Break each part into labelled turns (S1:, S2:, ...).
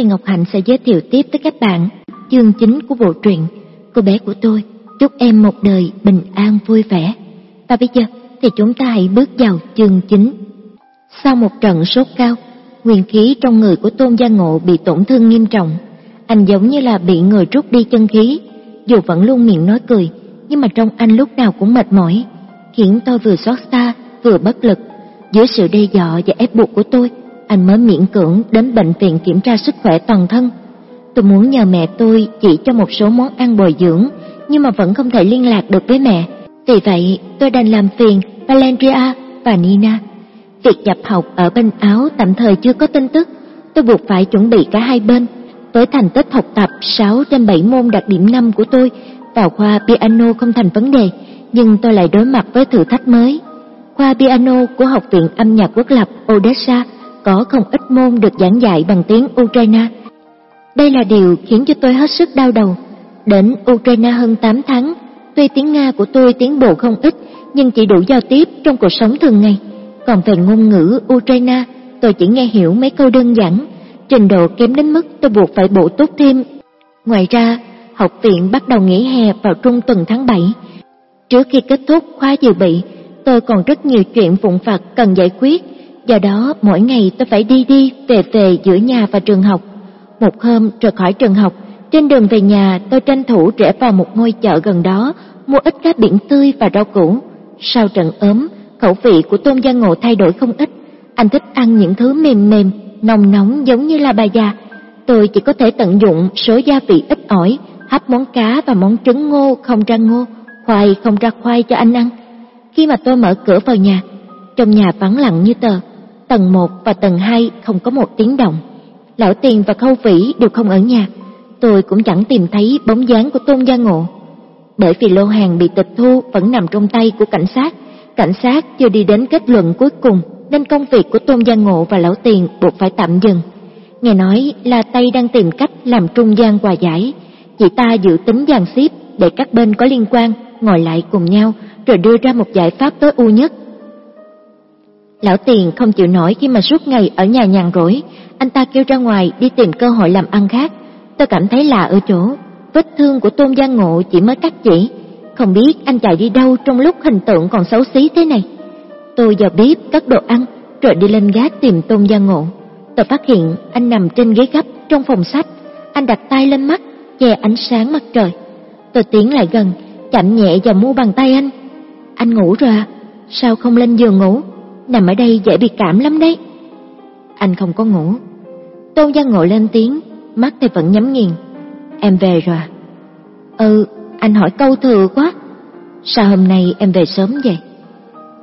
S1: thì Ngọc Hạnh sẽ giới thiệu tiếp tới các bạn chương chính của bộ truyện Cô bé của tôi. Chúc em một đời bình an vui vẻ. Và bây giờ thì chúng ta hãy bước vào chương chính. Sau một trận sốt cao, nguyên khí trong người của Tôn Gia Ngộ bị tổn thương nghiêm trọng. Anh giống như là bị người rút đi chân khí, dù vẫn luôn miệng nói cười, nhưng mà trong anh lúc nào cũng mệt mỏi, khiến tôi vừa xót xa, vừa bất lực. Dưới sự đe dọa và ép buộc của tôi, anh mới miễn cưỡng đến bệnh viện kiểm tra sức khỏe toàn thân. Tôi muốn nhờ mẹ tôi chỉ cho một số món ăn bồi dưỡng, nhưng mà vẫn không thể liên lạc được với mẹ. Vì vậy, tôi đành làm phiền Valentria và Nina. Việc nhập học ở bên Áo tạm thời chưa có tin tức, tôi buộc phải chuẩn bị cả hai bên. Với thành tích học tập 6 trên 7 môn đạt điểm 5 của tôi, vào khoa piano không thành vấn đề, nhưng tôi lại đối mặt với thử thách mới. Khoa piano của Học viện âm nhạc quốc lập Odessa có không ít môn được giảng dạy bằng tiếng Ukraine. Đây là điều khiến cho tôi hết sức đau đầu. Đến Ukraine hơn 8 tháng, tuy tiếng Nga của tôi tiến bộ không ít, nhưng chỉ đủ giao tiếp trong cuộc sống thường ngày. Còn về ngôn ngữ Ukraine, tôi chỉ nghe hiểu mấy câu đơn giản, trình độ kém đến mức tôi buộc phải bổ túc thêm. Ngoài ra, học viện bắt đầu nghỉ hè vào trung tuần tháng 7. Trước khi kết thúc khóa dự bị, tôi còn rất nhiều chuyện vụn vặt cần giải quyết, do đó mỗi ngày tôi phải đi đi về về giữa nhà và trường học. Một hôm rời khỏi trường học, trên đường về nhà tôi tranh thủ rẽ vào một ngôi chợ gần đó, mua ít cá biển tươi và rau củ. Sau trận ốm, khẩu vị của Tôn Gia Ngộ thay đổi không ít. Anh thích ăn những thứ mềm mềm, nồng nóng giống như là bà già. Tôi chỉ có thể tận dụng số gia vị ít ỏi, hấp món cá và món trứng ngô không ra ngô, khoai không ra khoai cho anh ăn. Khi mà tôi mở cửa vào nhà, trong nhà vắng lặng như tờ, tầng 1 và tầng 2 không có một tiếng động. Lão Tiền và Khâu Vĩ đều không ở nhà, tôi cũng chẳng tìm thấy bóng dáng của Tôn Gia Ngộ. Bởi vì lô hàng bị tịch thu vẫn nằm trong tay của cảnh sát, cảnh sát chưa đi đến kết luận cuối cùng nên công việc của Tôn Gia Ngộ và Lão Tiền buộc phải tạm dừng. Nghe nói là Tây đang tìm cách làm trung gian hòa giải, chị ta dự tính dàn xếp để các bên có liên quan ngồi lại cùng nhau rồi đưa ra một giải pháp tối ưu nhất. Lão Tiền không chịu nổi khi mà suốt ngày ở nhà nhàn rỗi, anh ta kêu ra ngoài đi tìm cơ hội làm ăn khác. Tôi cảm thấy lạ ở chỗ, vết thương của Tôn Gia Ngộ chỉ mới cắt chỉ, không biết anh chạy đi đâu trong lúc hình tượng còn xấu xí thế này. Tôi vào bếp cất đồ ăn, rồi đi lên gác tìm Tôn Gia Ngộ. Tôi phát hiện anh nằm trên ghế gấp trong phòng sách, anh đặt tay lên mắt, che ánh sáng mặt trời. Tôi tiến lại gần, chạm nhẹ vào mu bàn tay anh. Anh ngủ rồi à? Sao không lên giường ngủ? Nằm ở đây dễ bị cảm lắm đấy. Anh không có ngủ. Tôn Giang Ngộ lên tiếng, mắt thì vẫn nhắm nghiền. Em về rồi à? Ừ, anh hỏi câu thừa quá. Sao hôm nay em về sớm vậy?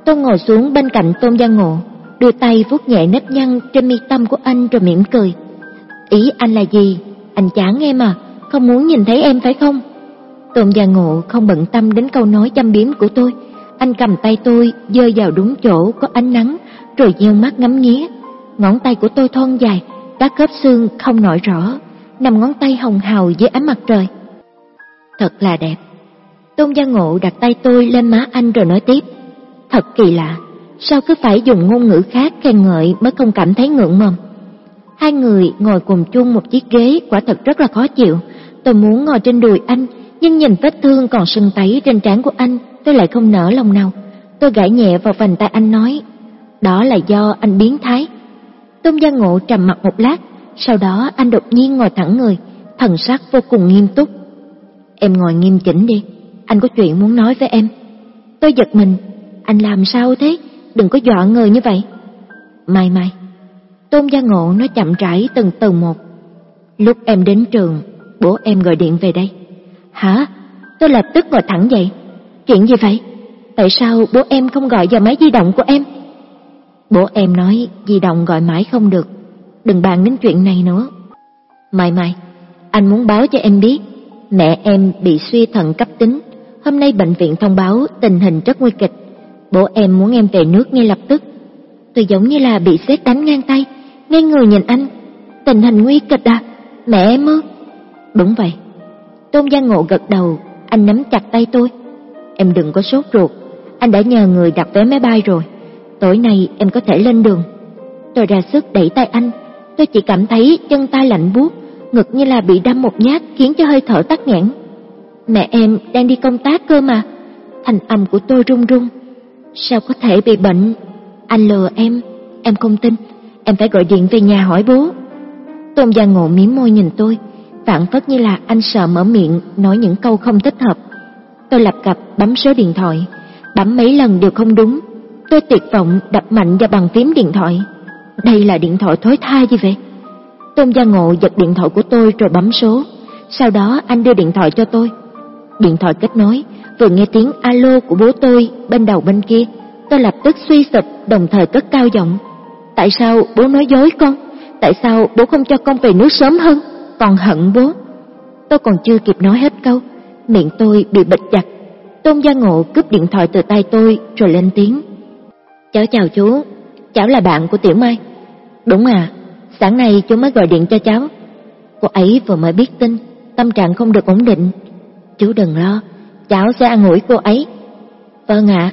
S1: Tôi ngồi xuống bên cạnh Tôn Giang Ngộ, đưa tay vuốt nhẹ nếp nhăn trên mi tâm của anh rồi mỉm cười. Ý anh là gì? Anh chán em à, không muốn nhìn thấy em phải không? Tôn Giang Ngộ không bận tâm đến câu nói chăm biếm của tôi. Anh cầm tay tôi, dơ vào đúng chỗ có ánh nắng, rồi nheo mắt ngắm nghía. Ngón tay của tôi thon dài, các khớp xương không nổi rõ, nằm ngón tay hồng hào dưới ánh mặt trời. Thật là đẹp. Tôn Gia Ngộ đặt tay tôi lên má anh rồi nói tiếp. Thật kỳ lạ, sao cứ phải dùng ngôn ngữ khác khen ngợi mới không cảm thấy ngượng mồm. Hai người ngồi cùng chung một chiếc ghế quả thật rất là khó chịu. Tôi muốn ngồi trên đùi anh, nhưng nhìn vết thương còn sưng tấy trên trán của anh, tôi lại không nở lòng nào. Tôi gãi nhẹ vào vành tay anh nói, đó là do anh biến thái. Tôn Gia Ngộ trầm mặt một lát, sau đó anh đột nhiên ngồi thẳng người, thần sắc vô cùng nghiêm túc. Em ngồi nghiêm chỉnh đi, anh có chuyện muốn nói với em. Tôi giật mình, anh làm sao thế? Đừng có dọa người như vậy. Mai mai. Tôn Gia Ngộ nói chậm rãi từng từ một. Lúc em đến trường, bố em gọi điện về đây. Hả? Tôi lập tức ngồi thẳng dậy. Chuyện gì vậy? Tại sao bố em không gọi vào máy di động của em? Bố em nói di động gọi mãi không được. Đừng bàn đến chuyện này nữa. Mai mai, anh muốn báo cho em biết, mẹ em bị suy thận cấp tính. Hôm nay bệnh viện thông báo tình hình rất nguy kịch. Bố em muốn em về nước ngay lập tức. Tôi giống như là bị sét đánh ngang tay, ngay người nhìn anh. Tình hình nguy kịch à? Mẹ em ư? Đúng vậy. Tôn Gia Ngộ gật đầu, anh nắm chặt tay tôi. Em đừng có sốt ruột, anh đã nhờ người đặt vé máy bay rồi. Tối nay em có thể lên đường. Tôi ra sức đẩy tay anh, tôi chỉ cảm thấy chân tay lạnh buốt, ngực như là bị đâm một nhát khiến cho hơi thở tắc nghẽn. Mẹ em đang đi công tác cơ mà. Thành âm của tôi run run. Sao có thể bị bệnh? Anh lừa em, em không tin. Em phải gọi điện về nhà hỏi bố. Tôn Gia Ngộ miếm môi nhìn tôi, phản phất như là anh sợ mở miệng nói những câu không thích hợp. Tôi lập cập bấm số điện thoại, bấm mấy lần đều không đúng. Tôi tuyệt vọng đập mạnh vào bàn phím điện thoại. Đây là điện thoại thối tha gì vậy? Tôn Gia Ngộ giật điện thoại của tôi rồi bấm số. Sau đó anh đưa điện thoại cho tôi. Điện thoại kết nối, vừa nghe tiếng alo của bố tôi bên đầu bên kia, tôi lập tức suy sụp đồng thời cất cao giọng. Tại sao bố nói dối con? Tại sao bố không cho con về nước sớm hơn? Còn hận bố. Tôi còn chưa kịp nói hết câu, miệng tôi bị bịt chặt. Tôn Gia Ngộ cướp điện thoại từ tay tôi rồi lên tiếng. Cháu chào chú, cháu là bạn của Tiểu Mai. Đúng à, sáng nay chú mới gọi điện cho cháu. Cô ấy vừa mới biết tin, tâm trạng không được ổn định. Chú đừng lo, cháu sẽ an ủi cô ấy. Vâng ạ,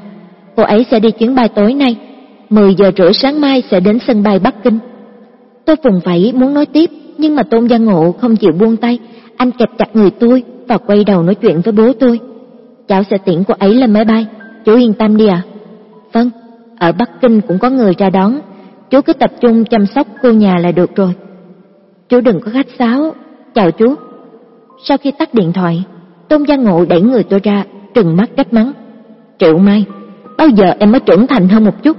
S1: cô ấy sẽ đi chuyến bay tối nay, 10 giờ rưỡi sáng mai sẽ đến sân bay Bắc Kinh. Tôi vùng vẫy muốn nói tiếp, nhưng mà Tôn Gia Ngộ không chịu buông tay, anh kẹp chặt người tôi và quay đầu nói chuyện với bố tôi. Cháu sẽ tiễn cô ấy lên máy bay, chú yên tâm đi ạ. Vâng, ở Bắc Kinh cũng có người ra đón, chú cứ tập trung chăm sóc cô nhà là được rồi. Chú đừng có khách sáo, chào chú. Sau khi tắt điện thoại, Tôn Gia Ngộ đẩy người tôi ra, trừng mắt trách mắng. Triệu Mai, bao giờ em mới trưởng thành hơn một chút?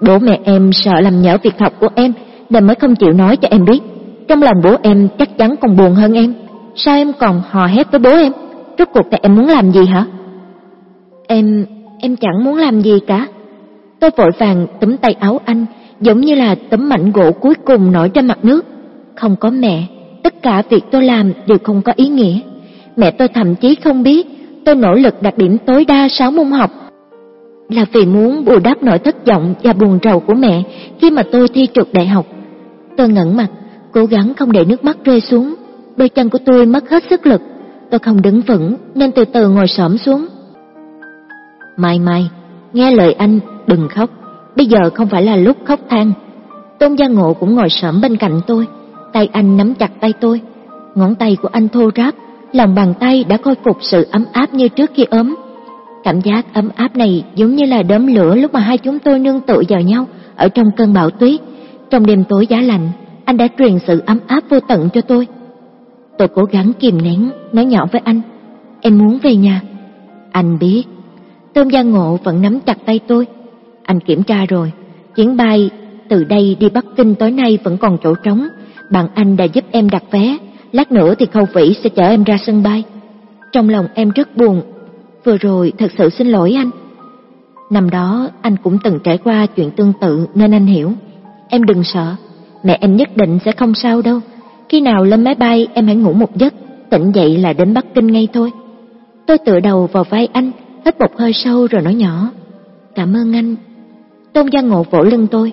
S1: Bố mẹ em sợ làm nhỡ việc học của em nên mới không chịu nói cho em biết. Trong lòng bố em chắc chắn còn buồn hơn em. Sao em còn hò hét với bố em? Rốt cuộc thì em muốn làm gì hả? Em, em chẳng muốn làm gì cả. Tôi vội vàng túm tay áo anh, giống như là tấm mảnh gỗ cuối cùng nổi trên mặt nước. Không có mẹ, tất cả việc tôi làm đều không có ý nghĩa. Mẹ tôi thậm chí không biết tôi nỗ lực đạt điểm tối đa 6 môn học là vì muốn bù đắp nỗi thất vọng và buồn rầu của mẹ khi mà tôi thi trượt đại học. Tôi ngẩng mặt, cố gắng không để nước mắt rơi xuống. Đôi chân của tôi mất hết sức lực, tôi không đứng vững nên từ từ ngồi xổm xuống. Mai Mai, nghe lời anh, đừng khóc, bây giờ không phải là lúc khóc than. Tôn Gia Ngộ cũng ngồi xổm bên cạnh tôi, tay anh nắm chặt tay tôi, ngón tay của anh thô ráp, lòng bàn tay đã khôi phục sự ấm áp như trước khi ốm. Cảm giác ấm áp này giống như là đốm lửa lúc mà hai chúng tôi nương tựa vào nhau ở trong cơn bão tuyết. Trong đêm tối giá lạnh, anh đã truyền sự ấm áp vô tận cho tôi. Tôi cố gắng kìm nén, nói nhỏ với anh, em muốn về nhà. Anh biết. Tôm Gia Ngộ vẫn nắm chặt tay tôi. Anh kiểm tra rồi, chuyến bay từ đây đi Bắc Kinh tối nay vẫn còn chỗ trống. Bạn anh đã giúp em đặt vé, lát nữa thì Khâu Vĩ sẽ chở em ra sân bay. Trong lòng em rất buồn Vừa rồi thật sự xin lỗi anh. Năm đó anh cũng từng trải qua chuyện tương tự nên anh hiểu. Em đừng sợ, mẹ em nhất định sẽ không sao đâu. Khi nào lên máy bay em hãy ngủ một giấc, tỉnh dậy là đến Bắc Kinh ngay thôi. Tôi tựa đầu vào vai anh, hít một hơi sâu rồi nói nhỏ. Cảm ơn anh. Tôn Gia Ngộ vỗ lưng tôi.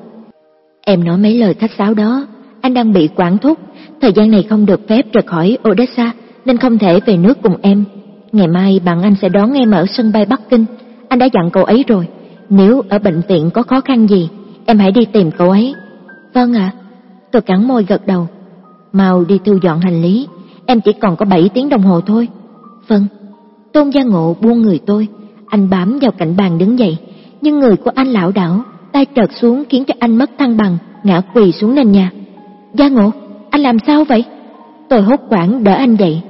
S1: Em nói mấy lời khách sáo đó, anh đang bị quản thúc, thời gian này không được phép rời khỏi Odessa nên không thể về nước cùng em. Ngày mai bạn anh sẽ đón em ở sân bay Bắc Kinh. Anh đã dặn cậu ấy rồi. Nếu ở bệnh viện có khó khăn gì, em hãy đi tìm cậu ấy. Vâng ạ. Tôi cắn môi gật đầu. Mau đi thu dọn hành lý. Em chỉ còn có 7 tiếng đồng hồ thôi. Vâng. Tôn Gia Ngộ buông người tôi. Anh bám vào cạnh bàn đứng dậy. Nhưng người của anh lão đảo, tay trợt xuống khiến cho anh mất thăng bằng, ngã quỳ xuống nền nhà. Gia Ngộ, anh làm sao vậy? Tôi hốt quảng đỡ anh dậy.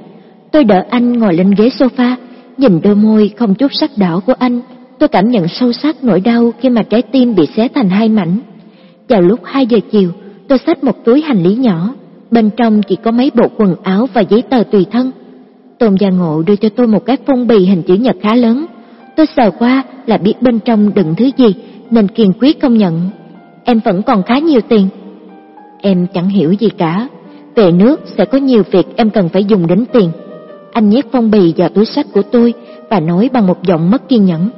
S1: Tôi đỡ anh ngồi lên ghế sofa, nhìn đôi môi không chút sắc đỏ của anh, tôi cảm nhận sâu sắc nỗi đau khi mà trái tim bị xé thành hai mảnh. Vào lúc 2 giờ chiều, tôi xách một túi hành lý nhỏ, bên trong chỉ có mấy bộ quần áo và giấy tờ tùy thân. Tôn Gia Ngộ đưa cho tôi một cái phong bì hình chữ nhật khá lớn. Tôi sờ qua là biết bên trong đựng thứ gì nên kiên quyết không nhận. Em vẫn còn khá nhiều tiền. Em chẳng hiểu gì cả. Về nước sẽ có nhiều việc em cần phải dùng đến tiền. Anh nhét phong bì vào túi sách của tôi và nói bằng một giọng mất kiên nhẫn.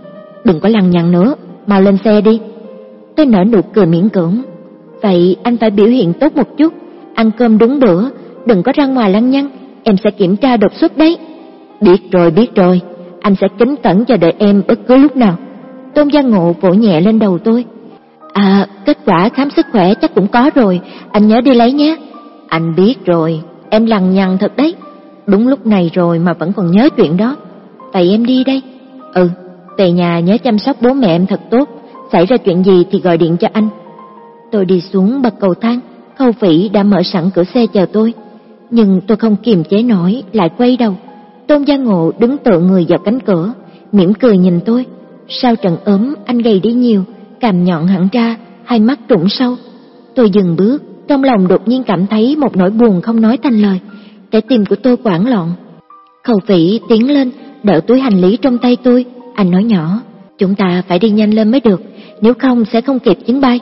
S1: Đừng có lằng nhằng nữa, mau lên xe đi. Tôi nở nụ cười miễn cưỡng. Vậy anh phải biểu hiện tốt một chút, ăn cơm đúng bữa, đừng có ra ngoài lăng nhăng, em sẽ kiểm tra đột xuất đấy. Biết rồi, biết rồi, anh sẽ kính cẩn chờ đợi em bất cứ lúc nào. Tôn Gia Ngộ vỗ nhẹ lên đầu tôi. À, kết quả khám sức khỏe chắc cũng có rồi, anh nhớ đi lấy nhé.
S2: Anh biết rồi, em lằng nhằng thật đấy. Đúng lúc này rồi mà vẫn còn nhớ chuyện đó.
S1: Vậy em đi đây.
S2: Ừ, về nhà nhớ chăm sóc bố mẹ em thật tốt, xảy ra chuyện gì thì gọi điện cho anh.
S1: Tôi đi xuống bậc cầu thang, Khâu Phỉ đã mở sẵn cửa xe chờ tôi, nhưng tôi không kiềm chế nổi lại quay đầu. Tôn Gia Ngộ đứng tựa người vào cánh cửa, mỉm cười nhìn tôi. Sau trận ốm anh gầy đi nhiều, cằm nhọn hẳn ra, hai mắt trũng sâu. Tôi dừng bước, trong lòng đột nhiên cảm thấy một nỗi buồn không nói thành lời. Trái tim của tôi quảng loạn. Khâu Phỉ tiến lên, đỡ túi hành lý trong tay tôi, anh nói nhỏ, chúng ta phải đi nhanh lên mới được, nếu không sẽ không kịp chuyến bay.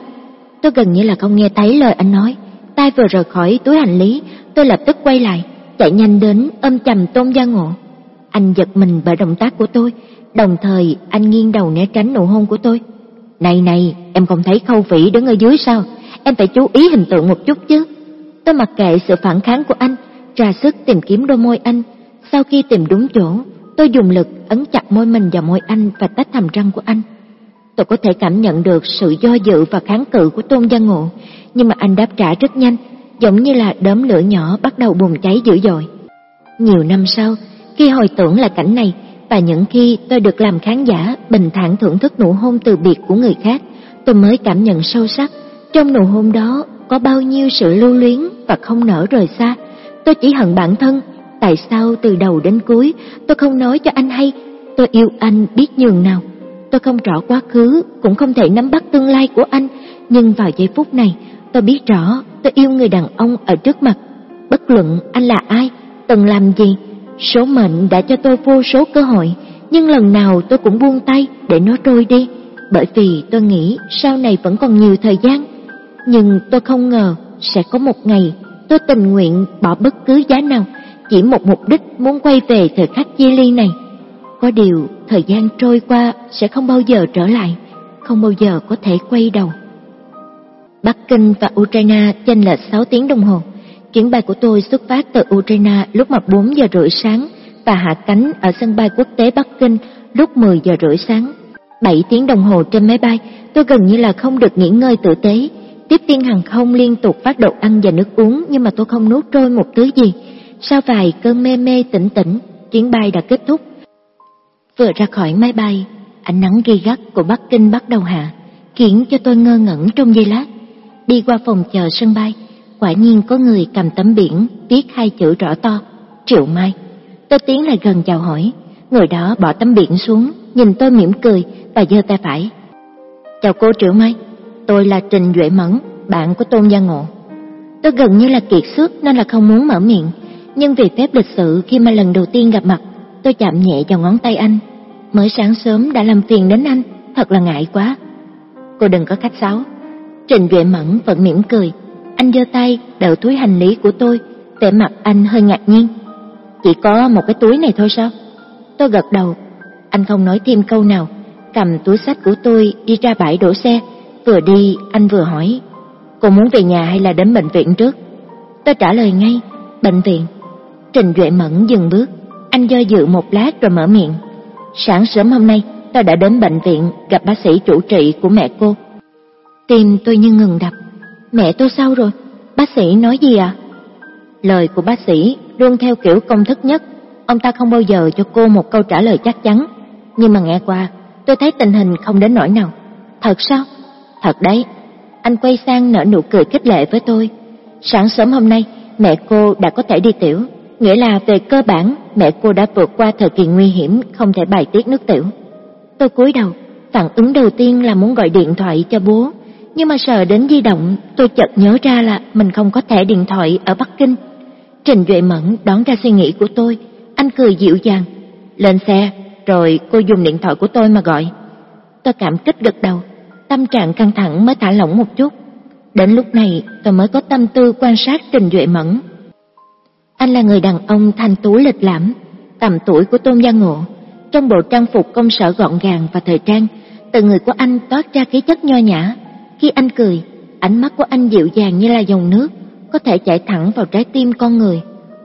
S1: Tôi gần như là không nghe thấy lời anh nói, tay vừa rời khỏi túi hành lý, tôi lập tức quay lại, chạy nhanh đến ôm chầm Tôn Gia Ngộ. Anh giật mình bởi động tác của tôi, đồng thời anh nghiêng đầu né tránh nụ hôn của tôi. Này này, em không thấy khâu vĩ đứng ở dưới sao? Em phải chú ý hình tượng một chút chứ. Tôi mặc kệ sự phản kháng của anh, ra sức tìm kiếm đôi môi anh. Sau khi tìm đúng chỗ, tôi dùng lực ấn chặt môi mình vào môi anh và tách hàm răng của anh. Tôi có thể cảm nhận được sự do dự và kháng cự của Tôn Gia Ngộ, nhưng mà anh đáp trả rất nhanh, giống như là đốm lửa nhỏ bắt đầu bùng cháy dữ dội. Nhiều năm sau, khi hồi tưởng lại cảnh này và những khi tôi được làm khán giả bình thản thưởng thức nụ hôn từ biệt của người khác, tôi mới cảm nhận sâu sắc trong nụ hôn đó có bao nhiêu sự lưu luyến và không nở rời xa. Tôi chỉ hận bản thân, tại sao từ đầu đến cuối tôi không nói cho anh hay tôi yêu anh biết nhường nào. Tôi không rõ quá khứ, cũng không thể nắm bắt tương lai của anh, nhưng vào giây phút này, tôi biết rõ tôi yêu người đàn ông ở trước mặt. Bất luận anh là ai, từng làm gì, số mệnh đã cho tôi vô số cơ hội, nhưng lần nào tôi cũng buông tay để nó trôi đi, bởi vì tôi nghĩ sau này vẫn còn nhiều thời gian. Nhưng tôi không ngờ sẽ có một ngày tôi tình nguyện bỏ bất cứ giá nào, chỉ một mục đích muốn quay về thời khắc chia ly này. Có điều, thời gian trôi qua sẽ không bao giờ trở lại, không bao giờ có thể quay đầu. Bắc Kinh và Ukraine chênh lệch 6 tiếng đồng hồ. Chuyến bay của tôi xuất phát từ Ukraine lúc mà 4 giờ rưỡi sáng và hạ cánh ở sân bay quốc tế Bắc Kinh lúc 10 giờ rưỡi sáng. 7 tiếng đồng hồ trên máy bay, tôi gần như là không được nghỉ ngơi tử tế. Tiếp viên hàng không liên tục phát đồ ăn và nước uống nhưng mà tôi không nuốt trôi một thứ gì. Sau vài cơn mê mê tỉnh tỉnh, chuyến bay đã kết thúc. Vừa ra khỏi máy bay, ánh nắng gay gắt của Bắc Kinh bắt đầu hạ, khiến cho tôi ngơ ngẩn trong giây lát. Đi qua phòng chờ sân bay, quả nhiên có người cầm tấm biển viết hai chữ rõ to, Triệu Mai. Tôi tiến lại gần chào hỏi, người đó bỏ tấm biển xuống, nhìn tôi mỉm cười và giơ tay phải. Chào cô Triệu Mai, tôi là Trình Duệ Mẫn, bạn của Tôn Gia Ngộ. Tôi gần như là kiệt sức nên là không muốn mở miệng, nhưng vì phép lịch sự khi mà lần đầu tiên gặp mặt, tôi chạm nhẹ vào ngón tay anh. Mới sáng sớm đã làm phiền đến anh, thật là ngại quá. Cô đừng có khách sáo. Trình Duệ Mẫn vẫn mỉm cười. Anh giơ tay đỡ túi hành lý của tôi, vẻ mặt anh hơi ngạc nhiên. Chỉ có một cái túi này thôi sao? Tôi gật đầu. Anh không nói thêm câu nào, cầm túi sách của tôi đi ra bãi đổ xe. Vừa đi, anh vừa hỏi, cô muốn về nhà hay là đến bệnh viện trước? Tôi trả lời ngay, bệnh viện. Trình Duệ Mẫn dừng bước, anh do dự một lát rồi mở miệng. Sáng sớm hôm nay, tôi đã đến bệnh viện gặp bác sĩ chủ trị của mẹ cô. Tim tôi như ngừng đập. Mẹ tôi sao rồi? Bác sĩ nói gì à? Lời của bác sĩ luôn theo kiểu công thức nhất. Ông ta không bao giờ cho cô một câu trả lời chắc chắn. Nhưng mà nghe qua, tôi thấy tình hình không đến nỗi nào. Thật sao? Thật đấy. Anh quay sang nở nụ cười khích lệ với tôi. Sáng sớm hôm nay, mẹ cô đã có thể đi tiểu. Nghĩa là về cơ bản, mẹ cô đã vượt qua thời kỳ nguy hiểm, không thể bài tiết nước tiểu. Tôi cúi đầu, phản ứng đầu tiên là muốn gọi điện thoại cho bố, nhưng mà sợ đến di động, tôi chợt nhớ ra là mình không có thẻ điện thoại ở Bắc Kinh. Trình Duệ Mẫn đón ra suy nghĩ của tôi, anh cười dịu dàng. Lên xe, rồi cô dùng điện thoại của tôi mà gọi. Tôi cảm kích gật đầu, tâm trạng căng thẳng mới thả lỏng một chút. Đến lúc này tôi mới có tâm tư quan sát Trình Duệ Mẫn. Anh là người đàn ông thanh tú lịch lãm, tầm tuổi của Tôn Gia Ngộ. Trong bộ trang phục công sở gọn gàng và thời trang, từ người của anh toát ra khí chất nho nhã. Khi anh cười, ánh mắt của anh dịu dàng như là dòng nước, có thể chảy thẳng vào trái tim con người.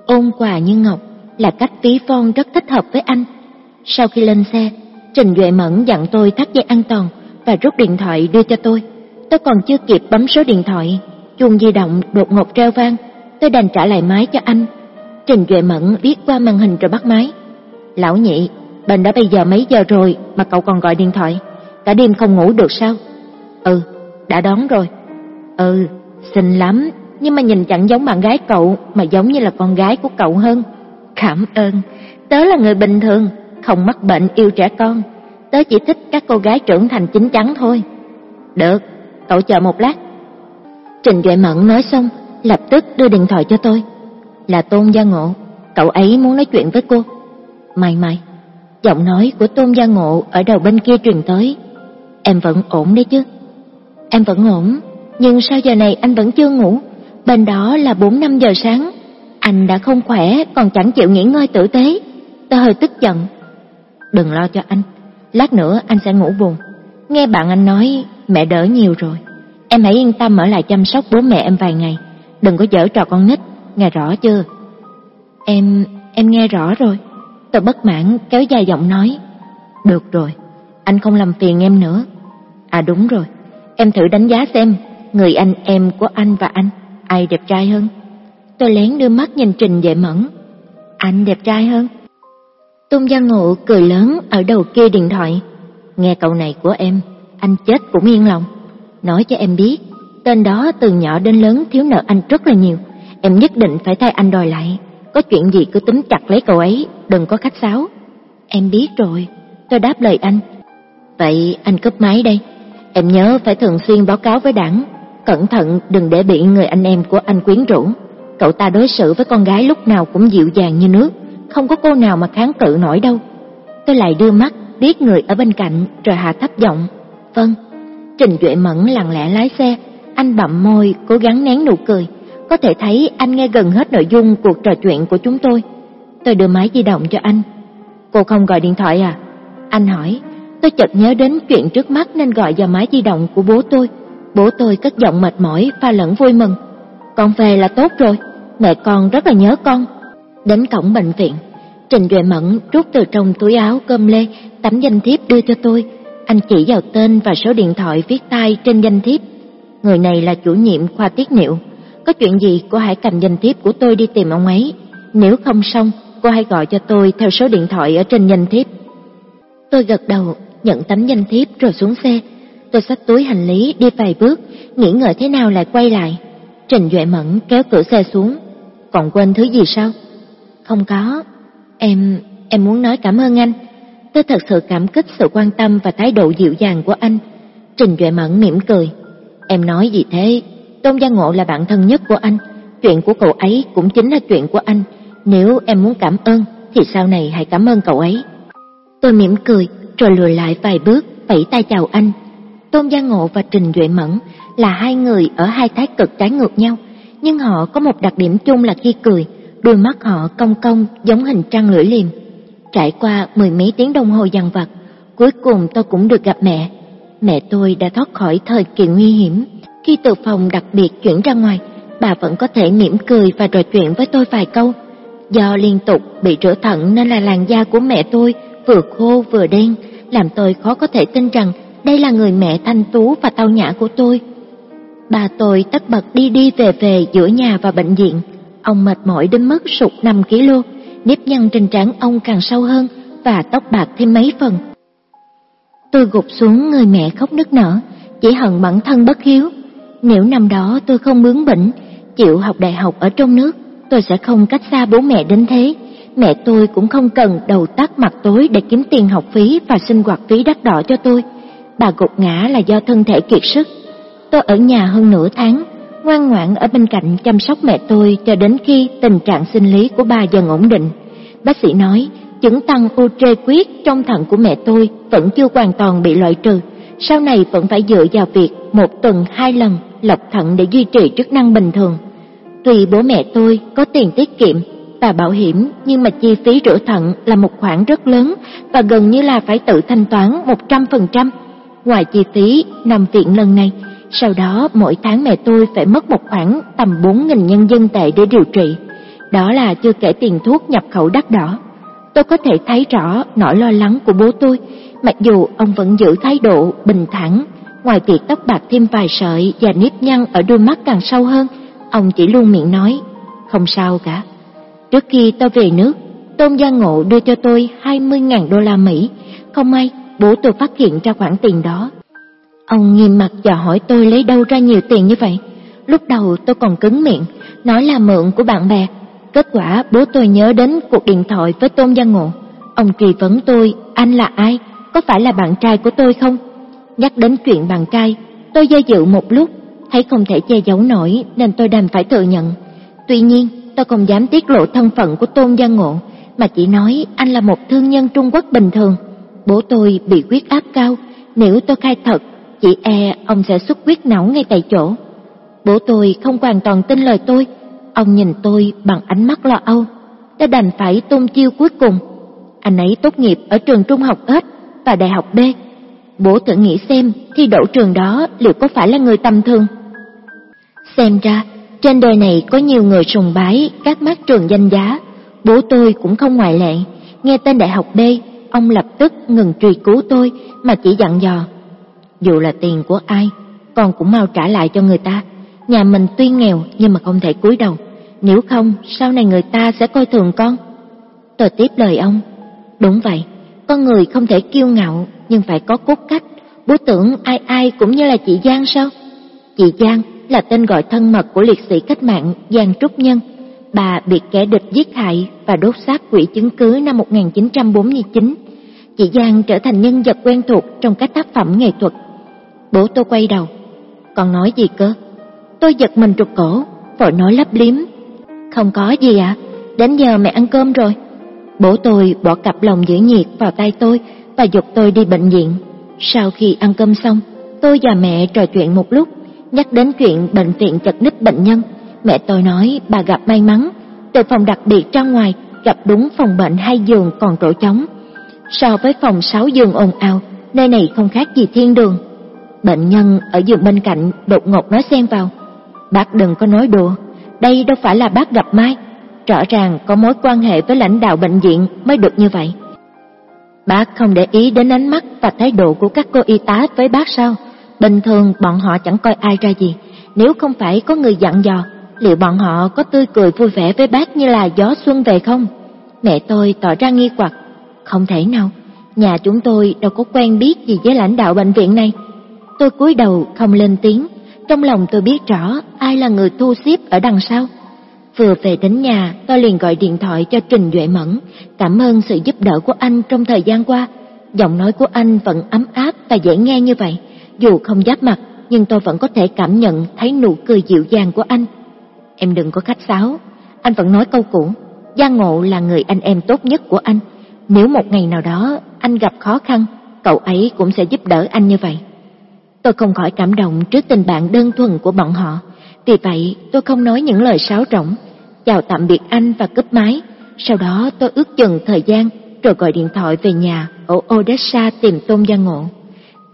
S1: Ôn quà như ngọc là cách ví von rất thích hợp với anh. Sau khi lên xe, Trình Duệ Mẫn dặn tôi thắt dây an toàn và rút điện thoại đưa cho tôi. Tôi còn chưa kịp bấm số điện thoại, chuông di động đột ngột reo vang, tôi đành trả lại máy cho anh. Trình Duệ Mẫn liếc qua màn hình rồi bắt máy. "Lão nhị, bệnh đã bây giờ mấy giờ rồi mà cậu còn gọi điện thoại? Cả đêm không ngủ được sao?" "Ừ, đã đón rồi." "Ừ, xinh lắm, nhưng mà nhìn chẳng giống bạn gái cậu mà giống như là con gái của cậu hơn." "Cảm ơn, tớ là người bình thường, không mắc bệnh yêu trẻ con, tớ chỉ thích các cô gái trưởng thành chín chắn thôi." "Được, cậu chờ một lát." Trình Duệ Mẫn nói xong, lập tức đưa điện thoại cho tôi. Là Tôn Gia Ngộ, cậu ấy muốn nói chuyện với cô. Mày mày, giọng nói của Tôn Gia Ngộ ở đầu bên kia truyền tới. Em vẫn ổn đấy chứ? Em vẫn ổn, nhưng sao giờ này anh vẫn chưa ngủ? Bên đó là 4-5 giờ sáng. Anh đã không khỏe, còn chẳng chịu nghỉ ngơi tử tế. Tôi hơi tức giận. Đừng lo cho anh, lát nữa anh sẽ ngủ buồn. Nghe bạn anh nói mẹ đỡ nhiều rồi. Em hãy yên tâm ở lại chăm sóc bố mẹ em vài ngày, đừng có giở trò con nít, nghe rõ chưa? Em, em nghe rõ rồi. Tôi bất mãn kéo dài giọng nói. Được rồi, anh không làm phiền em nữa. À đúng rồi, em thử đánh giá xem, người anh em của anh và anh, ai đẹp trai hơn? Tôi lén đưa mắt nhìn Trình Dệ Mẫn. Anh đẹp trai hơn. Tôn Gia Ngộ cười lớn ở đầu kia điện thoại. Nghe câu này của em, anh chết cũng yên lòng. Nói cho em biết, tên đó từ nhỏ đến lớn thiếu nợ anh rất là nhiều. Em nhất định phải thay anh đòi lại. Có chuyện gì cứ tính chặt lấy cậu ấy, đừng có khách sáo. Em biết rồi, tôi đáp lời anh. Vậy anh cướp máy đây. Em nhớ phải thường xuyên báo cáo với đảng, cẩn thận đừng để bị người anh em của anh quyến rũ. Cậu ta đối xử với con gái lúc nào cũng dịu dàng như nước, không có cô nào mà kháng cự nổi đâu. Tôi lại đưa mắt biết người ở bên cạnh rồi hạ thấp giọng. Vâng. Trình Duệ Mẫn lặng lẽ lái xe, anh bậm môi cố gắng nén nụ cười. Có thể thấy anh nghe gần hết nội dung cuộc trò chuyện của chúng tôi. Tôi đưa máy di động cho anh. Cô không gọi điện thoại à? Anh hỏi. Tôi chợt nhớ đến chuyện trước mắt nên gọi vào máy di động của bố tôi. Bố tôi cất giọng mệt mỏi pha lẫn vui mừng. Con về là tốt rồi, mẹ con rất là nhớ con. Đến cổng bệnh viện, Trình Duệ Mẫn rút từ trong túi áo cơm lê tấm danh thiếp đưa cho tôi. Anh chỉ vào tên và số điện thoại viết tay trên danh thiếp. Người này là chủ nhiệm khoa tiết niệu. Có chuyện gì cô hãy cầm danh thiếp của tôi đi tìm ông ấy. Nếu không xong, cô hãy gọi cho tôi theo số điện thoại ở trên danh thiếp. Tôi gật đầu, nhận tấm danh thiếp rồi xuống xe. Tôi xách túi hành lý đi vài bước, nghĩ ngợi thế nào lại quay lại. Trình Duệ Mẫn kéo cửa xe xuống. Còn quên thứ gì sao? Không có. Em, em muốn nói cảm ơn anh. Tôi thật sự cảm kích sự quan tâm và thái độ dịu dàng của anh. Trình Duệ Mẫn mỉm cười. Em nói gì thế? Tôn Gia Ngộ là bạn thân nhất của anh. Chuyện của cậu ấy cũng chính là chuyện của anh. Nếu em muốn cảm ơn, thì sau này hãy cảm ơn cậu ấy. Tôi mỉm cười, rồi lùi lại vài bước, vẫy tay chào anh. Tôn Gia Ngộ và Trình Duệ Mẫn là hai người ở hai thái cực trái ngược nhau, nhưng họ có một đặc điểm chung là khi cười, đôi mắt họ cong cong giống hình trăng lưỡi liềm. Trải qua mười mấy tiếng đồng hồ dằn vặt, cuối cùng tôi cũng được gặp mẹ. Mẹ tôi đã thoát khỏi thời kỳ nguy hiểm. Khi từ phòng đặc biệt chuyển ra ngoài, bà vẫn có thể mỉm cười và trò chuyện với tôi vài câu. Do liên tục bị rửa thận nên là làn da của mẹ tôi vừa khô vừa đen, làm tôi khó có thể tin rằng đây là người mẹ thanh tú và tao nhã của tôi. Bà tôi tất bật đi đi về về giữa nhà và bệnh viện. Ông mệt mỏi đến mức sụt 5 kg, nếp nhăn trên trán ông càng sâu hơn và tóc bạc thêm mấy phần. Tôi gục xuống người mẹ khóc nức nở, chỉ hận bản thân bất hiếu. Nếu năm đó tôi không bướng bỉnh, chịu học đại học ở trong nước, tôi sẽ không cách xa bố mẹ đến thế. Mẹ tôi cũng không cần đầu tắt mặt tối để kiếm tiền học phí và sinh hoạt phí đắt đỏ cho tôi. Bà gục ngã là do thân thể kiệt sức. Tôi ở nhà hơn nửa tháng, ngoan ngoãn ở bên cạnh chăm sóc mẹ tôi cho đến khi tình trạng sinh lý của bà dần ổn định. Bác sĩ nói, chứng tăng utre quyết trong thận của mẹ tôi vẫn chưa hoàn toàn bị loại trừ, sau này vẫn phải dựa vào việc một tuần hai lần lọc thận để duy trì chức năng bình thường. Tuy bố mẹ tôi có tiền tiết kiệm và bảo hiểm nhưng mà chi phí rửa thận là một khoản rất lớn và gần như là phải tự thanh toán 100%. Ngoài chi phí nằm viện lần này, sau đó mỗi tháng mẹ tôi phải mất một khoản tầm 4.000 nhân dân tệ để điều trị. Đó là chưa kể tiền thuốc nhập khẩu đắt đỏ. Tôi có thể thấy rõ nỗi lo lắng của bố tôi, mặc dù ông vẫn giữ thái độ bình thản, ngoài việc tóc bạc thêm vài sợi và nếp nhăn ở đôi mắt càng sâu hơn, ông chỉ luôn miệng nói, không sao cả. Trước khi tôi về nước, Tôn Gia Ngộ đưa cho tôi 20.000 đô la Mỹ, không may bố tôi phát hiện ra khoản tiền đó. Ông nghiêm mặt và hỏi tôi lấy đâu ra nhiều tiền như vậy. Lúc đầu tôi còn cứng miệng, nói là mượn của bạn bè. Kết quả bố tôi nhớ đến cuộc điện thoại với Tôn Gia Ngộ. Ông truy vấn tôi, anh là ai? Có phải là bạn trai của tôi không? Nhắc đến chuyện bạn trai, tôi do dự một lúc, thấy không thể che giấu nổi nên tôi đành phải thừa nhận. Tuy nhiên, tôi không dám tiết lộ thân phận của Tôn Gia Ngộ, mà chỉ nói anh là một thương nhân Trung Quốc bình thường. Bố tôi bị huyết áp cao, nếu tôi khai thật, chỉ e ông sẽ xuất huyết não ngay tại chỗ. Bố tôi không hoàn toàn tin lời tôi, ông nhìn tôi bằng ánh mắt lo âu. Tôi đành phải tôn chiêu cuối cùng. Anh ấy tốt nghiệp ở trường trung học S và đại học B. Bố thử nghĩ xem thi đậu trường đó liệu có phải là người tầm thường. Xem ra, trên đời này có nhiều người sùng bái các mác trường danh giá, bố tôi cũng không ngoại lệ. Nghe tên đại học B, ông lập tức ngừng truy cứu tôi mà chỉ dặn dò. Dù là tiền của ai, con cũng mau trả lại cho người ta. Nhà mình tuy nghèo nhưng mà không thể cúi đầu, nếu không sau này người ta sẽ coi thường con. Tôi tiếp lời ông, đúng vậy, con người không thể kiêu ngạo nhưng phải có cốt cách. Bố tưởng ai ai cũng như là chị Giang sao? Chị Giang là tên gọi thân mật của liệt sĩ cách mạng Giang Trúc Nhân. Bà bị kẻ địch giết hại và đốt xác quỹ chứng cứ năm 1949. Chị Giang trở thành nhân vật quen thuộc trong các tác phẩm nghệ thuật. Bố tôi quay đầu. Còn nói gì cơ? Tôi giật mình trục cổ, vội nói lấp liếm. Không có gì ạ, đến giờ mẹ ăn cơm rồi. Bố tôi bỏ cặp lòng giữ nhiệt vào tay tôi và dục tôi đi bệnh viện. Sau khi ăn cơm xong, tôi và mẹ trò chuyện một lúc, nhắc đến chuyện bệnh viện chật ních bệnh nhân. Mẹ tôi nói bà gặp may mắn, từ phòng đặc biệt ra ngoài gặp đúng phòng bệnh hai giường còn chỗ trống. So với phòng sáu giường ồn ào, nơi này không khác gì thiên đường. Bệnh nhân ở giường bên cạnh đột ngột nói xen vào. Bác đừng có nói đùa, đây đâu phải là bác gặp Mai. Rõ ràng có mối quan hệ với lãnh đạo bệnh viện mới được như vậy. Bác không để ý đến ánh mắt và thái độ của các cô y tá với bác sao? Bình thường bọn họ chẳng coi ai ra gì. Nếu không phải có người dặn dò, liệu bọn họ có tươi cười vui vẻ với bác như là gió xuân về không? Mẹ tôi tỏ ra nghi hoặc. Không thể nào, nhà chúng tôi đâu có quen biết gì với lãnh đạo bệnh viện này. Tôi cúi đầu không lên tiếng, trong lòng tôi biết rõ ai là người thu xếp ở đằng sau. Vừa về đến nhà, tôi liền gọi điện thoại cho Trình Duệ Mẫn, cảm ơn sự giúp đỡ của anh trong thời gian qua. Giọng nói của anh vẫn ấm áp và dễ nghe như vậy, dù không giáp mặt, nhưng tôi vẫn có thể cảm nhận thấy nụ cười dịu dàng của anh. Em đừng có khách sáo, anh vẫn nói câu cũ, Giang Ngộ là người anh em tốt nhất của anh. Nếu một ngày nào đó anh gặp khó khăn, cậu ấy cũng sẽ giúp đỡ anh như vậy. Tôi không khỏi cảm động trước tình bạn đơn thuần của bọn họ, vì vậy tôi không nói những lời sáo rỗng, chào tạm biệt anh và cúp máy. Sau đó tôi ước chừng thời gian rồi gọi điện thoại về nhà ở Odessa tìm Tôn Gia Ngộ.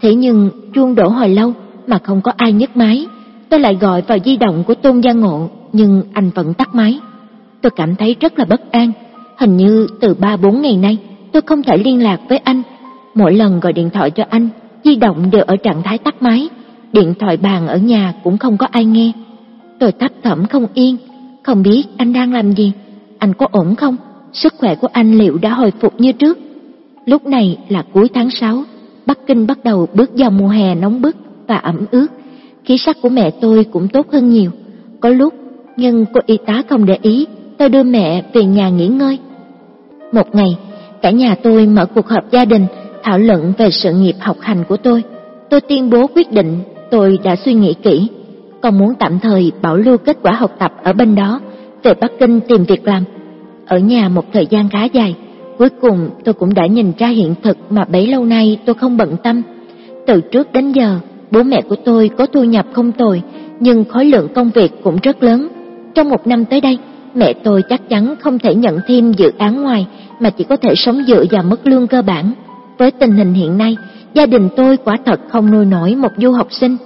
S1: Thế nhưng chuông đổ hồi lâu mà không có ai nhấc máy. Tôi lại gọi vào di động của Tôn Gia Ngộ nhưng anh vẫn tắt máy. Tôi cảm thấy rất là bất an. Hình như từ ba bốn ngày nay tôi không thể liên lạc với anh. Mỗi lần gọi điện thoại cho anh, di động đều ở trạng thái tắt máy. Điện thoại bàn ở nhà cũng không có ai nghe. Tôi thấp thỏm không yên, không biết anh đang làm gì, anh có ổn không? Sức khỏe của anh liệu đã hồi phục như trước? Lúc này là cuối tháng 6, Bắc Kinh bắt đầu bước vào mùa hè nóng bức và ẩm ướt. Khí sắc của mẹ tôi cũng tốt hơn nhiều. Có lúc, nhưng cô y tá không để ý, tôi đưa mẹ về nhà nghỉ ngơi. Một ngày, cả nhà tôi mở cuộc họp gia đình thảo luận về sự nghiệp học hành của tôi. Tôi tuyên bố quyết định tôi đã suy nghĩ kỹ con muốn tạm thời bảo lưu kết quả học tập ở bên đó, về Bắc Kinh tìm việc làm. Ở nhà một thời gian khá dài, cuối cùng tôi cũng đã nhìn ra hiện thực mà bấy lâu nay tôi không bận tâm. Từ trước đến giờ, bố mẹ của tôi có thu nhập không tồi, nhưng khối lượng công việc cũng rất lớn. Trong một năm tới đây, mẹ tôi chắc chắn không thể nhận thêm dự án ngoài mà chỉ có thể sống dựa vào mức lương cơ bản. Với tình hình hiện nay, gia đình tôi quả thật không nuôi nổi một du học sinh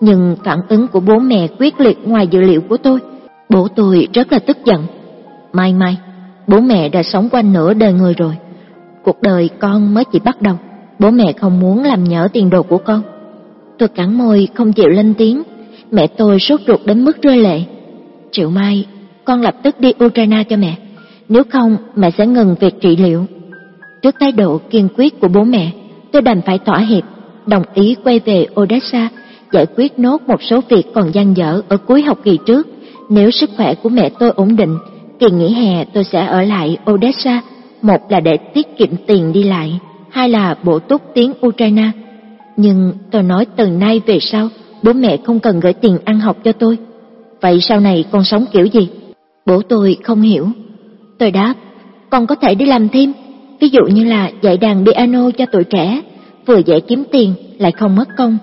S1: nhưng phản ứng của bố mẹ quyết liệt ngoài dự liệu của tôi. Bố tôi rất là tức giận. Mai mai, bố mẹ đã sống qua nửa đời người rồi. Cuộc đời con mới chỉ bắt đầu. Bố mẹ không muốn làm nhỡ tiền đồ của con. Tôi cắn môi không chịu lên tiếng. Mẹ tôi sốt ruột đến mức rơi lệ. Triệu Mai, con lập tức đi Ukraine cho mẹ. Nếu không, mẹ sẽ ngừng việc trị liệu. Trước thái độ kiên quyết của bố mẹ, tôi đành phải thỏa hiệp, đồng ý quay về Odessa giải quyết nốt một số việc còn dang dở ở cuối học kỳ trước. Nếu sức khỏe của mẹ tôi ổn định, kỳ nghỉ hè tôi sẽ ở lại Odessa, một là để tiết kiệm tiền đi lại, hai là bổ túc tiếng Ukraine. Nhưng tôi nói từ nay về sau, bố mẹ không cần gửi tiền ăn học cho tôi. Vậy sau này con sống kiểu gì? Bố tôi không hiểu. Tôi đáp, con có thể đi làm thêm, ví dụ như là dạy đàn piano cho tuổi trẻ, vừa dễ kiếm tiền lại không mất công.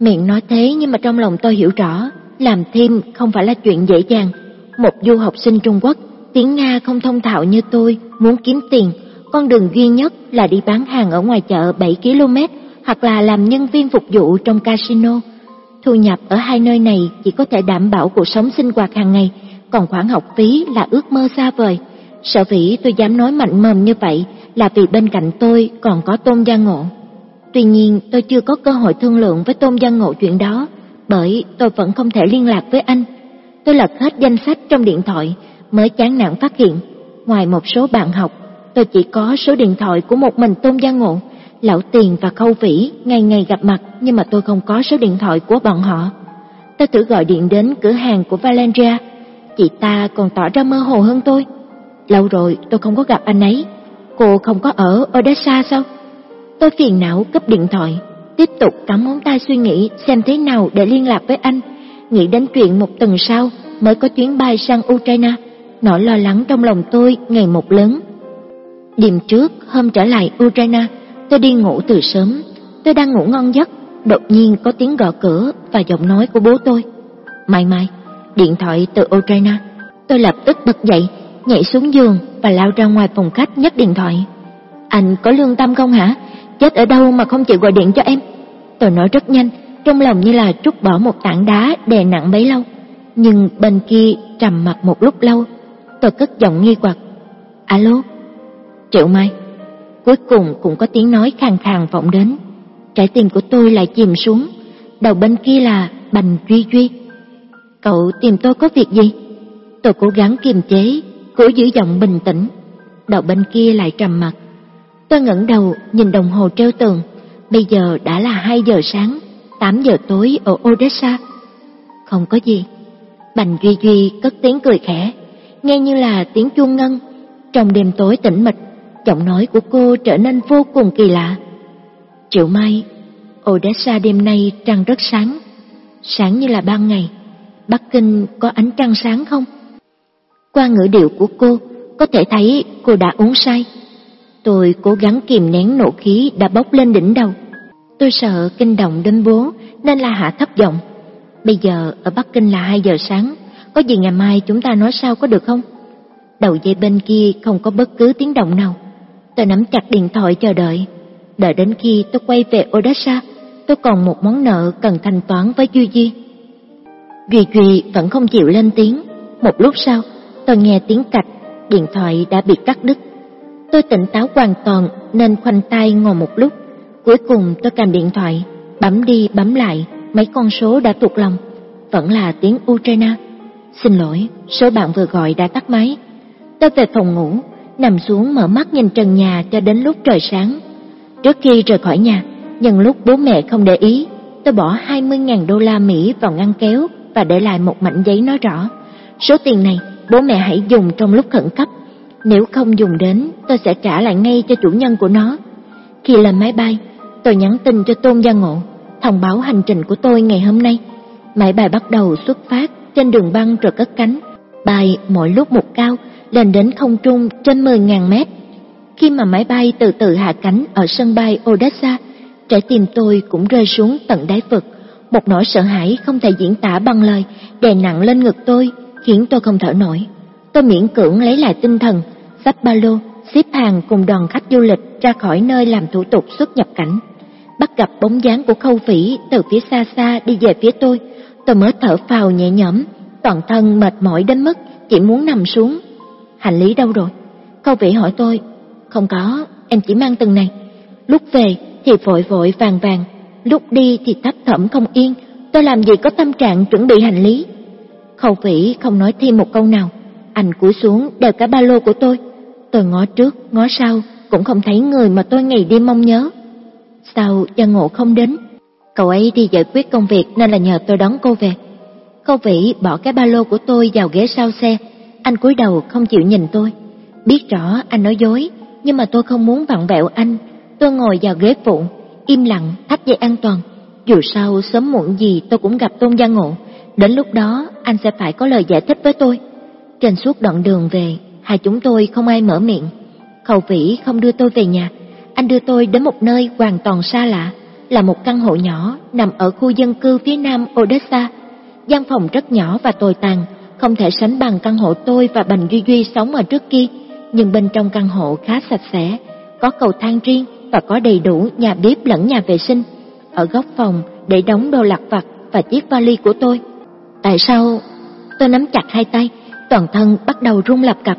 S1: Miệng nói thế nhưng mà trong lòng tôi hiểu rõ, làm thêm không phải là chuyện dễ dàng. Một du học sinh Trung Quốc, tiếng Nga không thông thạo như tôi, muốn kiếm tiền, con đường duy nhất là đi bán hàng ở ngoài chợ 7 km hoặc là làm nhân viên phục vụ trong casino. Thu nhập ở hai nơi này chỉ có thể đảm bảo cuộc sống sinh hoạt hàng ngày, còn khoản học phí là ước mơ xa vời. Sở vĩ tôi dám nói mạnh mồm như vậy là vì bên cạnh tôi còn có Tôn Gia Ngộ. Tuy nhiên tôi chưa có cơ hội thương lượng với Tôn Gia Ngộ chuyện đó, bởi tôi vẫn không thể liên lạc với anh. Tôi lật hết danh sách trong điện thoại, mới chán nản phát hiện, ngoài một số bạn học, tôi chỉ có số điện thoại của một mình Tôn Gia Ngộ, Lão Tiền và Khâu Vĩ ngày ngày gặp mặt nhưng mà tôi không có số điện thoại của bọn họ. Tôi thử gọi điện đến cửa hàng của Valeria, chị ta còn tỏ ra mơ hồ hơn tôi. Lâu rồi tôi không có gặp anh ấy, cô không có ở Odessa sao? Tôi phiền não cấp điện thoại, tiếp tục cắm ngón tay suy nghĩ xem thế nào để liên lạc với anh, nghĩ đến chuyện một tuần sau mới có chuyến bay sang Ukraine. Nỗi lo lắng trong lòng tôi ngày một lớn. Đêm trước, hôm trở lại Ukraine, tôi đi ngủ từ sớm. Tôi đang ngủ ngon giấc, đột nhiên có tiếng gõ cửa và giọng nói của bố tôi. Mai mai, điện thoại từ Ukraine. Tôi lập tức bật dậy, nhảy xuống giường và lao ra ngoài phòng khách nhấc điện thoại. Anh có lương tâm không hả? Chết ở đâu mà không chịu gọi điện cho em? Tôi nói rất nhanh, trong lòng như là trút bỏ một tảng đá đè nặng bấy lâu. Nhưng bên kia trầm mặt một lúc lâu, tôi cất giọng nghi hoặc. Alo? Triệu Mai. Cuối cùng cũng có tiếng nói khàn khàn vọng đến. Trái tim của tôi lại chìm xuống. Đầu bên kia là Bành Duy Duy. Cậu tìm tôi có việc gì? Tôi cố gắng kiềm chế, cố giữ giọng bình tĩnh. Đầu bên kia lại trầm mặt. Tôi ngẩng đầu nhìn đồng hồ treo tường. Bây giờ đã là 2 giờ sáng, 8 giờ tối ở Odessa. Không có gì. Bành Duy Duy cất tiếng cười khẽ, nghe như là tiếng chuông ngân. Trong đêm tối tĩnh mịch, giọng nói của cô trở nên vô cùng kỳ lạ. Triệu Mai, Odessa đêm nay trăng rất sáng, sáng như là ban ngày. Bắc Kinh có ánh trăng sáng không? Qua ngữ điệu của cô, có thể thấy cô đã uống say. Tôi cố gắng kìm nén nộ khí đã bốc lên đỉnh đầu. Tôi sợ kinh động đến bố nên là hạ thấp giọng. Bây giờ ở Bắc Kinh là 2 giờ sáng, có gì ngày mai chúng ta nói sao có được không? Đầu dây bên kia không có bất cứ tiếng động nào. Tôi nắm chặt điện thoại chờ đợi. Đợi đến khi tôi quay về Odessa, tôi còn một món nợ cần thanh toán với Duy Duy. Duy Duy vẫn không chịu lên tiếng. Một lúc sau, tôi nghe tiếng cạch, điện thoại đã bị cắt đứt. Tôi tỉnh táo hoàn toàn nên khoanh tay ngồi một lúc. Cuối cùng tôi cầm điện thoại, bấm đi bấm lại, mấy con số đã thuộc lòng. Vẫn là tiếng Ukraine. Xin lỗi, số bạn vừa gọi đã tắt máy. Tôi về phòng ngủ, nằm xuống mở mắt nhìn trần nhà cho đến lúc trời sáng. Trước khi rời khỏi nhà, nhân lúc bố mẹ không để ý, tôi bỏ 20.000 đô la Mỹ vào ngăn kéo và để lại một mảnh giấy nói rõ. Số tiền này bố mẹ hãy dùng trong lúc khẩn cấp. Nếu không dùng đến, tôi sẽ trả lại ngay cho chủ nhân của nó. Khi lên máy bay, tôi nhắn tin cho Tôn Gia Ngộ, thông báo hành trình của tôi ngày hôm nay. Máy bay bắt đầu xuất phát trên đường băng rồi cất cánh, bay mỗi lúc một cao lên đến không trung trên 10.000 mét. Khi mà máy bay từ từ hạ cánh ở sân bay Odessa, trái tim tôi cũng rơi xuống tận đáy vực. Một nỗi sợ hãi không thể diễn tả bằng lời đè nặng lên ngực tôi, khiến tôi không thở nổi. Tôi miễn cưỡng lấy lại tinh thần, xách ba lô, xếp hàng cùng đoàn khách du lịch ra khỏi nơi làm thủ tục xuất nhập cảnh. Bắt gặp bóng dáng của khâu phỉ từ phía xa xa đi về phía tôi, tôi mới thở phào nhẹ nhõm, toàn thân mệt mỏi đến mức chỉ muốn nằm xuống. Hành lý đâu rồi? Khâu phỉ hỏi tôi. Không có, em chỉ mang từng này. Lúc về thì vội vội vàng vàng, lúc đi thì thấp thỏm không yên, tôi làm gì có tâm trạng chuẩn bị hành lý. Khâu phỉ không nói thêm một câu nào, anh cúi xuống đeo cả ba lô của tôi. Tôi ngó trước, ngó sau, cũng không thấy người mà tôi ngày đêm mong nhớ. Sao cha Ngộ không đến? Cậu ấy đi giải quyết công việc nên là nhờ tôi đón cô về. Cô Vĩ bỏ cái ba lô của tôi vào ghế sau xe, anh cúi đầu không chịu nhìn tôi. Biết rõ anh nói dối, nhưng mà tôi không muốn vặn vẹo anh. Tôi ngồi vào ghế phụ, im lặng thắt dây an toàn. Dù sao sớm muộn gì tôi cũng gặp Tôn Gia Ngộ, đến lúc đó anh sẽ phải có lời giải thích với tôi. Trên suốt đoạn đường về, hai chúng tôi không ai mở miệng. Khẩu Vĩ không đưa tôi về nhà, anh đưa tôi đến một nơi hoàn toàn xa lạ, là một căn hộ nhỏ nằm ở khu dân cư phía nam Odessa. Gian phòng rất nhỏ và tồi tàn, không thể sánh bằng căn hộ tôi và Bành Duy Duy sống ở trước kia, nhưng bên trong căn hộ khá sạch sẽ, có cầu thang riêng và có đầy đủ nhà bếp lẫn nhà vệ sinh. Ở góc phòng để đóng đồ lặt vặt và chiếc vali của tôi. Tại sao tôi nắm chặt hai tay, toàn thân bắt đầu run lập cập.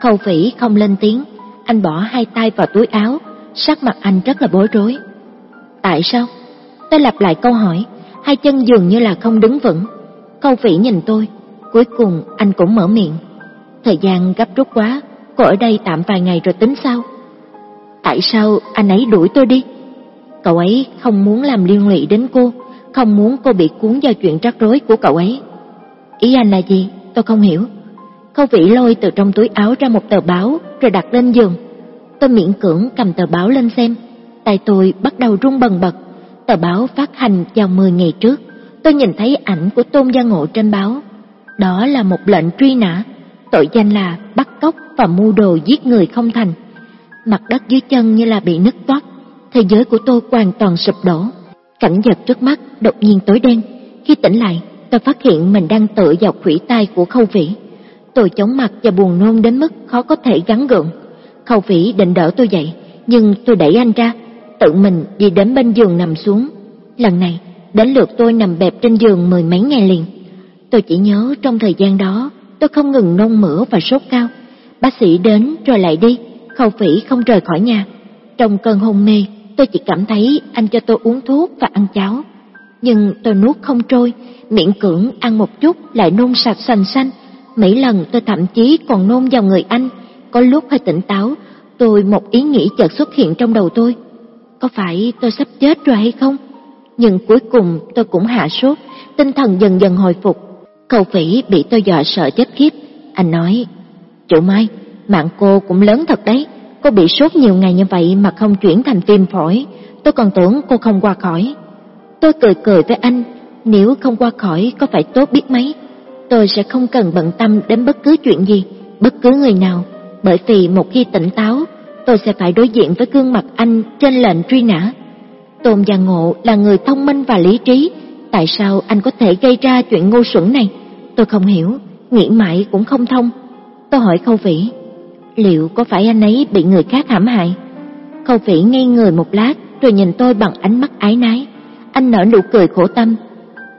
S1: Khâu Vĩ không lên tiếng, anh bỏ hai tay vào túi áo, sắc mặt anh rất là bối rối. Tại sao? Tôi lặp lại câu hỏi, hai chân dường như là không đứng vững. Khâu Vĩ nhìn tôi, cuối cùng anh cũng mở miệng. Thời gian gấp rút quá, cô ở đây tạm vài ngày rồi tính sao? Tại sao anh ấy đuổi tôi đi? Cậu ấy không muốn làm liên lụy đến cô, không muốn cô bị cuốn vào chuyện rắc rối của cậu ấy. Ý anh là gì? Tôi không hiểu. Khâu Vĩ lôi từ trong túi áo ra một tờ báo rồi đặt lên giường. Tôi miễn cưỡng cầm tờ báo lên xem, tay tôi bắt đầu run bần bật. Tờ báo phát hành vào 10 ngày trước, tôi nhìn thấy ảnh của Tôn Gia Ngộ trên báo. Đó là một lệnh truy nã, tội danh là bắt cóc và mua đồ giết người không thành. Mặt đất dưới chân như là bị nứt toát, thế giới của tôi hoàn toàn sụp đổ. Cảnh vật trước mắt đột nhiên tối đen. Khi tỉnh lại, tôi phát hiện mình đang tựa vào khủy tay của Khâu Vĩ. Tôi chóng mặt và buồn nôn đến mức khó có thể gắn gượng. Khâu Vĩ định đỡ tôi dậy, nhưng tôi đẩy anh ra, tự mình đi đến bên giường nằm xuống. Lần này, đến lượt tôi nằm bẹp trên giường mười mấy ngày liền. Tôi chỉ nhớ trong thời gian đó, tôi không ngừng nôn mửa và sốt cao. Bác sĩ đến rồi lại đi, Khâu Vĩ không rời khỏi nhà. Trong cơn hôn mê, tôi chỉ cảm thấy anh cho tôi uống thuốc và ăn cháo. Nhưng tôi nuốt không trôi, miệng cưỡng ăn một chút lại nôn sạch sành xanh. Mấy lần tôi thậm chí còn nôn vào người anh, có lúc hơi tỉnh táo, tôi một ý nghĩ chợt xuất hiện trong đầu tôi. Có phải tôi sắp chết rồi hay không? Nhưng cuối cùng tôi cũng hạ sốt, tinh thần dần dần hồi phục. Cầu phỉ bị tôi dọa sợ chết khiếp. Anh nói, chủ Mai, mạng cô cũng lớn thật đấy. Cô bị sốt nhiều ngày như vậy mà không chuyển thành viêm phổi. Tôi còn tưởng cô không qua khỏi. Tôi cười cười với anh, nếu không qua khỏi có phải tốt biết mấy. Tôi sẽ không cần bận tâm đến bất cứ chuyện gì, bất cứ người nào, bởi vì một khi tỉnh táo, tôi sẽ phải đối diện với gương mặt anh trên lệnh truy nã. Tôn Gia Ngộ là người thông minh và lý trí, tại sao anh có thể gây ra chuyện ngu xuẩn này? Tôi không hiểu, nghĩ mãi cũng không thông. Tôi hỏi Khâu Vĩ, liệu có phải anh ấy bị người khác hãm hại? Khâu Vĩ ngây người một lát rồi nhìn tôi bằng ánh mắt ái nái. Anh nở nụ cười khổ tâm.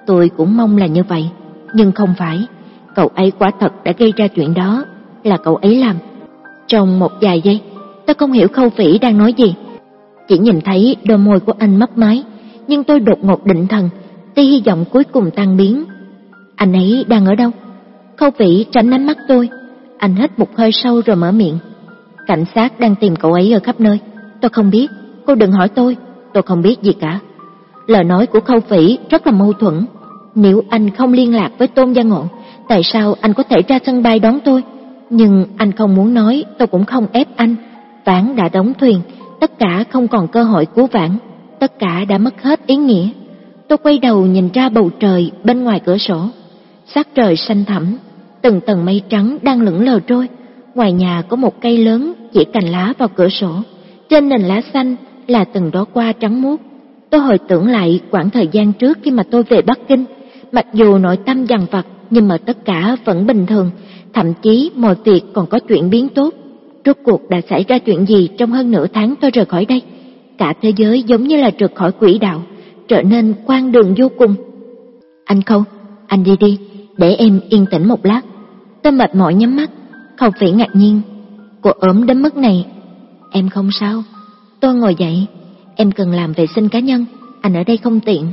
S1: Tôi cũng mong là như vậy, nhưng không phải. Cậu ấy quả thật đã gây ra chuyện đó, là cậu ấy làm. Trong một vài giây, tôi không hiểu Khâu Vĩ đang nói gì. Chỉ nhìn thấy đôi môi của anh mấp máy, nhưng tôi đột ngột định thần, tia hy vọng cuối cùng tan biến. Anh ấy đang ở đâu? Khâu Vĩ tránh ánh mắt tôi, anh hít một hơi sâu rồi mở miệng. Cảnh sát đang tìm cậu ấy ở khắp nơi. Tôi không biết, cô đừng hỏi tôi, tôi không biết gì cả. Lời nói của Khâu Vĩ rất là mâu thuẫn. Nếu anh không liên lạc với Tôn Gia Ngộ, tại sao anh có thể ra sân bay đón tôi? Nhưng anh không muốn nói, tôi cũng không ép anh. vãn đã đóng thuyền, tất cả không còn cơ hội cứu vãn, tất cả đã mất hết ý nghĩa. Tôi quay đầu nhìn ra bầu trời bên ngoài cửa sổ. Sắc trời xanh thẳm, từng tầng mây trắng đang lững lờ trôi. Ngoài nhà có một cây lớn chỉ cành lá vào cửa sổ. Trên nền lá xanh là từng đóa hoa trắng muốt. Tôi hồi tưởng lại quãng thời gian trước khi mà tôi về Bắc Kinh. Mặc dù nội tâm dằn vặt nhưng mà tất cả vẫn bình thường, thậm chí mọi việc còn có chuyển biến tốt. Rốt cuộc đã xảy ra chuyện gì trong hơn nửa tháng tôi rời khỏi đây? Cả thế giới giống như là trượt khỏi quỹ đạo, trở nên quan đường vô cùng. Anh không, anh đi đi, để em yên tĩnh một lát. Tôi mệt mỏi nhắm mắt, không phải ngạc nhiên. Cô ốm đến mức này. Em không sao. Tôi ngồi dậy, em cần làm vệ sinh cá nhân, anh ở đây không tiện.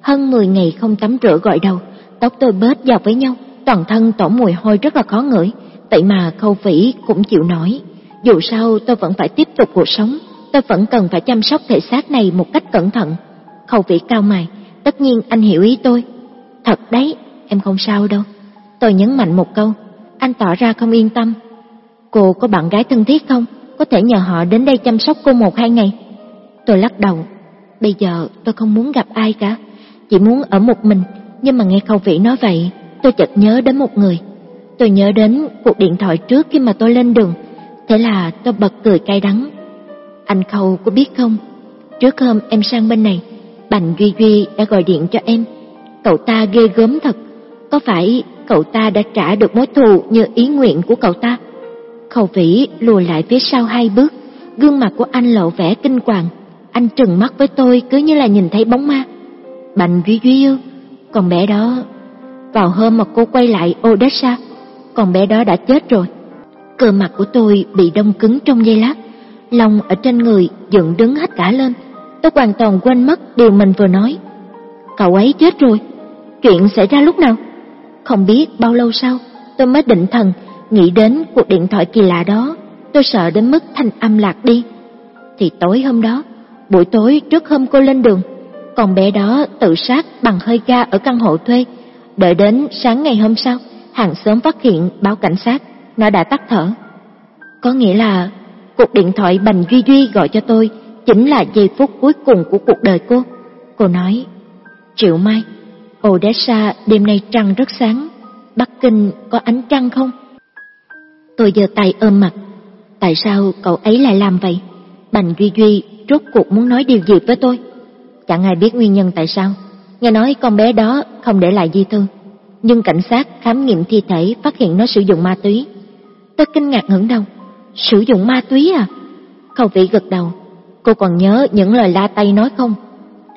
S1: Hơn 10 ngày không tắm rửa gội đầu, tóc tôi bết dọc với nhau, toàn thân tỏ mùi hôi rất là khó ngửi, vậy mà khâu phỉ cũng chịu nổi. Dù sao tôi vẫn phải tiếp tục cuộc sống, tôi vẫn cần phải chăm sóc thể xác này một cách cẩn thận. Khâu phỉ cao mày, tất nhiên anh hiểu ý tôi. Thật đấy, em không sao đâu. Tôi nhấn mạnh một câu, anh tỏ ra không yên tâm. Cô có bạn gái thân thiết không? Có thể nhờ họ đến đây chăm sóc cô một hai ngày. Tôi lắc đầu, bây giờ tôi không muốn gặp ai cả, chỉ muốn ở một mình, nhưng mà nghe khâu vĩ nói vậy, tôi chợt nhớ đến một người. Tôi nhớ đến cuộc điện thoại trước khi mà tôi lên đường, thế là tôi bật cười cay đắng. Anh Khâu có biết không, trước hôm em sang bên này, Bành Duy Duy đã gọi điện cho em. Cậu ta ghê gớm thật, có phải cậu ta đã trả được mối thù như ý nguyện của cậu ta? Khâu Vĩ lùi lại phía sau hai bước, gương mặt của anh lộ vẻ kinh hoàng. Anh trừng mắt với tôi cứ như là nhìn thấy bóng ma. Bành Duy Duy ư? Còn bé đó... Vào hôm mà cô quay lại Odessa, còn bé đó đã chết rồi. Cơ mặt của tôi bị đông cứng trong giây lát, lòng ở trên người dựng đứng hết cả lên. Tôi hoàn toàn quên mất điều mình vừa nói. Cậu ấy chết rồi. Chuyện xảy ra lúc nào? Không biết bao lâu sau, tôi mới định thần, nghĩ đến cuộc điện thoại kỳ lạ đó. Tôi sợ đến mức thanh âm lạc đi. Thì tối hôm đó, buổi tối trước hôm cô lên đường, còn bé đó tự sát bằng hơi ga ở căn hộ thuê. Đợi đến sáng ngày hôm sau, hàng xóm phát hiện báo cảnh sát, nó đã tắt thở. Có nghĩa là cuộc điện thoại Bành Duy Duy gọi cho tôi chính là giây phút cuối cùng của cuộc đời cô. Cô nói, Triệu Mai, Odessa đêm nay trăng rất sáng, Bắc Kinh có ánh trăng không? Tôi giơ tay ôm mặt, tại sao cậu ấy lại làm vậy? Bành Duy Duy rốt cuộc muốn nói điều gì với tôi? Chẳng ai biết nguyên nhân tại sao. Nghe nói con bé đó không để lại di thư, nhưng cảnh sát khám nghiệm thi thể phát hiện nó sử dụng ma túy. Tôi kinh ngạc ngẩng đầu, sử dụng ma túy à? Khâu vị gật đầu, cô còn nhớ những lời La tay nói không?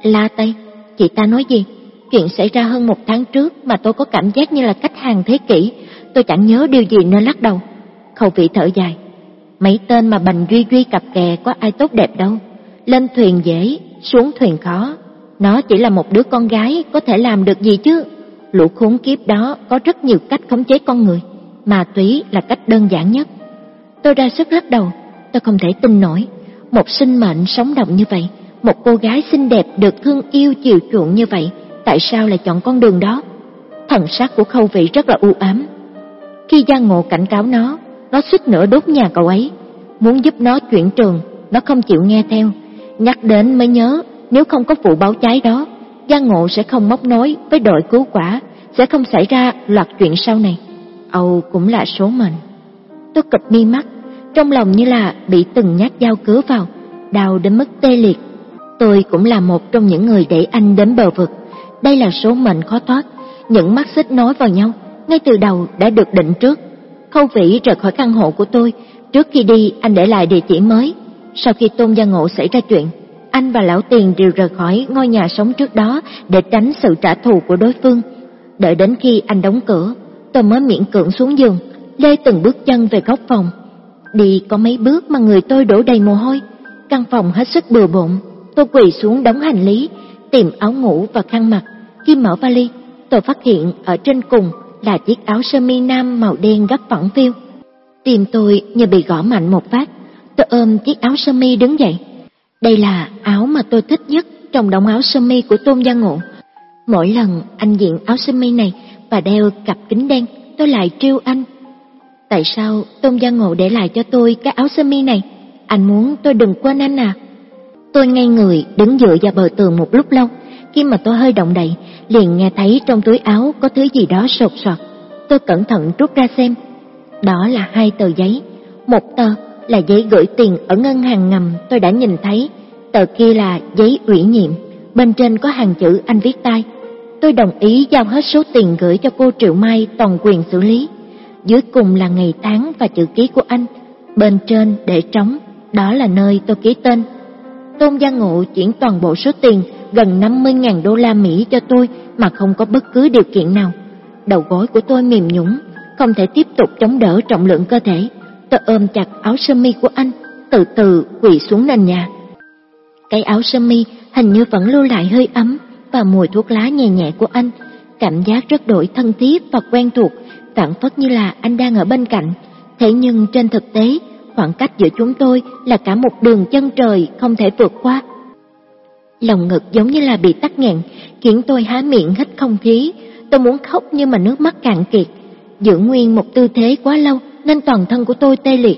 S1: La tay? chị ta nói gì? Chuyện xảy ra hơn một tháng trước mà tôi có cảm giác như là cách hàng thế kỷ, tôi chẳng nhớ điều gì nên lắc đầu. Khâu vị thở dài, mấy tên mà Bành Duy Duy cặp kè có ai tốt đẹp đâu, lên thuyền dễ, xuống thuyền khó. Nó chỉ là một đứa con gái có thể làm được gì chứ? Lũ khốn kiếp đó có rất nhiều cách khống chế con người, mà túy là cách đơn giản nhất. Tôi ra sức lắc đầu, tôi không thể tin nổi, một sinh mệnh sống động như vậy, một cô gái xinh đẹp được thương yêu chiều chuộng như vậy, tại sao lại chọn con đường đó? Thần sắc của Khâu Vị rất là u ám. Khi Gia Ngộ cảnh cáo nó, nó suýt nữa đốt nhà cậu ấy, muốn giúp nó chuyển trường, nó không chịu nghe theo, nhắc đến mới nhớ nếu không có vụ báo cháy đó, Giang Ngộ sẽ không móc nối với đội cứu quả, sẽ không xảy ra loạt chuyện sau này. Âu cũng là số mệnh. Tôi cụp mi mắt, trong lòng như là bị từng nhát dao cứa vào, đau đến mức tê liệt. Tôi cũng là một trong những người để anh đến bờ vực. Đây là số mệnh khó thoát, những mắt xích nối vào nhau, ngay từ đầu đã được định trước. Khâu Vĩ rời khỏi căn hộ của tôi, trước khi đi anh để lại địa chỉ mới. Sau khi Tôn Gia Ngộ xảy ra chuyện, anh và Lão Tiền đều rời khỏi ngôi nhà sống trước đó để tránh sự trả thù của đối phương. Đợi đến khi anh đóng cửa, tôi mới miễn cưỡng xuống giường, lê từng bước chân về góc phòng. Đi có mấy bước mà người tôi đổ đầy mồ hôi, căn phòng hết sức bừa bộn. Tôi quỳ xuống đóng hành lý, tìm áo ngủ và khăn mặt. Khi mở vali, tôi phát hiện ở trên cùng là chiếc áo sơ mi nam màu đen gấp phẳng phiu. Tim tôi như bị gõ mạnh một phát, tôi ôm chiếc áo sơ mi đứng dậy. Đây là áo mà tôi thích nhất trong đống áo sơ mi của Tôn Gia Ngộ. Mỗi lần anh diện áo sơ mi này và đeo cặp kính đen, tôi lại trêu anh. Tại sao Tôn Gia Ngộ để lại cho tôi cái áo sơ mi này? Anh muốn tôi đừng quên anh à? Tôi ngay người đứng dựa vào bờ tường một lúc lâu, khi mà tôi hơi động đậy, liền nghe thấy trong túi áo có thứ gì đó sột soạt. Tôi cẩn thận rút ra xem. Đó là hai tờ giấy, một tờ là giấy gửi tiền ở ngân hàng ngầm tôi đã nhìn thấy, tờ kia là giấy ủy nhiệm, bên trên có hàng chữ anh viết tay. Tôi đồng ý giao hết số tiền gửi cho cô Triệu Mai toàn quyền xử lý. Dưới cùng là ngày tháng và chữ ký của anh, bên trên để trống, đó là nơi tôi ký tên. Tôn Gia Ngộ chuyển toàn bộ số tiền gần 50.000 đô la Mỹ cho tôi mà không có bất cứ điều kiện nào. Đầu gối của tôi mềm nhũn, không thể tiếp tục chống đỡ trọng lượng cơ thể. Tôi ôm chặt áo sơ mi của anh, từ từ quỳ xuống nền nhà. Cái áo sơ mi hình như vẫn lưu lại hơi ấm và mùi thuốc lá nhẹ nhẹ của anh, cảm giác rất đổi thân thiết và quen thuộc, phản phất như là anh đang ở bên cạnh. Thế nhưng trên thực tế, khoảng cách giữa chúng tôi là cả một đường chân trời không thể vượt qua. Lòng ngực giống như là bị tắc nghẹn, khiến tôi há miệng hít không khí. Tôi muốn khóc nhưng mà nước mắt cạn kiệt. Giữ nguyên một tư thế quá lâu nên toàn thân của tôi tê liệt.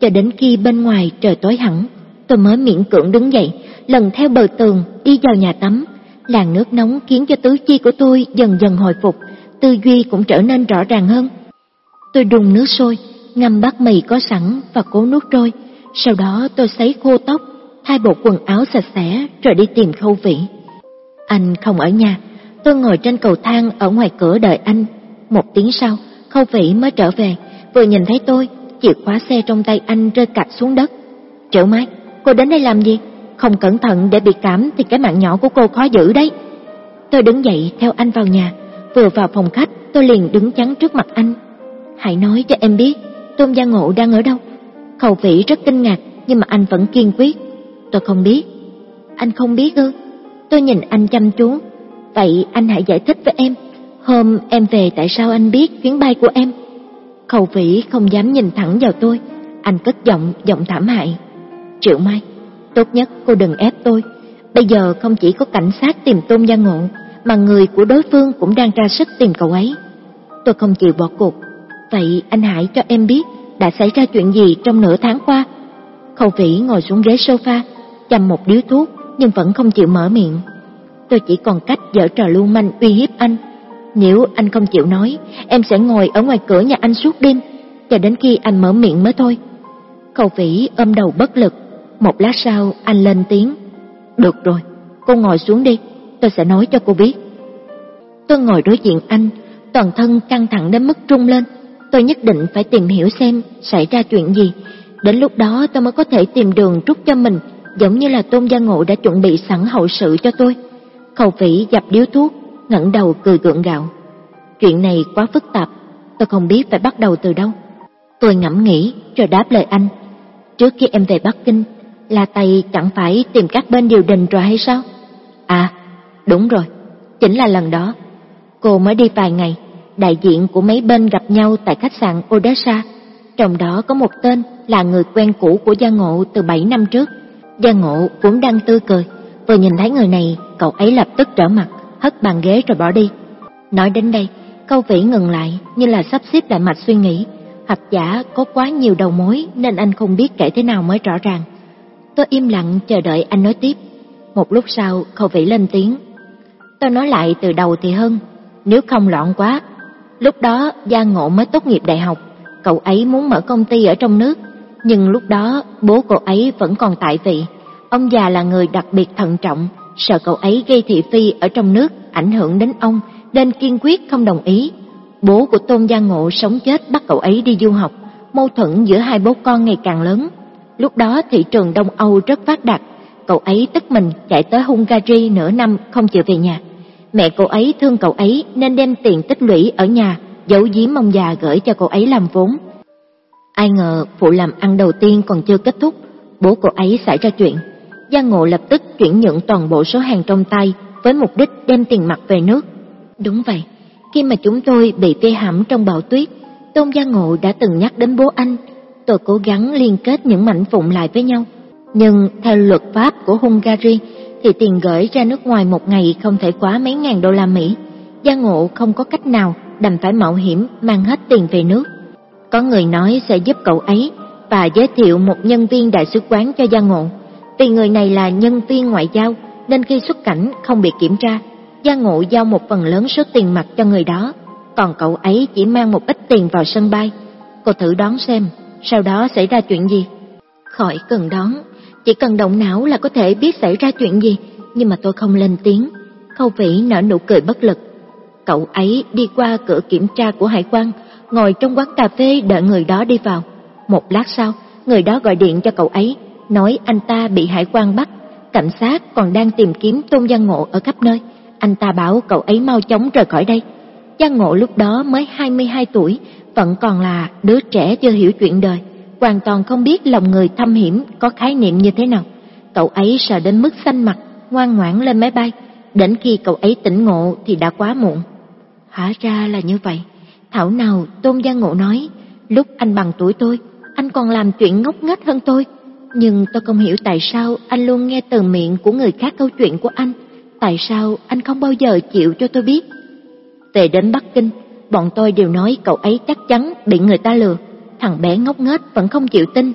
S1: Cho đến khi bên ngoài trời tối hẳn, tôi mới miễn cưỡng đứng dậy, lần theo bờ tường đi vào nhà tắm. Làn nước nóng khiến cho tứ chi của tôi dần dần hồi phục, tư duy cũng trở nên rõ ràng hơn. Tôi đun nước sôi, ngâm bát mì có sẵn và cố nuốt trôi. Sau đó tôi sấy khô tóc, thay bộ quần áo sạch sẽ rồi đi tìm khâu vĩ. Anh không ở nhà, tôi ngồi trên cầu thang ở ngoài cửa đợi anh. Một tiếng sau, khâu vĩ mới trở về, vừa nhìn thấy tôi, chìa khóa xe trong tay anh rơi cạch xuống đất. Triệu Mai, cô đến đây làm gì? Không cẩn thận để bị cảm thì cái mạng nhỏ của cô khó giữ đấy. Tôi đứng dậy theo anh vào nhà, vừa vào phòng khách tôi liền đứng chắn trước mặt anh. Hãy nói cho em biết, Tôn Gia Ngộ đang ở đâu? Khẩu vĩ rất kinh ngạc nhưng mà anh vẫn kiên quyết. Tôi không biết. Anh không biết ư? Tôi nhìn anh chăm chú. Vậy anh hãy giải thích với em. Hôm em về tại sao anh biết chuyến bay của em? Khâu vĩ không dám nhìn thẳng vào tôi. Anh cất giọng, giọng thảm hại. Triệu Mai, tốt nhất cô đừng ép tôi. Bây giờ không chỉ có cảnh sát tìm Tôn Gia Ngộ, mà người của đối phương cũng đang ra sức tìm cậu ấy. Tôi không chịu bỏ cuộc. Vậy anh hãy cho em biết đã xảy ra chuyện gì trong nửa tháng qua. Khâu Vĩ ngồi xuống ghế sofa, chầm một điếu thuốc nhưng vẫn không chịu mở miệng. Tôi chỉ còn cách dở trò lưu manh uy hiếp anh. Nếu anh không chịu nói, em sẽ ngồi ở ngoài cửa nhà anh suốt đêm, cho đến khi anh mở miệng mới thôi. Khâu Vĩ ôm đầu bất lực, một lát sau anh lên tiếng. Được rồi, cô ngồi xuống đi, tôi sẽ nói cho cô biết. Tôi ngồi đối diện anh, toàn thân căng thẳng đến mức trung lên. Tôi nhất định phải tìm hiểu xem xảy ra chuyện gì. Đến lúc đó tôi mới có thể tìm đường rút cho mình, giống như là Tôn Gia Ngộ đã chuẩn bị sẵn hậu sự cho tôi. Khẩu vĩ dập điếu thuốc, ngẩng đầu cười gượng gạo. Chuyện này quá phức tạp, tôi không biết phải bắt đầu từ đâu. Tôi ngẫm nghĩ rồi đáp lời anh. Trước khi em về Bắc Kinh, La Tây chẳng phải tìm các bên điều đình rồi hay sao? À, đúng rồi, chính là lần đó. Cô mới đi vài ngày, đại diện của mấy bên gặp nhau tại khách sạn Odessa. Trong đó có một tên là người quen cũ của Gia Ngộ từ 7 năm trước. Gia Ngộ cũng đang tươi cười, vừa nhìn thấy người này, cậu ấy lập tức trở mặt, hất bàn ghế rồi bỏ đi. Nói đến đây, câu vĩ ngừng lại như là sắp xếp lại mạch suy nghĩ, hoặc giả có quá nhiều đầu mối nên anh không biết kể thế nào mới rõ ràng. Tôi im lặng chờ đợi anh nói tiếp. Một lúc sau, câu Vĩ lên tiếng. Tôi nói lại từ đầu thì hơn, nếu không loạn quá. Lúc đó Gia Ngộ mới tốt nghiệp đại học, cậu ấy muốn mở công ty ở trong nước, nhưng lúc đó bố cậu ấy vẫn còn tại vị. Ông già là người đặc biệt thận trọng, sợ cậu ấy gây thị phi ở trong nước ảnh hưởng đến ông, nên kiên quyết không đồng ý. Bố của Tôn Gia Ngộ sống chết bắt cậu ấy đi du học, mâu thuẫn giữa hai bố con ngày càng lớn. Lúc đó thị trường Đông Âu rất phát đạt, cậu ấy tức mình chạy tới Hungary nửa năm không chịu về nhà. Mẹ cậu ấy thương cậu ấy nên đem tiền tích lũy ở nhà, giấu giếm ông già gửi cho cậu ấy làm vốn. Ai ngờ vụ làm ăn đầu tiên còn chưa kết thúc, bố cậu ấy xảy ra chuyện. Giang Ngộ lập tức chuyển nhượng toàn bộ số hàng trong tay với mục đích đem tiền mặt về nước. Đúng vậy, khi mà chúng tôi bị vây hãm trong bão tuyết, Tôn Giang Ngộ đã từng nhắc đến bố anh. Tôi cố gắng liên kết những mảnh vụn lại với nhau. Nhưng theo luật pháp của Hungary thì tiền gửi ra nước ngoài một ngày không thể quá mấy ngàn đô la Mỹ. Giang Ngộ không có cách nào đành phải mạo hiểm mang hết tiền về nước. Có người nói sẽ giúp cậu ấy và giới thiệu một nhân viên đại sứ quán cho Giang Ngộ. Vì người này là nhân viên ngoại giao nên khi xuất cảnh không bị kiểm tra. Gia Ngộ giao một phần lớn số tiền mặt cho người đó, còn cậu ấy chỉ mang một ít tiền vào sân bay. Cô thử đoán xem, sau đó xảy ra chuyện gì? Khỏi cần đoán, chỉ cần động não là có thể biết xảy ra chuyện gì, nhưng mà tôi không lên tiếng. Khâu Vĩ nở nụ cười bất lực. Cậu ấy đi qua cửa kiểm tra của hải quan, ngồi trong quán cà phê đợi người đó đi vào. Một lát sau, người đó gọi điện cho cậu ấy, nói anh ta bị hải quan bắt, cảnh sát còn đang tìm kiếm Tôn Giang Ngộ ở khắp nơi. Anh ta bảo cậu ấy mau chóng rời khỏi đây. Giang Ngộ lúc đó mới 22 tuổi, vẫn còn là đứa trẻ chưa hiểu chuyện đời, hoàn toàn không biết lòng người thâm hiểm có khái niệm như thế nào. cậu ấy sợ đến mức xanh mặt, ngoan ngoãn lên máy bay. Đến khi cậu ấy tỉnh ngộ thì đã quá muộn. Hóa ra là như vậy. Thảo nào Tôn Gia Ngộ nói, lúc anh bằng tuổi tôi, anh còn làm chuyện ngốc nghếch hơn tôi. Nhưng tôi không hiểu tại sao anh luôn nghe từ miệng của người khác câu chuyện của anh. Tại sao anh không bao giờ chịu cho tôi biết? Về đến Bắc Kinh, bọn tôi đều nói cậu ấy chắc chắn bị người ta lừa. Thằng bé ngốc nghếch vẫn không chịu tin.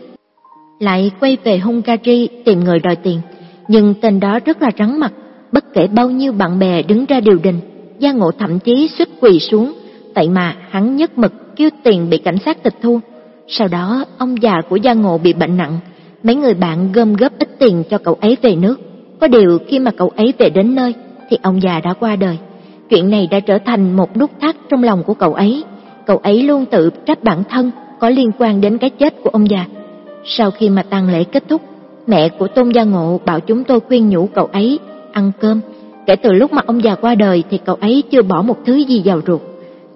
S1: Lại quay về Hungary tìm người đòi tiền. Nhưng tên đó rất là rắn mặt, bất kể bao nhiêu bạn bè đứng ra điều đình. Gia Ngộ thậm chí suýt quỳ xuống, vậy mà hắn nhất mực kêu tiền bị cảnh sát tịch thu. Sau đó, ông già của Gia Ngộ bị bệnh nặng, mấy người bạn gom góp ít tiền cho cậu ấy về nước. Có điều khi mà cậu ấy về đến nơi thì ông già đã qua đời. Chuyện này đã trở thành một nút thắt trong lòng của cậu ấy. Cậu ấy luôn tự trách bản thân có liên quan đến cái chết của ông già. Sau khi mà tang lễ kết thúc, mẹ của Tôn Gia Ngộ bảo chúng tôi khuyên nhủ cậu ấy ăn cơm. Kể từ lúc mà ông già qua đời thì cậu ấy chưa bỏ một thứ gì vào ruột.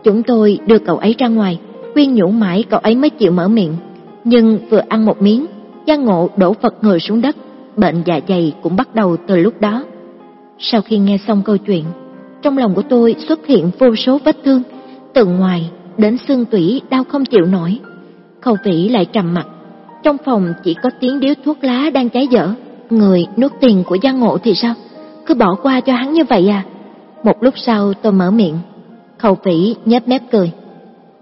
S1: Chúng tôi đưa cậu ấy ra ngoài, khuyên nhủ mãi cậu ấy mới chịu mở miệng. Nhưng vừa ăn một miếng, Gia Ngộ đổ phật người xuống đất, bệnh dạ dày cũng bắt đầu từ lúc đó. Sau khi nghe xong câu chuyện, trong lòng của tôi xuất hiện vô số vết thương, từ ngoài đến xương tủy đau không chịu nổi. Khâu Vĩ lại trầm mặt, trong phòng chỉ có tiếng điếu thuốc lá đang cháy dở. Người nuốt tiền của gia Ngộ thì sao? Cứ bỏ qua cho hắn như vậy à? Một lúc sau tôi mở miệng. Khâu Vĩ nhếch mép cười.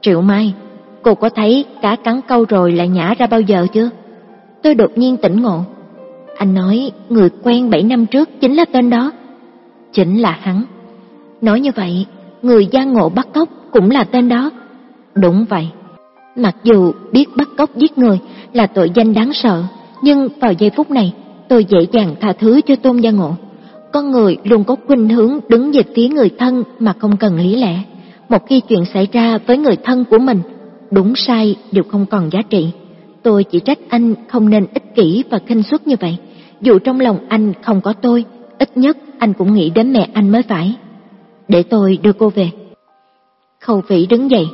S1: Triệu Mai, cô có thấy cá cắn câu rồi lại nhả ra bao giờ chưa? Tôi đột nhiên tỉnh ngộ. Anh nói người quen 7 năm trước chính là tên đó. Chính là hắn. Nói như vậy, người Giang Ngộ bắt cóc cũng là tên đó. Đúng vậy. Mặc dù biết bắt cóc giết người là tội danh đáng sợ, nhưng vào giây phút này, tôi dễ dàng tha thứ cho Tôn Gia Ngộ. Con người luôn có khuynh hướng đứng về phía người thân mà không cần lý lẽ. Một khi chuyện xảy ra với người thân của mình, đúng sai đều không còn giá trị. Tôi chỉ trách anh không nên ích kỷ và khinh suất như vậy. Dù trong lòng anh không có tôi, ít nhất anh cũng nghĩ đến mẹ anh mới phải. Để tôi đưa cô về. Khâu Vĩ đứng dậy.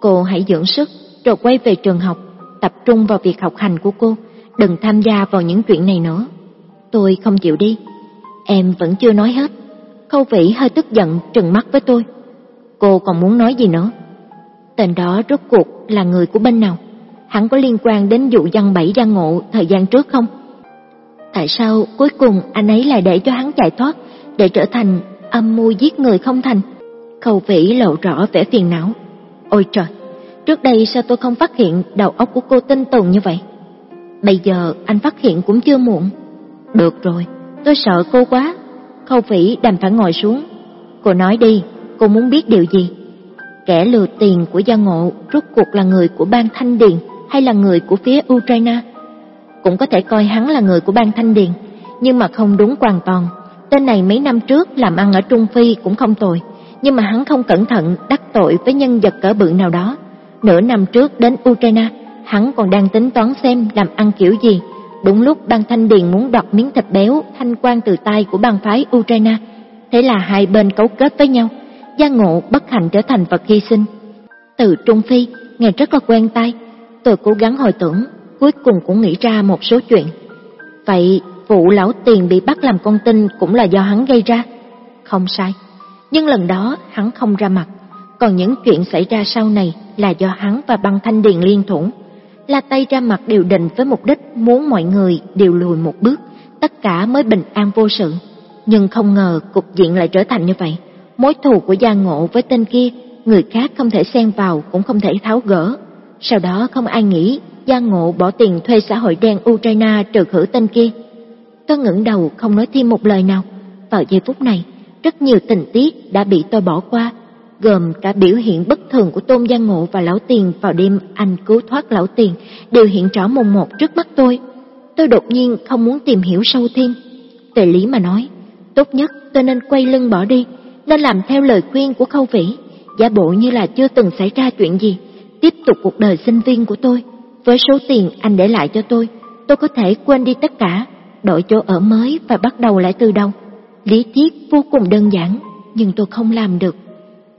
S1: Cô hãy dưỡng sức, rồi quay về trường học, tập trung vào việc học hành của cô, đừng tham gia vào những chuyện này nữa. Tôi không chịu đi. Em vẫn chưa nói hết. Khâu Vĩ hơi tức giận trừng mắt với tôi. Cô còn muốn nói gì nữa? Tên đó rốt cuộc là người của bên nào? Hắn có liên quan đến vụ văn bảy ra ngộ thời gian trước không? Tại sao cuối cùng anh ấy lại để cho hắn chạy thoát để trở thành âm mưu giết người không thành? Khâu Vĩ lộ rõ vẻ phiền não. Ôi trời, trước đây sao tôi không phát hiện đầu óc của cô tinh tồn như vậy? Bây giờ anh phát hiện cũng chưa muộn. Được rồi, tôi sợ cô quá. Khâu Vĩ đành phải ngồi xuống. Cô nói đi, cô muốn biết điều gì? Kẻ lừa tiền của Gia Ngộ rốt cuộc là người của bang Thanh Điền hay là người của phía Ukraine? Cũng có thể coi hắn là người của bang Thanh Điền, nhưng mà không đúng hoàn toàn. Tên này mấy năm trước làm ăn ở Trung Phi cũng không tồi, nhưng mà hắn không cẩn thận đắc tội với nhân vật cỡ bự nào đó. Nửa năm trước đến Ukraine, hắn còn đang tính toán xem làm ăn kiểu gì. Đúng lúc bang Thanh Điền muốn đoạt miếng thịt béo thanh quan từ tay của bang phái Ukraine, thế là hai bên cấu kết với nhau. Gia Ngộ bất hạnh trở thành vật hy sinh. Từ Trung Phi, nghe rất là quen tai. Tôi cố gắng hồi tưởng, cuối cùng cũng nghĩ ra một số chuyện. Vậy vụ lão tiền bị bắt làm con tin cũng là do hắn gây ra? Không sai nhưng lần đó hắn không ra mặt, còn những chuyện xảy ra sau này là do hắn và băng thanh điền liên thủ. La tay ra mặt điều định với mục đích muốn mọi người đều lùi một bước, tất cả mới bình an vô sự. Nhưng không ngờ cục diện lại trở thành như vậy. Mối thù của gia ngộ với tên kia, người khác không thể xen vào cũng không thể tháo gỡ. Sau đó không ai nghĩ gia ngộ bỏ tiền thuê xã hội đen Ukraine trừ khử tên kia. Tôi ngẩng đầu không nói thêm một lời nào. Vào giây phút này, rất nhiều tình tiết đã bị tôi bỏ qua, gồm cả biểu hiện bất thường của Tôn Giang Ngộ và Lão Tiền vào đêm anh cứu thoát Lão Tiền đều hiện rõ mồn một trước mắt tôi. Tôi đột nhiên không muốn tìm hiểu sâu thêm. Về lý mà nói, tốt nhất tôi nên quay lưng bỏ đi, nên làm theo lời khuyên của Khâu Vĩ, giả bộ như là chưa từng xảy ra chuyện gì, tiếp tục cuộc đời sinh viên của tôi. Với số tiền anh để lại cho tôi, tôi có thể quên đi tất cả, đổi chỗ ở mới và bắt đầu lại từ đầu. Lý thuyết vô cùng đơn giản, nhưng tôi không làm được.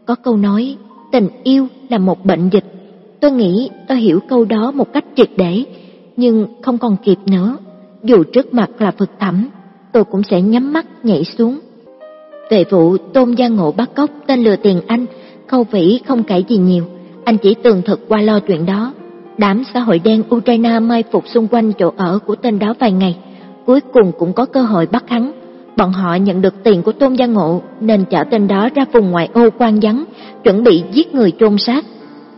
S1: Có câu nói, tình yêu là một bệnh dịch. Tôi nghĩ tôi hiểu câu đó một cách triệt để, nhưng không còn kịp nữa. dù trước mặt là vực thẳm, tôi cũng sẽ nhắm mắt nhảy xuống. Về vụ Tôn Gia Ngộ bắt cóc tên lừa tiền anh, Khâu Vĩ không kể gì nhiều, anh chỉ tường thực qua lo chuyện đó. Đám xã hội đen Ukraine mai phục xung quanh chỗ ở của tên đó vài ngày, cuối cùng cũng có cơ hội bắt hắn. Bọn họ nhận được tiền của Tôn Gia Ngộ nên chở tên đó ra vùng ngoại ô quan vắng, chuẩn bị giết người chôn xác.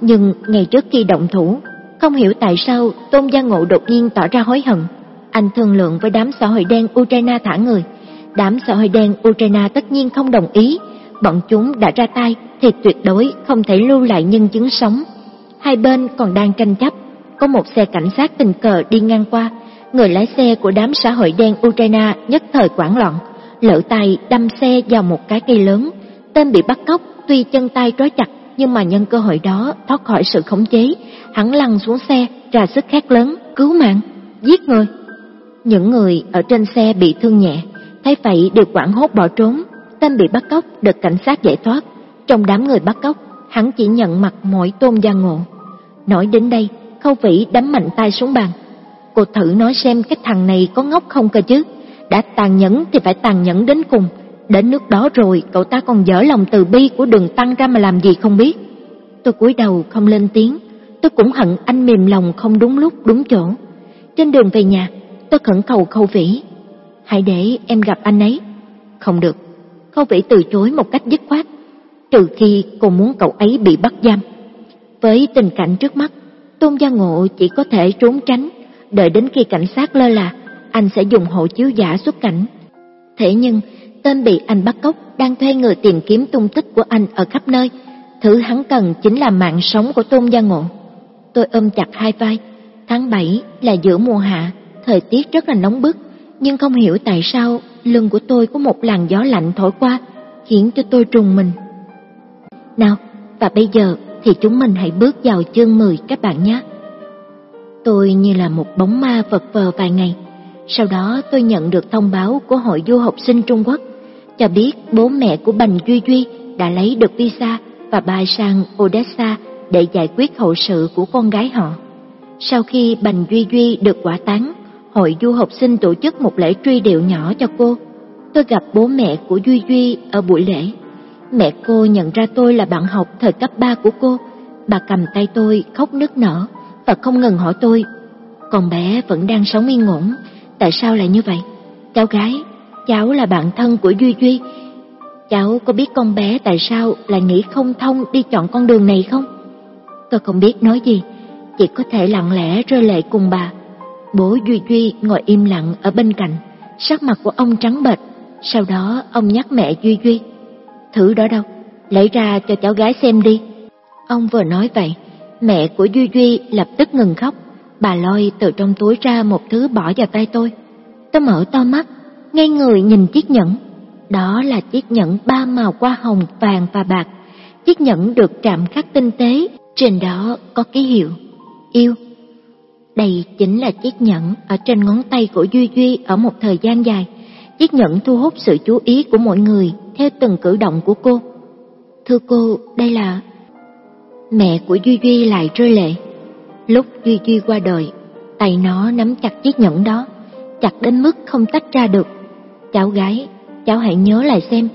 S1: Nhưng ngày trước khi động thủ, không hiểu tại sao Tôn Gia Ngộ đột nhiên tỏ ra hối hận. Anh thương lượng với đám xã hội đen Ukraine thả người. Đám xã hội đen Ukraine tất nhiên không đồng ý. Bọn chúng đã ra tay thì tuyệt đối không thể lưu lại nhân chứng sống. Hai bên còn đang tranh chấp. Có một xe cảnh sát tình cờ đi ngang qua. Người lái xe của đám xã hội đen Ukraine nhất thời quảng loạn. Lỡ tay đâm xe vào một cái cây lớn. Tên bị bắt cóc tuy chân tay trói chặt nhưng mà nhân cơ hội đó thoát khỏi sự khống chế, hắn lăn xuống xe, ra sức khét lớn, cứu mạng, giết người. Những người ở trên xe bị thương nhẹ, thấy vậy đều quảng hốt bỏ trốn, tên bị bắt cóc được cảnh sát giải thoát. Trong đám người bắt cóc, hắn chỉ nhận mặt mỗi tôn gia ngộ. Nói đến đây, khâu vĩ đấm mạnh tay xuống bàn. Cô thử nói xem cái thằng này có ngốc không cơ chứ, đã tàn nhẫn thì phải tàn nhẫn đến cùng, Đến nước đó rồi, cậu ta còn dở lòng từ bi của đường tăng ra mà làm gì không biết. Tôi cúi đầu không lên tiếng, tôi cũng hận anh mềm lòng không đúng lúc đúng chỗ. Trên đường về nhà, tôi khẩn cầu Khâu Vĩ. Hãy để em gặp anh ấy. Không được. Khâu Vĩ từ chối một cách dứt khoát, trừ khi cô muốn cậu ấy bị bắt giam. Với tình cảnh trước mắt, Tôn Gia Ngộ chỉ có thể trốn tránh, đợi đến khi cảnh sát lơ là, anh sẽ dùng hộ chiếu giả xuất cảnh. Thế nhưng, tên bị anh bắt cóc đang thuê người tìm kiếm tung tích của anh ở khắp nơi. Thứ hắn cần chính là mạng sống của Tôn Gia Ngộ. Tôi ôm chặt hai vai. Tháng 7 là giữa mùa hạ, thời tiết rất là nóng bức, nhưng không hiểu tại sao lưng của tôi có một làn gió lạnh thổi qua, khiến cho tôi trùng mình. Nào, và bây giờ thì chúng mình hãy bước vào chương 10 các bạn nhé. Tôi như là một bóng ma vật vờ vài ngày. Sau đó tôi nhận được thông báo của Hội du học sinh Trung Quốc cho biết bố mẹ của Bành Duy Duy đã lấy được visa và bay sang Odessa để giải quyết hậu sự của con gái họ. Sau khi Bành Duy Duy được quả tán, hội du học sinh tổ chức một lễ truy điệu nhỏ cho cô. Tôi gặp bố mẹ của Duy Duy ở buổi lễ. Mẹ cô nhận ra tôi là bạn học thời cấp 3 của cô. Bà cầm tay tôi khóc nức nở và không ngừng hỏi tôi, con bé vẫn đang sống yên ổn, tại sao lại như vậy? Cháu gái, cháu là bạn thân của Duy Duy. Cháu có biết con bé tại sao lại nghĩ không thông đi chọn con đường này không? Tôi không biết nói gì, chỉ có thể lặng lẽ rơi lệ cùng bà. Bố Duy Duy ngồi im lặng ở bên cạnh, sắc mặt của ông trắng bệch. Sau đó ông nhắc mẹ Duy Duy, thử đó đâu, lấy ra cho cháu gái xem đi. Ông vừa nói vậy, mẹ của Duy Duy lập tức ngừng khóc. Bà lôi từ trong túi ra một thứ bỏ vào tay tôi. Tôi mở to mắt, ngay người nhìn chiếc nhẫn. Đó là chiếc nhẫn ba màu qua hồng, vàng và bạc. Chiếc nhẫn được chạm khắc tinh tế, trên đó có ký hiệu yêu. Đây chính là chiếc nhẫn ở trên ngón tay của Duy Duy ở một thời gian dài. Chiếc nhẫn thu hút sự chú ý của mọi người theo từng cử động của cô. Thưa cô, đây là... Mẹ của Duy Duy lại rơi lệ. Lúc Duy Duy qua đời, tay nó nắm chặt chiếc nhẫn đó, chặt đến mức không tách ra được. Cháu gái, cháu hãy nhớ lại xem,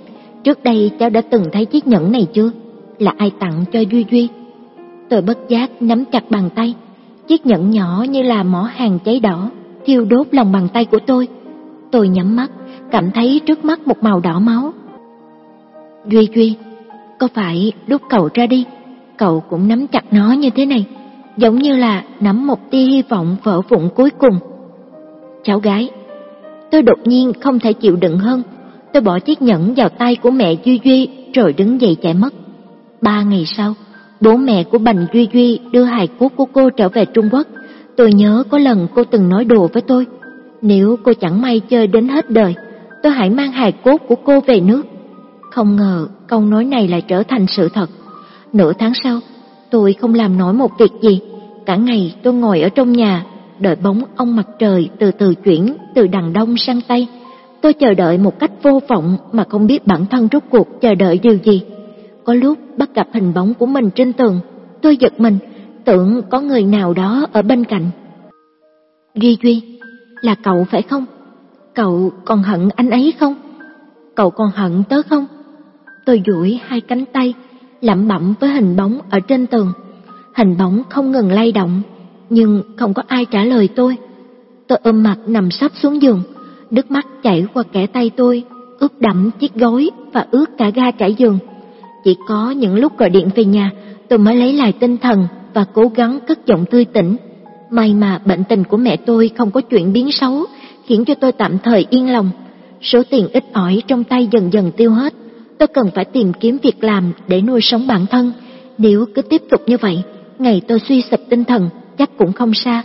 S1: trước đây cháu đã từng thấy chiếc nhẫn này chưa? Là ai tặng cho Duy Duy? Tôi bất giác nắm chặt bàn tay, chiếc nhẫn nhỏ như là mỏ hàng cháy đỏ, thiêu đốt lòng bàn tay của tôi. Tôi nhắm mắt, cảm thấy trước mắt một màu đỏ máu. Duy Duy, có phải lúc cậu ra đi, cậu cũng nắm chặt nó như thế này? giống như là nắm một tia hy vọng vỡ vụn cuối cùng. Cháu gái, tôi đột nhiên không thể chịu đựng hơn, tôi bỏ chiếc nhẫn vào tay của mẹ Duy Duy rồi đứng dậy chạy mất. Ba ngày sau, bố mẹ của Bành Duy Duy đưa hài cốt của cô trở về Trung Quốc. Tôi nhớ có lần cô từng nói đùa với tôi, nếu cô chẳng may chơi đến hết đời, tôi hãy mang hài cốt của cô về nước. Không ngờ câu nói này lại trở thành sự thật. Nửa tháng sau, tôi không làm nổi một việc gì, Cả ngày tôi ngồi ở trong nhà, đợi bóng ông mặt trời từ từ chuyển từ đằng đông sang tây. Tôi chờ đợi một cách vô vọng mà không biết bản thân rốt cuộc chờ đợi điều gì. Có lúc bắt gặp hình bóng của mình trên tường, tôi giật mình, tưởng có người nào đó ở bên cạnh. Duy Duy, là cậu phải không? Cậu còn hận anh ấy không? Cậu còn hận tớ không? Tôi duỗi hai cánh tay, lẩm bẩm với hình bóng ở trên tường. Hình bóng không ngừng lay động, nhưng không có ai trả lời tôi. Tôi ôm mặt nằm sắp xuống giường, nước mắt chảy qua kẻ tay tôi, ướt đẫm chiếc gối và ướt cả ga trải giường. Chỉ có những lúc gọi điện về nhà, tôi mới lấy lại tinh thần và cố gắng cất giọng tươi tỉnh. May mà bệnh tình của mẹ tôi không có chuyển biến xấu, khiến cho tôi tạm thời yên lòng. Số tiền ít ỏi trong tay dần dần tiêu hết. Tôi cần phải tìm kiếm việc làm để nuôi sống bản thân. Nếu cứ tiếp tục như vậy, ngày tôi suy sụp tinh thần chắc cũng không xa.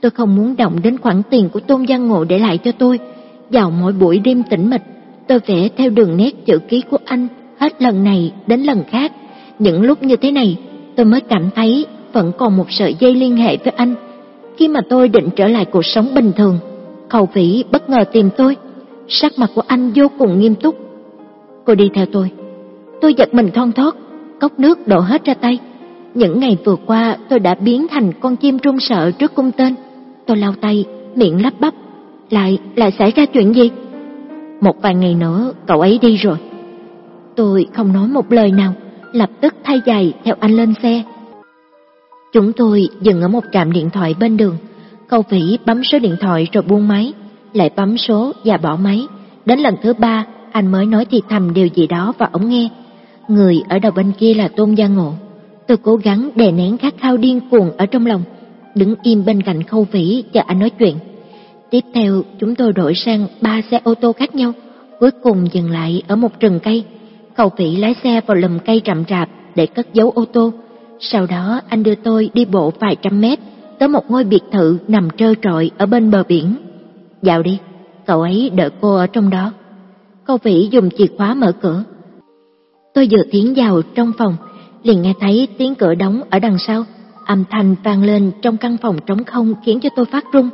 S1: Tôi không muốn động đến khoản tiền của Tôn Giang Ngộ để lại cho tôi. Vào mỗi buổi đêm tĩnh mịch, tôi vẽ theo đường nét chữ ký của anh hết lần này đến lần khác. Những lúc như thế này, tôi mới cảm thấy vẫn còn một sợi dây liên hệ với anh. Khi mà tôi định trở lại cuộc sống bình thường, Khẩu Vĩ bất ngờ tìm tôi, sắc mặt của anh vô cùng nghiêm túc. Cô đi theo tôi. Tôi giật mình thon thót, cốc nước đổ hết ra tay. Những ngày vừa qua tôi đã biến thành con chim run sợ trước cung tên. Tôi lau tay, miệng lắp bắp. Lại, lại xảy ra chuyện gì? Một vài ngày nữa cậu ấy đi rồi. Tôi không nói một lời nào, lập tức thay giày theo anh lên xe. Chúng tôi dừng ở một trạm điện thoại bên đường. cầu vĩ bấm số điện thoại rồi buông máy, lại bấm số và bỏ máy. Đến lần thứ ba, anh mới nói thì thầm điều gì đó vào ống nghe. Người ở đầu bên kia là Tôn Gia Ngộ. Tôi cố gắng đè nén khát khao điên cuồng ở trong lòng, đứng im bên cạnh khâu vĩ chờ anh nói chuyện. Tiếp theo, chúng tôi đổi sang ba xe ô tô khác nhau, cuối cùng dừng lại ở một rừng cây. Khâu vĩ lái xe vào lùm cây rậm rạp để cất giấu ô tô. Sau đó anh đưa tôi đi bộ vài trăm mét tới một ngôi biệt thự nằm trơ trọi ở bên bờ biển. Dạo đi, cậu ấy đợi cô ở trong đó. Cô vĩ dùng chìa khóa mở cửa. Tôi vừa tiến vào trong phòng, liền nghe thấy tiếng cửa đóng ở đằng sau. Âm thanh vang lên trong căn phòng trống không khiến cho tôi phát run.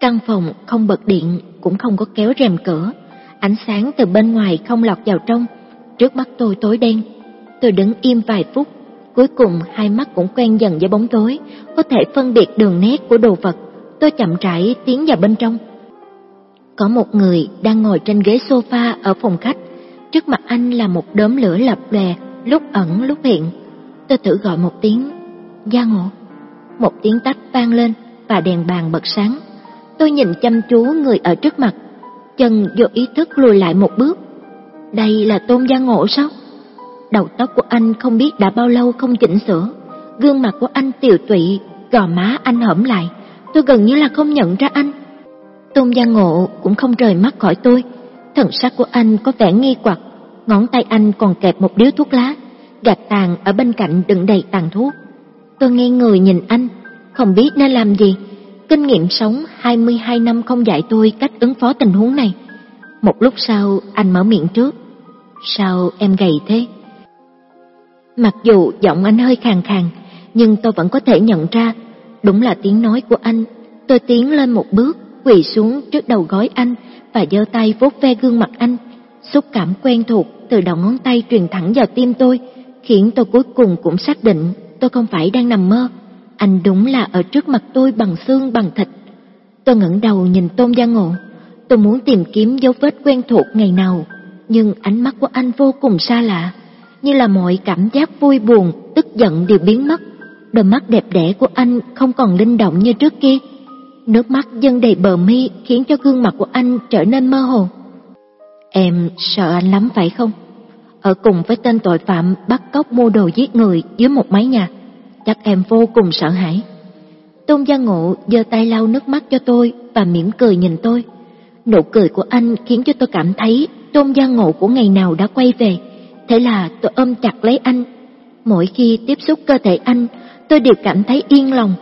S1: Căn phòng không bật điện, cũng không có kéo rèm cửa. Ánh sáng từ bên ngoài không lọt vào trong. Trước mắt tôi tối đen. Tôi đứng im vài phút, cuối cùng hai mắt cũng quen dần với bóng tối, có thể phân biệt đường nét của đồ vật. Tôi chậm rãi tiến vào bên trong. Có một người đang ngồi trên ghế sofa ở phòng khách, trước mặt anh là một đốm lửa lập lè, lúc ẩn lúc hiện. Tôi thử gọi một tiếng, Gia Ngộ. Một tiếng tách vang lên và đèn bàn bật sáng. Tôi nhìn chăm chú người ở trước mặt, chân vô ý thức lùi lại một bước. Đây là Tôn Gia Ngộ sao? Đầu tóc của anh không biết đã bao lâu không chỉnh sửa, gương mặt của anh tiều tụy, gò má anh hõm lại, tôi gần như là không nhận ra anh. Tôn Gia Ngộ cũng không rời mắt khỏi tôi, thần sắc của anh có vẻ nghi hoặc, ngón tay anh còn kẹp một điếu thuốc lá, gạt tàn ở bên cạnh đựng đầy tàn thuốc. Tôi nghe người nhìn anh, không biết nên làm gì. Kinh nghiệm sống 22 năm không dạy tôi cách ứng phó tình huống này. Một lúc sau, anh mở miệng trước. Sao em gầy thế? Mặc dù giọng anh hơi khàn khàn, nhưng tôi vẫn có thể nhận ra, đúng là tiếng nói của anh. Tôi tiến lên một bước, quỳ xuống trước đầu gối anh và giơ tay vuốt ve gương mặt anh. Xúc cảm quen thuộc từ đầu ngón tay truyền thẳng vào tim tôi, khiến tôi cuối cùng cũng xác định tôi không phải đang nằm mơ. Anh đúng là ở trước mặt tôi bằng xương bằng thịt. Tôi ngẩng đầu nhìn Tôn Gia Ngộ. Tôi muốn tìm kiếm dấu vết quen thuộc ngày nào, nhưng ánh mắt của anh vô cùng xa lạ, như là mọi cảm giác vui buồn, tức giận đều biến mất. Đôi mắt đẹp đẽ của anh không còn linh động như trước kia. Nước mắt dâng đầy bờ mi khiến cho gương mặt của anh trở nên mơ hồ. Em sợ anh lắm phải không? Ở cùng với tên tội phạm bắt cóc mua đồ giết người dưới một mái nhà, chắc em vô cùng sợ hãi. Tôn Gia Ngộ giơ tay lau nước mắt cho tôi và mỉm cười nhìn tôi. Nụ cười của anh khiến cho tôi cảm thấy Tôn Gia Ngộ của ngày nào đã quay về. Thế là tôi ôm chặt lấy anh. Mỗi khi tiếp xúc cơ thể anh, tôi đều cảm thấy yên lòng.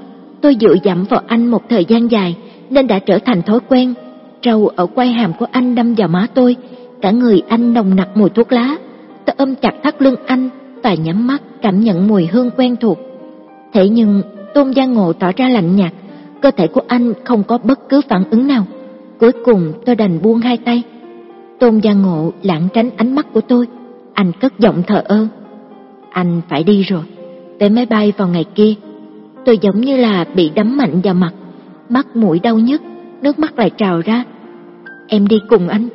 S1: Tôi dựa dẫm vào anh một thời gian dài nên đã trở thành thói quen. Trâu ở quai hàm của anh đâm vào má tôi, cả người anh nồng nặc mùi thuốc lá. Tôi ôm chặt thắt lưng anh và nhắm mắt cảm nhận mùi hương quen thuộc. Thế nhưng Tôn Gia Ngộ tỏ ra lạnh nhạt, cơ thể của anh không có bất cứ phản ứng nào. Cuối cùng tôi đành buông hai tay. Tôn Gia Ngộ lãng tránh ánh mắt của tôi, anh cất giọng thờ ơ. Anh phải đi rồi, vé máy bay vào ngày kia. Tôi giống như là bị đấm mạnh vào mặt, mắt mũi đau nhức, nước mắt lại trào ra. Em đi cùng anh.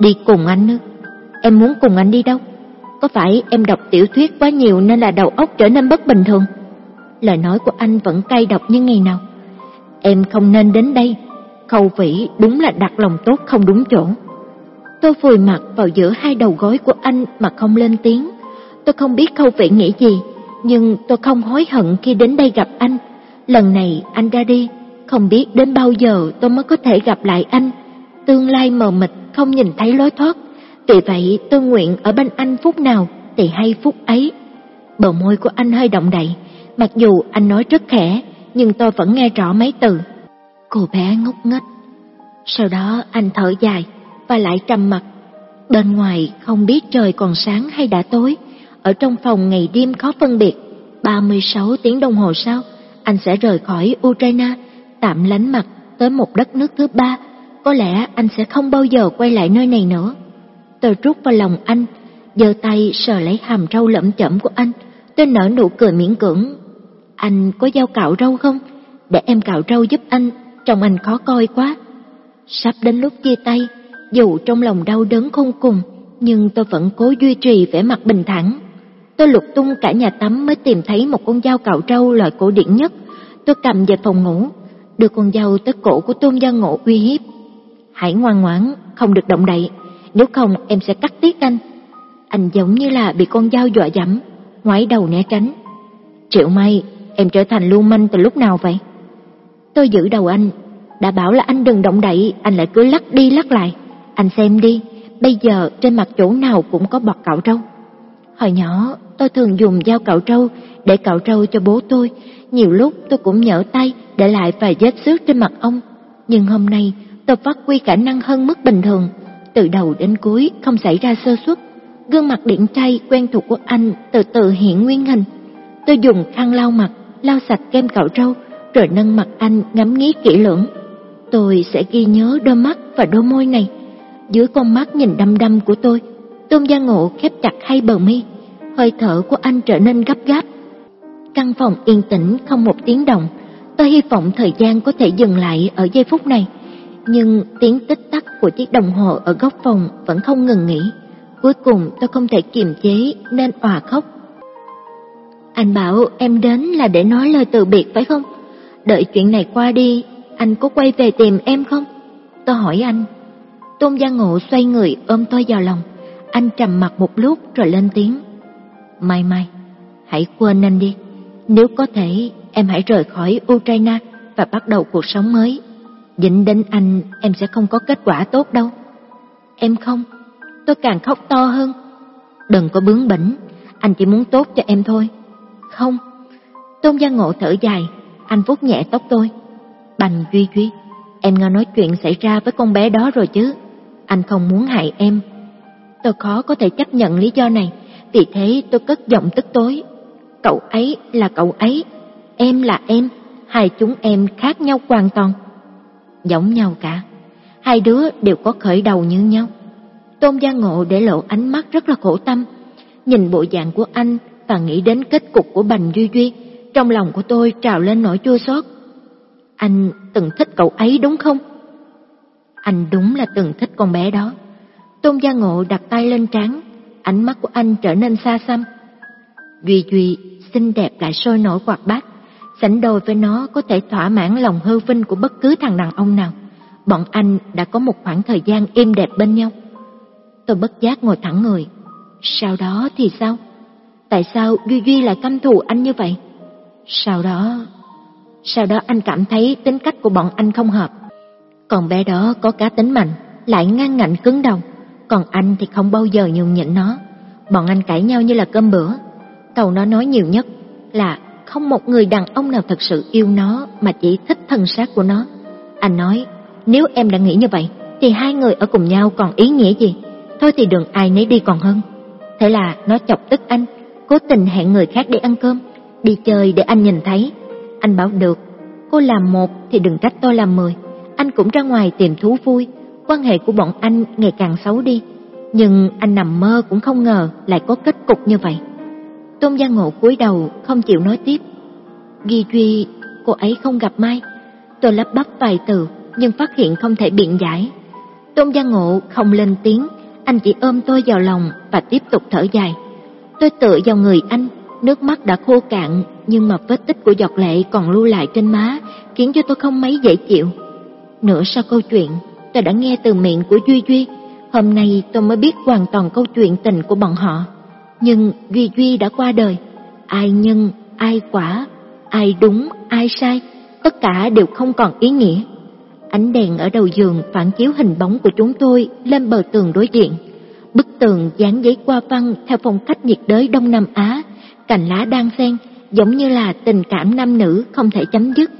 S2: Đi cùng anh ư? Em muốn cùng anh đi đâu? Có phải em đọc tiểu thuyết quá nhiều nên là đầu óc trở nên bất bình thường? Lời nói của anh vẫn cay độc như ngày nào. Em không nên đến đây. Khâu vĩ đúng là đặt lòng tốt không đúng chỗ. Tôi vùi mặt vào giữa hai đầu gối của anh mà không lên tiếng. Tôi không biết Khâu Vĩ nghĩ gì, nhưng tôi không hối hận khi đến đây gặp anh. Lần này anh ra đi, không biết đến bao giờ tôi mới có thể gặp lại anh. Tương lai mờ mịt không nhìn thấy lối thoát. Vì vậy tôi nguyện ở bên anh phút nào thì hay phút ấy. Bờ môi của anh hơi động đậy, mặc dù anh nói rất khẽ, nhưng tôi vẫn nghe rõ mấy từ. Cô bé ngốc nghếch. Sau đó anh thở dài và lại trầm mặt. Bên ngoài không biết trời còn sáng hay đã tối, ở trong phòng ngày đêm khó phân biệt. 36 tiếng đồng hồ sau, anh sẽ rời khỏi Ukraine, tạm lánh mặt tới một đất nước thứ ba. Có lẽ anh sẽ không bao giờ quay lại nơi này nữa. Tôi rút vào lòng anh, giơ tay sờ lấy hàm râu lẩm chẩm của anh. Tôi nở nụ cười miễn cưỡng. Anh có dao cạo râu không? Để em cạo râu giúp anh, trông anh khó coi quá. Sắp đến lúc chia tay, dù trong lòng đau đớn khôn cùng, nhưng tôi vẫn cố duy trì vẻ mặt bình thản. Tôi lục tung cả nhà tắm mới tìm thấy một con dao cạo trâu loại cổ điển nhất. Tôi cầm về phòng ngủ, đưa con dao tới cổ của Tôn Gia Ngộ uy hiếp. Hãy ngoan ngoãn, không được động đậy, nếu không em sẽ cắt tiết anh. Anh giống như là bị con dao dọa dẫm, ngoái đầu né tránh. Triệu May, em trở thành lưu manh từ lúc nào vậy? Tôi giữ đầu anh, đã bảo là anh đừng động đậy, anh lại cứ lắc đi lắc lại. Anh xem đi, bây giờ trên mặt chỗ nào cũng có bọt cạo trâu Hồi nhỏ, tôi thường dùng dao cạo trâu để cạo trâu cho bố tôi. Nhiều lúc tôi cũng nhỡ tay để lại vài vết xước trên mặt ông. Nhưng hôm nay, tôi phát huy khả năng hơn mức bình thường. Từ đầu đến cuối không xảy ra sơ suất. Gương mặt điện trai quen thuộc của anh từ từ hiện nguyên hình. Tôi dùng khăn lau mặt, lau sạch kem cạo trâu rồi nâng mặt anh ngắm nghía kỹ lưỡng. Tôi sẽ ghi nhớ đôi mắt và đôi môi này dưới con mắt nhìn đăm đăm của tôi, Tôn Gia Ngộ khép chặt hai bờ mi, hơi thở của anh trở nên gấp gáp. Căn phòng yên tĩnh không một tiếng động, tôi hy vọng thời gian có thể dừng lại ở giây phút này, nhưng tiếng tích tắc của chiếc đồng hồ ở góc phòng vẫn không ngừng nghỉ. Cuối cùng tôi không thể kiềm chế nên òa khóc. Anh bảo em đến là để nói lời từ biệt phải không? Đợi chuyện này qua đi, anh có quay về tìm em không? Tôi hỏi anh. Tôn Gia Ngộ xoay người ôm tôi vào lòng. Anh trầm mặt một lúc rồi lên tiếng. Mai mai, hãy quên anh đi. Nếu có thể, em hãy rời khỏi Ukraine và bắt đầu cuộc sống mới. Dính đến anh, em sẽ không có kết quả tốt đâu. Em không, tôi càng khóc to hơn. Đừng có bướng bỉnh, anh chỉ muốn tốt cho em thôi. Không, Tôn Gia Ngộ thở dài, anh vuốt nhẹ tóc tôi. Bành Duy Duy, em nghe nói chuyện xảy ra với con bé đó rồi chứ anh không muốn hại em. Tôi khó có thể chấp nhận lý do này, vì thế tôi cất giọng tức tối. Cậu ấy là cậu ấy, em là em, hai chúng em khác nhau hoàn toàn. Giống nhau cả, hai đứa đều có khởi đầu như nhau. Tôn Gia Ngộ để lộ ánh mắt rất là khổ tâm, nhìn bộ dạng của anh và nghĩ đến kết cục của Bành Duy Duy, trong lòng của tôi trào lên nỗi chua xót. Anh từng thích cậu ấy đúng không? Anh đúng là từng thích con bé đó. Tôn Gia Ngộ đặt tay lên trán, ánh mắt của anh trở nên xa xăm. Duy Duy xinh đẹp lại sôi nổi quạt bát, sánh đôi với nó có thể thỏa mãn lòng hư vinh của bất cứ thằng đàn ông nào. Bọn anh đã có một khoảng thời gian êm đẹp bên nhau. Tôi bất giác ngồi thẳng người. Sau đó thì sao? Tại sao Duy Duy lại căm thù anh như vậy? Sau đó... Sau đó anh cảm thấy tính cách của bọn anh không hợp. Còn bé đó có cá tính mạnh, lại ngang ngạnh cứng đầu, còn anh thì không bao giờ nhường nhịn nó. Bọn anh cãi nhau như là cơm bữa. cậu nó nói nhiều nhất là không một người đàn ông nào thật sự yêu nó mà chỉ thích thân xác của nó. Anh nói, nếu em đã nghĩ như vậy, thì hai người ở cùng nhau còn ý nghĩa gì? Thôi thì đừng ai nấy đi còn hơn. Thế là nó chọc tức anh, cố tình hẹn người khác để ăn cơm, đi chơi để anh nhìn thấy. Anh bảo được, cô làm một thì đừng trách tôi làm mười anh cũng ra ngoài tìm thú vui, quan hệ của bọn anh ngày càng xấu đi, nhưng anh nằm mơ cũng không ngờ lại có kết cục như vậy. Tôn Gia Ngộ cúi đầu không chịu nói tiếp. Ghi Duy, cô ấy không gặp Mai. Tôi lắp bắp vài từ, nhưng phát hiện không thể biện giải. Tôn Gia Ngộ không lên tiếng, anh chỉ ôm tôi vào lòng và tiếp tục thở dài. Tôi tựa vào người anh, nước mắt đã khô cạn nhưng mà vết tích của giọt lệ còn lưu lại trên má, khiến cho tôi không mấy dễ chịu. Nửa sau câu chuyện, tôi đã nghe từ miệng của Duy Duy, hôm nay tôi mới biết hoàn toàn câu chuyện tình của bọn họ. Nhưng Duy Duy đã qua đời, ai nhân, ai quả, ai đúng, ai sai, tất cả đều không còn ý nghĩa. Ánh đèn ở đầu giường phản chiếu hình bóng của chúng tôi lên bờ tường đối diện. Bức tường dán giấy qua văn theo phong cách nhiệt đới Đông Nam Á, cành lá đang xen, giống như là tình cảm nam nữ không thể chấm dứt.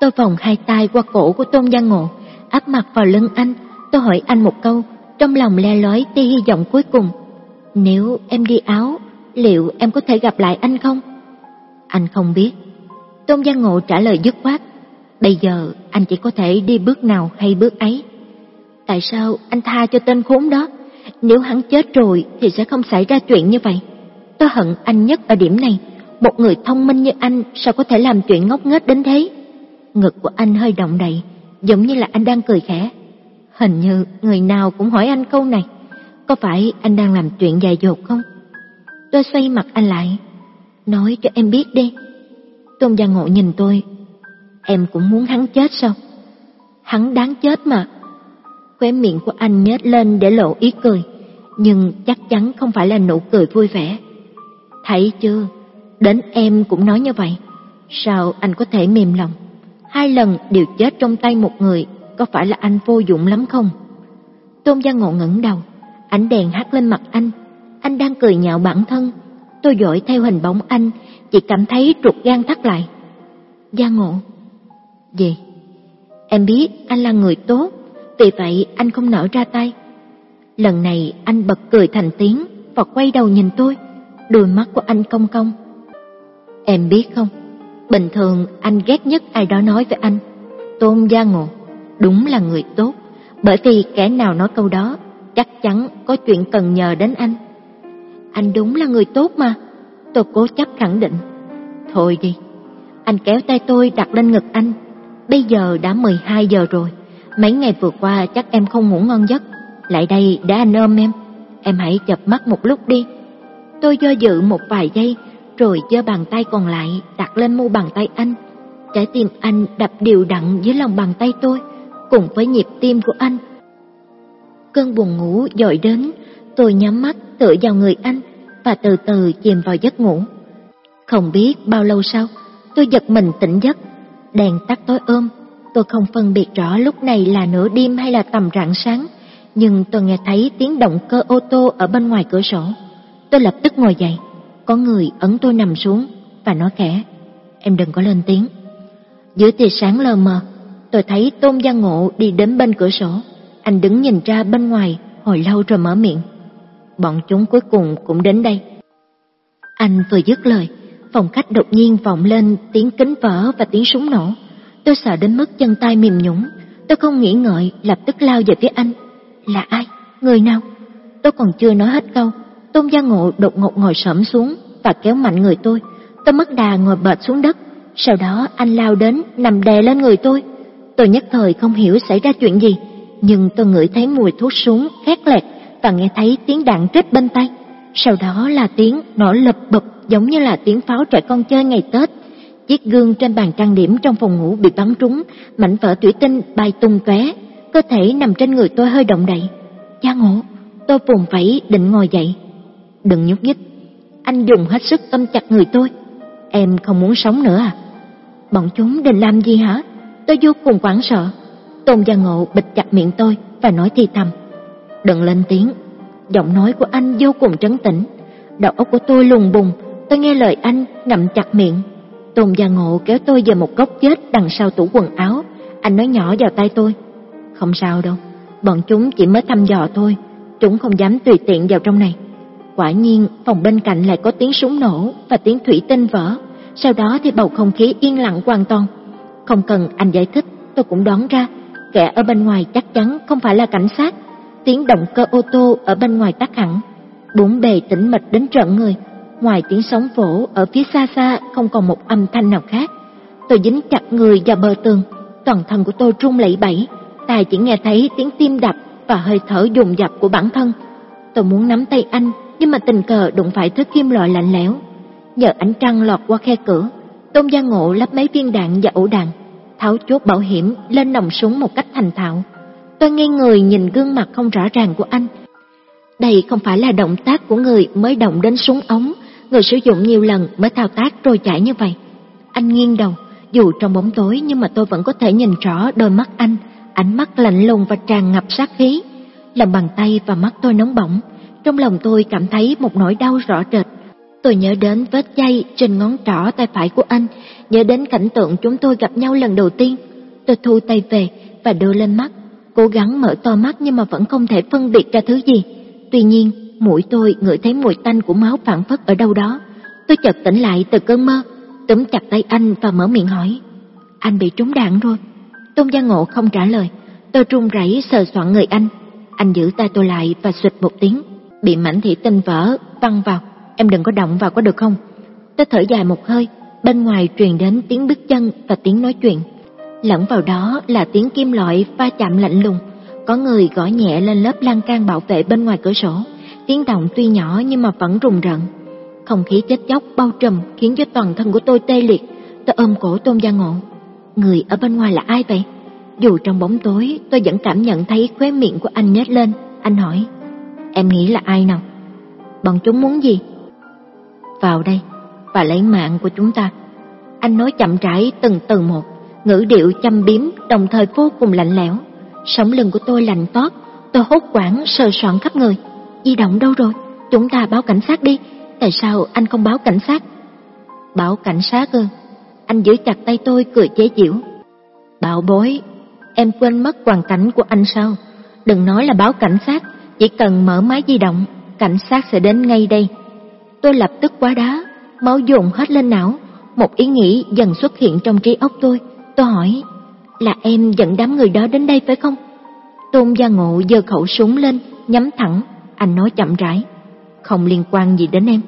S2: Tôi vòng hai tay qua cổ của Tôn Gia Ngộ, áp mặt vào lưng anh, tôi hỏi anh một câu, trong lòng le lói tia hy vọng cuối cùng. Nếu em đi áo, liệu em có thể gặp lại anh không? Anh không biết. Tôn Giang Ngộ trả lời dứt khoát. Bây giờ anh chỉ có thể đi bước nào hay bước ấy. Tại sao anh tha cho tên khốn đó? Nếu hắn chết rồi thì sẽ không xảy ra chuyện như vậy. Tôi hận anh nhất ở điểm này. Một người thông minh như anh sao có thể làm chuyện ngốc nghếch đến thế? Ngực của anh hơi động đậy, giống như là anh đang cười khẽ. Hình như người nào cũng hỏi anh câu này. Có phải anh đang làm chuyện dài dột không? Tôi xoay mặt anh lại. Nói cho em biết đi. Tôn Gia Ngộ nhìn tôi. Em cũng muốn hắn chết sao? Hắn đáng chết mà. Khóe miệng của anh nhếch lên để lộ ý cười. Nhưng chắc chắn không phải là nụ cười vui vẻ. Thấy chưa? Đến em cũng nói như vậy. Sao anh có thể mềm lòng? Hai lần đều chết trong tay một người, có phải là anh vô dụng lắm không? Tôn Gia Ngộ ngẩng đầu, ánh đèn hắt lên mặt anh. Anh đang cười nhạo bản thân. Tôi dõi theo hình bóng anh, chỉ cảm thấy trục gan thắt lại. Gia Ngộ. Gì? Em biết anh là người tốt, vì vậy anh không nở ra tay. Lần này anh bật cười thành tiếng và quay đầu nhìn tôi, đôi mắt của anh cong cong. Em biết không, bình thường anh ghét nhất ai đó nói với anh. Tôn Gia Ngộ, đúng là người tốt, bởi vì kẻ nào nói câu đó, chắc chắn có chuyện cần nhờ đến anh. Anh đúng là người tốt mà, tôi cố chấp khẳng định. Thôi đi, anh kéo tay tôi đặt lên ngực anh. Bây giờ đã 12 giờ rồi, mấy ngày vừa qua chắc em không ngủ ngon giấc. Lại đây để anh ôm em, em hãy chập mắt một lúc đi. Tôi do dự một vài giây, rồi giơ bàn tay còn lại đặt lên mu bàn tay anh. Trái tim anh đập đều đặn dưới lòng bàn tay tôi, cùng với nhịp tim của anh. Cơn buồn ngủ dội đến, tôi nhắm mắt tựa vào người anh và từ từ chìm vào giấc ngủ. Không biết bao lâu sau, tôi giật mình tỉnh giấc, đèn tắt tối ôm, tôi không phân biệt rõ lúc này là nửa đêm hay là tầm rạng sáng, nhưng tôi nghe thấy tiếng động cơ ô tô ở bên ngoài cửa sổ. Tôi lập tức ngồi dậy, có người ấn tôi nằm xuống và nói khẽ, em đừng có lên tiếng. Dưới tia sáng lờ mờ, tôi thấy Tôn Gia Ngộ đi đến bên cửa sổ. Anh đứng nhìn ra bên ngoài hồi lâu rồi mở miệng. Bọn chúng cuối cùng cũng đến đây. Anh vừa dứt lời, phòng khách đột nhiên vọng lên tiếng kính vỡ và tiếng súng nổ. Tôi sợ đến mức chân tay mềm nhũn, tôi không nghĩ ngợi lập tức lao về phía anh. Là ai? Người nào? Tôi còn chưa nói hết câu, Tôn Gia Ngộ đột ngột ngồi sẫm xuống và kéo mạnh người tôi. Tôi mất đà ngồi bệt xuống đất, sau đó anh lao đến nằm đè lên người tôi. Tôi nhất thời không hiểu xảy ra chuyện gì, nhưng tôi ngửi thấy mùi thuốc súng khét lẹt và nghe thấy tiếng đạn trích bên tay. Sau đó là tiếng nổ lập bập giống như là tiếng pháo trẻ con chơi ngày Tết. Chiếc gương trên bàn trang điểm trong phòng ngủ bị bắn trúng, mảnh vỡ thủy tinh bay tung tóe, cơ thể nằm trên người tôi hơi động đậy. Gia ngộ, tôi vùng vẫy định ngồi dậy. Đừng nhúc nhích, anh dùng hết sức ôm chặt người tôi. Em không muốn sống nữa à? Bọn chúng định làm gì hả? Tôi vô cùng hoảng sợ. Tôn Gia Ngộ bịt chặt miệng tôi và nói thì thầm. Đừng lên tiếng. Giọng nói của anh vô cùng trấn tĩnh. Đầu óc của tôi lùng bùng. Tôi nghe lời anh ngậm chặt miệng. Tôn Gia Ngộ kéo tôi về một góc chết đằng sau tủ quần áo. Anh nói nhỏ vào tay tôi. Không sao đâu. Bọn chúng chỉ mới thăm dò thôi. Chúng không dám tùy tiện vào trong này. Quả nhiên phòng bên cạnh lại có tiếng súng nổ và tiếng thủy tinh vỡ. Sau đó thì bầu không khí yên lặng hoàn toàn. Không cần anh giải thích, tôi cũng đoán ra, kẻ ở bên ngoài chắc chắn không phải là cảnh sát. Tiếng động cơ ô tô ở bên ngoài tắt hẳn, bốn bề tĩnh mịch đến trận người. Ngoài tiếng sóng vỗ ở phía xa xa không còn một âm thanh nào khác. Tôi dính chặt người vào bờ tường, toàn thân của tôi run lẩy bẩy, tai chỉ nghe thấy tiếng tim đập và hơi thở dồn dập của bản thân. Tôi muốn nắm tay anh, nhưng mà tình cờ đụng phải thứ kim loại lạnh lẽo. Nhờ ánh trăng lọt qua khe cửa, Tôn Gia Ngộ lắp mấy viên đạn và ổ đạn, tháo chốt bảo hiểm lên nòng súng một cách thành thạo. Tôi ngây người nhìn gương mặt không rõ ràng của anh. Đây không phải là động tác của người mới động đến súng ống, người sử dụng nhiều lần mới thao tác trôi chảy như vậy. Anh nghiêng đầu, dù trong bóng tối nhưng mà tôi vẫn có thể nhìn rõ đôi mắt anh, ánh mắt lạnh lùng và tràn ngập sát khí. Lòng bàn tay và mắt tôi nóng bỏng, trong lòng tôi cảm thấy một nỗi đau rõ rệt. Tôi nhớ đến vết chay trên ngón trỏ tay phải của anh, nhớ đến cảnh tượng chúng tôi gặp nhau lần đầu tiên. Tôi thu tay về và đưa lên mắt, cố gắng mở to mắt nhưng mà vẫn không thể phân biệt ra thứ gì. Tuy nhiên, mũi tôi ngửi thấy mùi tanh của máu phản phất ở đâu đó. Tôi chợt tỉnh lại từ cơn mơ, túm chặt tay anh và mở miệng hỏi. Anh bị trúng đạn rồi. Tôn Gia Ngộ không trả lời. Tôi run rẩy sờ soạn người anh. Anh giữ tay tôi lại và xịt một tiếng. Bị mảnh thủy tinh vỡ, văng vào. Em đừng có động vào có được không? Tôi thở dài một hơi. Bên ngoài truyền đến tiếng bước chân và tiếng nói chuyện. Lẫn vào đó là tiếng kim loại va chạm lạnh lùng. Có người gõ nhẹ lên lớp lan can bảo vệ bên ngoài cửa sổ. Tiếng động tuy nhỏ nhưng mà vẫn rùng rợn. Không khí chết chóc bao trùm khiến cho toàn thân của tôi tê liệt. Tôi ôm cổ Tôn Gia Ngộ. Người ở bên ngoài là ai vậy? Dù trong bóng tối, tôi vẫn cảm nhận thấy khóe miệng của anh nhếch lên. Anh hỏi, em nghĩ là ai nào? Bọn chúng muốn gì? Vào đây, và lấy mạng của chúng ta. Anh nói chậm rãi từng từ một, ngữ điệu chăm biếm đồng thời vô cùng lạnh lẽo. Sống lưng của tôi lạnh toát, tôi hốt quảng sờ soạn khắp người. Di động đâu rồi? Chúng ta báo cảnh sát đi. Tại sao anh không báo cảnh sát? Báo cảnh sát ư? Anh giữ chặt tay tôi cười chế giễu. Bảo bối, em quên mất hoàn cảnh của anh sao? Đừng nói là báo cảnh sát, chỉ cần mở máy di động, cảnh sát sẽ đến ngay đây. Tôi lập tức quá đá, máu dồn hết lên não, một ý nghĩ dần xuất hiện trong trí óc tôi. Tôi hỏi, là em dẫn đám người đó đến đây phải không? Tôn Gia Ngộ giơ khẩu súng lên, nhắm thẳng, anh nói chậm rãi. Không liên quan gì đến em,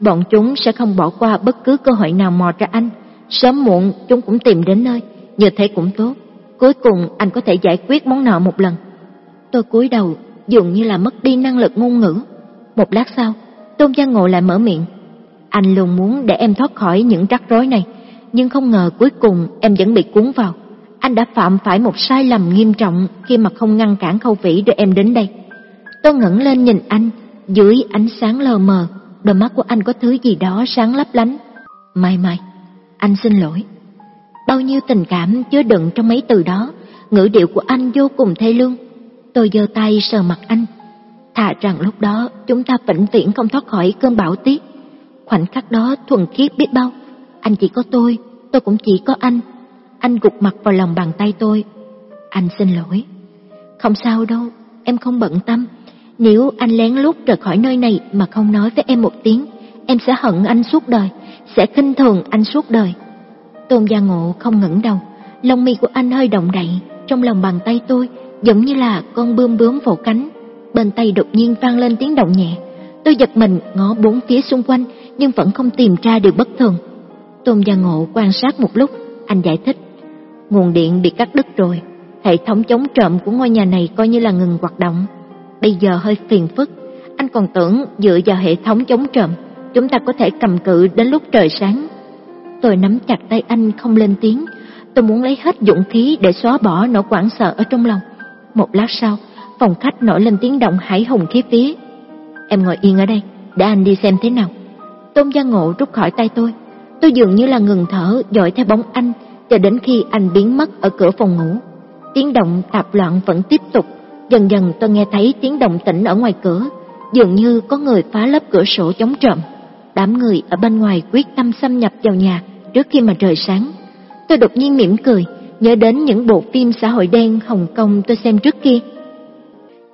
S2: bọn chúng sẽ không bỏ qua bất cứ cơ hội nào mò ra anh. Sớm muộn chúng cũng tìm đến nơi, như thế cũng tốt. Cuối cùng anh có thể giải quyết món nợ một lần. Tôi cúi đầu, dường như là mất đi năng lực ngôn ngữ. Một lát sau, Tôn Gia Ngộ lại mở miệng. Anh luôn muốn để em thoát khỏi những rắc rối này, nhưng không ngờ cuối cùng em vẫn bị cuốn vào. Anh đã phạm phải một sai lầm nghiêm trọng khi mà không ngăn cản khâu vĩ đưa em đến đây. Tôi ngẩng lên nhìn anh, dưới ánh sáng lờ mờ, đôi mắt của anh có thứ gì đó sáng lấp lánh. Mai mai, anh xin lỗi. Bao nhiêu tình cảm chứa đựng trong mấy từ đó, ngữ điệu của anh vô cùng thê lương. Tôi giơ tay sờ mặt anh. Thà rằng lúc đó chúng ta vĩnh viễn không thoát khỏi cơn bão tiết. Khoảnh khắc đó thuần khiết biết bao. Anh chỉ có tôi, tôi cũng chỉ có anh. Anh gục mặt vào lòng bàn tay tôi. Anh xin lỗi. Không sao đâu, em không bận tâm. Nếu anh lén lút rời khỏi nơi này mà không nói với em một tiếng, em sẽ hận anh suốt đời, sẽ khinh thường anh suốt đời. Tôn Gia Ngộ không ngẩng đầu, lông mi của anh hơi động đậy, trong lòng bàn tay tôi giống như là con bươm bướm vỗ cánh. Bên tay đột nhiên vang lên tiếng động nhẹ. Tôi giật mình ngó bốn phía xung quanh nhưng vẫn không tìm ra điều bất thường. Tôn Gia Ngộ quan sát một lúc, anh giải thích. Nguồn điện bị cắt đứt rồi, hệ thống chống trộm của ngôi nhà này coi như là ngừng hoạt động. Bây giờ hơi phiền phức, anh còn tưởng dựa vào hệ thống chống trộm, chúng ta có thể cầm cự đến lúc trời sáng. Tôi nắm chặt tay anh không lên tiếng, tôi muốn lấy hết dũng khí để xóa bỏ nỗi quảng sợ ở trong lòng. Một lát sau, phòng khách nổi lên tiếng động hải hùng khí phía. Em ngồi yên ở đây, để anh đi xem thế nào. Tôn Gia Ngộ rút khỏi tay tôi. Tôi dường như là ngừng thở, dõi theo bóng anh, cho đến khi anh biến mất ở cửa phòng ngủ. Tiếng động tạp loạn vẫn tiếp tục, dần dần tôi nghe thấy tiếng động tĩnh ở ngoài cửa, dường như có người phá lớp cửa sổ chống trộm. Đám người ở bên ngoài quyết tâm xâm nhập vào nhà trước khi mà trời sáng. Tôi đột nhiên mỉm cười, nhớ đến những bộ phim xã hội đen Hồng Kông tôi xem trước kia.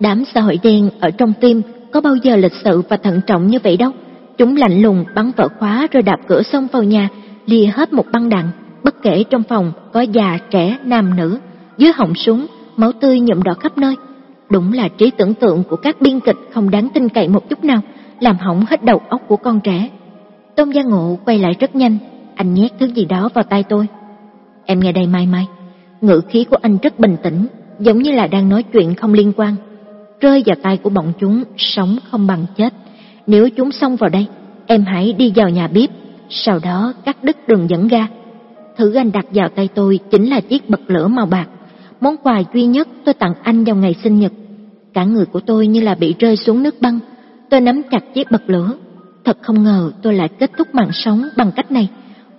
S2: Đám xã hội đen ở trong phim có bao giờ lịch sự và thận trọng như vậy đâu. Chúng lạnh lùng bắn vỡ khóa rồi đạp cửa xông vào nhà, lìa hết một băng đạn, bất kể trong phòng có già, trẻ, nam, nữ. Dưới họng súng, máu tươi nhuộm đỏ khắp nơi. Đúng là trí tưởng tượng của các biên kịch không đáng tin cậy một chút nào, làm hỏng hết đầu óc của con trẻ. Tôn Gia Ngộ quay lại rất nhanh, anh nhét thứ gì đó vào tay tôi. Em nghe đây Mai Mai, Ngữ khí của anh rất bình tĩnh, giống như là đang nói chuyện không liên quan. Rơi vào tay của bọn chúng, sống không bằng chết. Nếu chúng xông vào đây, em hãy đi vào nhà bếp, sau đó cắt đứt đường dẫn ga. Thứ anh đặt vào tay tôi chính là chiếc bật lửa màu bạc, món quà duy nhất tôi tặng anh vào ngày sinh nhật. Cả người của tôi như là bị rơi xuống nước băng, tôi nắm chặt chiếc bật lửa. Thật không ngờ tôi lại kết thúc mạng sống bằng cách này.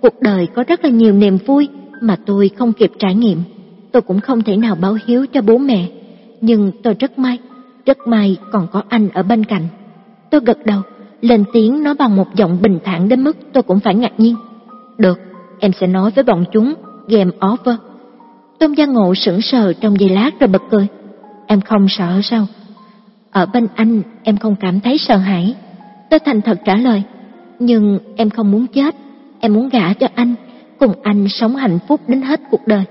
S2: Cuộc đời có rất là nhiều niềm vui mà tôi không kịp trải nghiệm. Tôi cũng không thể nào báo hiếu cho bố mẹ, nhưng tôi rất may, rất may còn có anh ở bên cạnh. Tôi gật đầu, lên tiếng nói bằng một giọng bình thản đến mức tôi cũng phải ngạc nhiên. Được, em sẽ nói với bọn chúng, game over. Tôn Gia Ngộ sững sờ trong giây lát rồi bật cười. Em không sợ sao? Ở bên anh em không cảm thấy sợ hãi. Tôi thành thật trả lời. Nhưng em không muốn chết, em muốn gả cho anh, cùng anh sống hạnh phúc đến hết cuộc đời.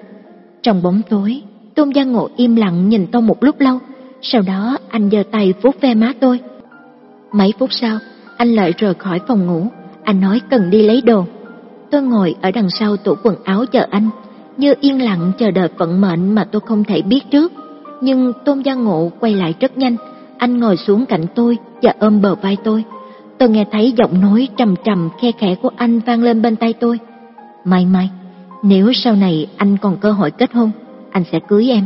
S2: Trong bóng tối, Tôn Gia Ngộ im lặng nhìn tôi một lúc lâu, sau đó anh giơ tay vuốt ve má tôi. Mấy phút sau, anh lại rời khỏi phòng ngủ, anh nói cần đi lấy đồ. Tôi ngồi ở đằng sau tủ quần áo chờ anh, như yên lặng chờ đợi vận mệnh mà tôi không thể biết trước. Nhưng Tôn Gia Ngộ quay lại rất nhanh, anh ngồi xuống cạnh tôi và ôm bờ vai tôi. Tôi nghe thấy giọng nói trầm trầm khe khẽ của anh vang lên bên tay tôi. Mai mai, nếu sau này anh còn cơ hội kết hôn, anh sẽ cưới em.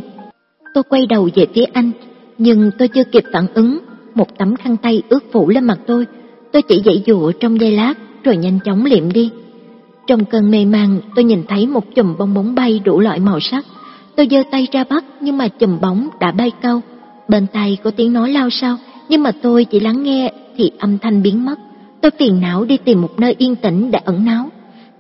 S2: Tôi quay đầu về phía anh, nhưng tôi chưa kịp phản ứng, một tấm khăn tay ướt phủ lên mặt tôi. Tôi chỉ dãy dụa trong giây lát rồi nhanh chóng liệm đi. Trong cơn mê man, tôi nhìn thấy một chùm bong bóng bay đủ loại màu sắc. Tôi giơ tay ra bắt nhưng mà chùm bóng đã bay cao. Bên tai có tiếng nói lao sao, nhưng mà tôi chỉ lắng nghe thì âm thanh biến mất. Tôi phiền não đi tìm một nơi yên tĩnh để ẩn náu.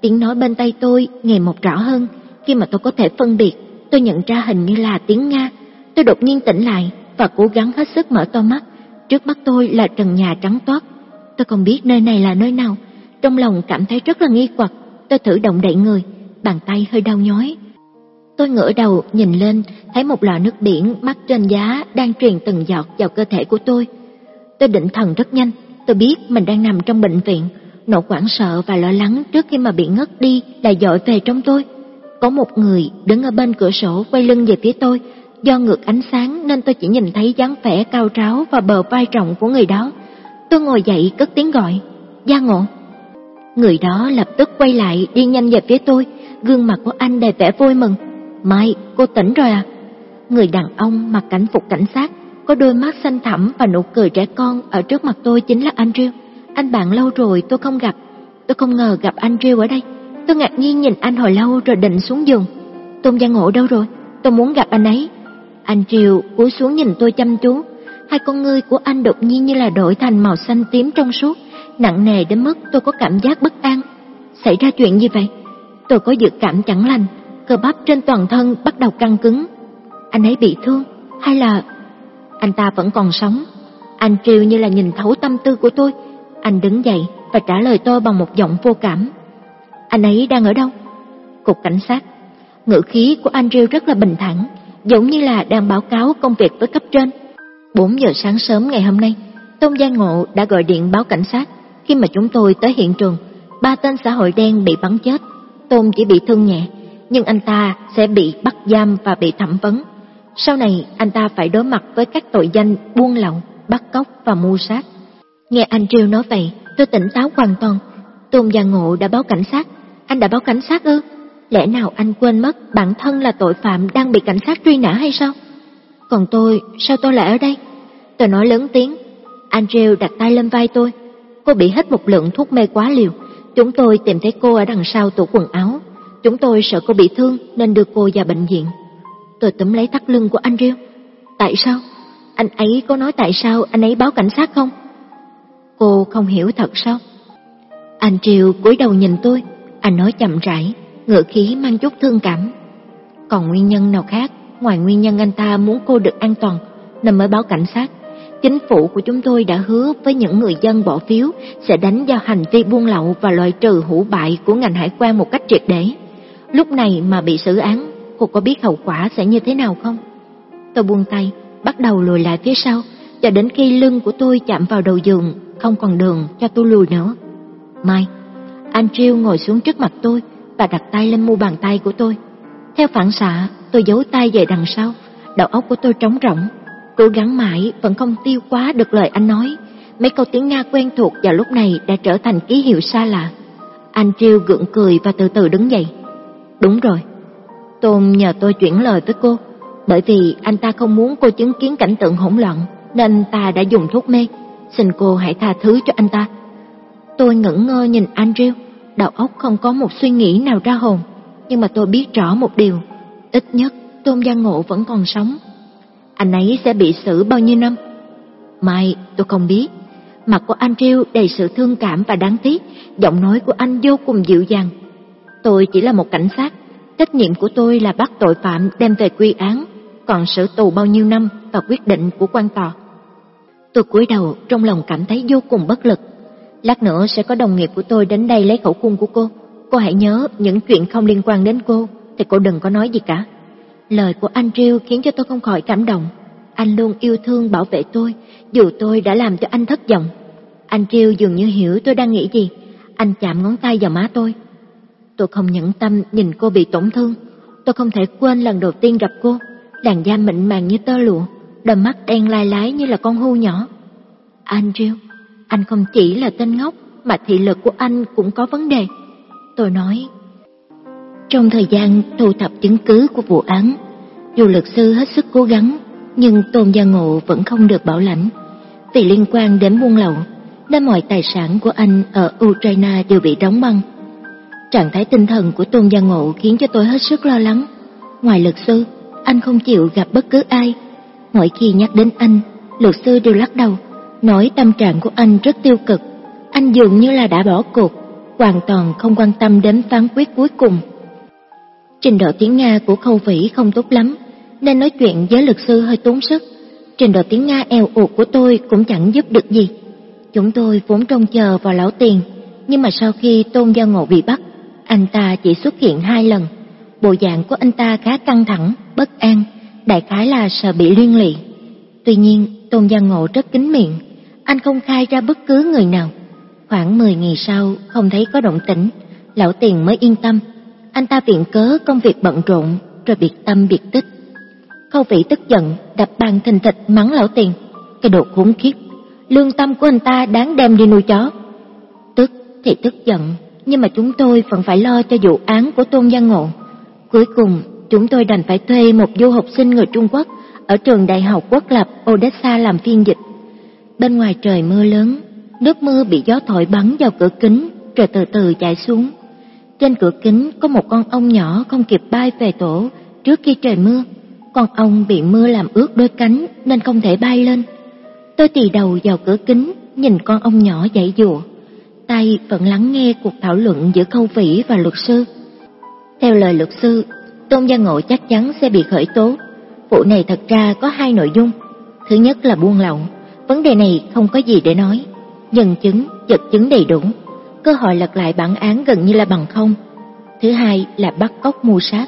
S2: Tiếng nói bên tay tôi ngày một rõ hơn, khi mà tôi có thể phân biệt, tôi nhận ra hình như là tiếng Nga. Tôi đột nhiên tỉnh lại và cố gắng hết sức mở to mắt. Trước mắt tôi là trần nhà trắng toát. Tôi không biết nơi này là nơi nào. Trong lòng cảm thấy rất là nghi hoặc. Tôi thử động đậy người, bàn tay hơi đau nhói. Tôi ngửa đầu nhìn lên, thấy một lọ nước biển mắc trên giá đang truyền từng giọt vào cơ thể của tôi. Tôi định thần rất nhanh, tôi biết mình đang nằm trong bệnh viện, nỗi hoảng sợ và lo lắng trước khi mà bị ngất đi là dội về trong tôi. Có một người đứng ở bên cửa sổ quay lưng về phía tôi, do ngược ánh sáng nên tôi chỉ nhìn thấy dáng vẻ cao ráo và bờ vai rộng của người đó. Tôi ngồi dậy cất tiếng gọi, Gia Ngộ. Người đó lập tức quay lại đi nhanh về phía tôi, gương mặt của anh đầy vẻ vui mừng. Mai, cô tỉnh rồi à? Người đàn ông mặc cảnh phục cảnh sát, có đôi mắt xanh thẳm và nụ cười trẻ con ở trước mặt tôi chính là Andrew. Anh bạn lâu rồi tôi không gặp, tôi không ngờ gặp anh Andrew ở đây. Tôi ngạc nhiên nhìn anh hồi lâu rồi định xuống giường. Tôn Gia Ngộ đâu rồi? Tôi muốn gặp anh ấy. anh triều cúi xuống nhìn tôi chăm chú. Hai con ngươi của anh đột nhiên như là đổi thành màu xanh tím trong suốt, nặng nề đến mức tôi có cảm giác bất an. Xảy ra chuyện gì vậy? Tôi có dự cảm chẳng lành, cơ bắp trên toàn thân bắt đầu căng cứng. Anh ấy bị thương hay là anh ta vẫn còn sống? Anh triều như là nhìn thấu tâm tư của tôi. Anh đứng dậy và trả lời tôi bằng một giọng vô cảm. Anh ấy đang ở đâu? Cục cảnh sát. Ngữ khí của Andrew rất là bình thản, giống như là đang báo cáo công việc với cấp trên. 4 giờ sáng sớm ngày hôm nay, Tôn Gia Ngộ đã gọi điện báo cảnh sát. Khi mà chúng tôi tới hiện trường, ba tên xã hội đen bị bắn chết. Tôn chỉ bị thương nhẹ, nhưng anh ta sẽ bị bắt giam và bị thẩm vấn. Sau này anh ta phải đối mặt với các tội danh buôn lậu, bắt cóc và mưu sát. Nghe anh Triều nói vậy, tôi tỉnh táo hoàn toàn. Tôn Gia Ngộ đã báo cảnh sát. Anh đã báo cảnh sát ư? Lẽ nào anh quên mất bản thân là tội phạm đang bị cảnh sát truy nã hay sao? Còn tôi, sao tôi lại ở đây? Tôi nói lớn tiếng. Andrew đặt tay lên vai tôi. Cô bị hết một lượng thuốc mê quá liều. Chúng tôi tìm thấy cô ở đằng sau tủ quần áo. Chúng tôi sợ cô bị thương nên đưa cô vào bệnh viện. Tôi túm lấy thắt lưng của Andrew. Tại sao? Anh ấy có nói tại sao anh ấy báo cảnh sát không? Cô không hiểu thật sao? triều cúi đầu nhìn tôi. Anh nói chậm rãi, ngựa khí mang chút thương cảm. Còn nguyên nhân nào khác ngoài nguyên nhân anh ta muốn cô được an toàn nên mới báo cảnh sát. Chính phủ của chúng tôi đã hứa với những người dân bỏ phiếu sẽ đánh giao hành vi buôn lậu và loại trừ hủ bại của ngành hải quan một cách triệt để. Lúc này mà bị xử án, cô có biết hậu quả sẽ như thế nào không? Tôi buông tay, bắt đầu lùi lại phía sau, cho đến khi lưng của tôi chạm vào đầu giường, không còn đường cho tôi lùi nữa. Mai, anh Triêu ngồi xuống trước mặt tôi và đặt tay lên mu bàn tay của tôi. Theo phản xạ, tôi giấu tay về đằng sau, đầu óc của tôi trống rỗng, cố gắng mãi vẫn không tiêu quá được lời anh nói. Mấy câu tiếng Nga quen thuộc vào lúc này đã trở thành ký hiệu xa lạ. Anh Triêu gượng cười và từ từ đứng dậy. Đúng rồi, Tôn nhờ tôi chuyển lời với cô, bởi vì anh ta không muốn cô chứng kiến cảnh tượng hỗn loạn, nên anh ta đã dùng thuốc mê. Xin cô hãy tha thứ cho anh ta. Tôi ngẩn ngơ nhìn Andrew, đầu óc không có một suy nghĩ nào ra hồn, nhưng mà tôi biết rõ một điều, ít nhất Tôn Gia Ngộ vẫn còn sống. Anh ấy sẽ bị xử bao nhiêu năm? Mai, tôi không biết. Mặt của Andrew đầy sự thương cảm và đáng tiếc, giọng nói của anh vô cùng dịu dàng. Tôi chỉ là một cảnh sát, trách nhiệm của tôi là bắt tội phạm đem về quy án, còn xử tù bao nhiêu năm và quyết định của quan tòa. Tôi cúi đầu trong lòng cảm thấy vô cùng bất lực. Lát nữa sẽ có đồng nghiệp của tôi đến đây lấy khẩu cung của cô. Cô hãy nhớ những chuyện không liên quan đến cô thì cô đừng có nói gì cả. Lời của anh Riêu khiến cho tôi không khỏi cảm động. Anh luôn yêu thương bảo vệ tôi, dù tôi đã làm cho anh thất vọng. Anh Riêu dường như hiểu tôi đang nghĩ gì. Anh chạm ngón tay vào má tôi. Tôi không nhẫn tâm nhìn cô bị tổn thương. Tôi không thể quên lần đầu tiên gặp cô. Làn da mịn màng như tơ lụa, đôi mắt đen lai lái như là con hươu nhỏ. Andrew, anh không chỉ là tên ngốc, mà thị lực của anh cũng có vấn đề. Tôi nói, trong thời gian thu thập chứng cứ của vụ án, dù luật sư hết sức cố gắng, nhưng Tôn Gia Ngộ vẫn không được bảo lãnh. Vì liên quan đến buôn lậu, nên mọi tài sản của anh ở Ukraine đều bị đóng băng. Trạng thái tinh thần của Tôn Gia Ngộ khiến cho tôi hết sức lo lắng. Ngoài luật sư, anh không chịu gặp bất cứ ai. Mỗi khi nhắc đến anh, luật sư đều lắc đầu, nói tâm trạng của anh rất tiêu cực. Anh dường như là đã bỏ cuộc, hoàn toàn không quan tâm đến phán quyết cuối cùng. Trình độ tiếng Nga của Khâu Vĩ không tốt lắm, nên nói chuyện với luật sư hơi tốn sức. Trình độ tiếng Nga eo ụt của tôi cũng chẳng giúp được gì. Chúng tôi vốn trông chờ vào lão tiền, nhưng mà sau khi Tôn Gia Ngộ bị bắt, anh ta chỉ xuất hiện hai lần. Bộ dạng của anh ta khá căng thẳng, bất an, đại khái là sợ bị liên lụy. Tuy nhiên, Tôn Gia Ngộ rất kín miệng, anh không khai ra bất cứ người nào. Khoảng 10 ngày sau, không thấy có động tĩnh, lão tiền mới yên tâm. Anh ta viện cớ công việc bận rộn, rồi biệt tâm biệt tích. Khâu vị tức giận, đập bàn thình thịch mắng lão tiền. Cái đồ khốn khiếp, lương tâm của anh ta đáng đem đi nuôi chó. Tức thì tức giận, nhưng mà chúng tôi vẫn phải lo cho vụ án của Tôn Gia Ngộ. Cuối cùng, chúng tôi đành phải thuê một du học sinh người Trung Quốc ở trường đại học quốc lập Odessa làm phiên dịch. Bên ngoài trời mưa lớn, nước mưa bị gió thổi bắn vào cửa kính rồi từ từ chảy xuống. Trên cửa kính có một con ong nhỏ không kịp bay về tổ trước khi trời mưa. Con ong bị mưa làm ướt đôi cánh nên không thể bay lên. Tôi tì đầu vào cửa kính, nhìn con ong nhỏ dãy dụa. Tay vẫn lắng nghe cuộc thảo luận giữa Khâu Vĩ và luật sư. Theo lời luật sư, Tôn Gia Ngộ chắc chắn sẽ bị khởi tố. Vụ này thật ra có hai nội dung. Thứ nhất là buôn lậu. Vấn đề này không có gì để nói. Nhân chứng, vật chứng đầy đủ. Cơ hội lật lại bản án gần như là bằng không. Thứ hai là bắt cóc mưu sát.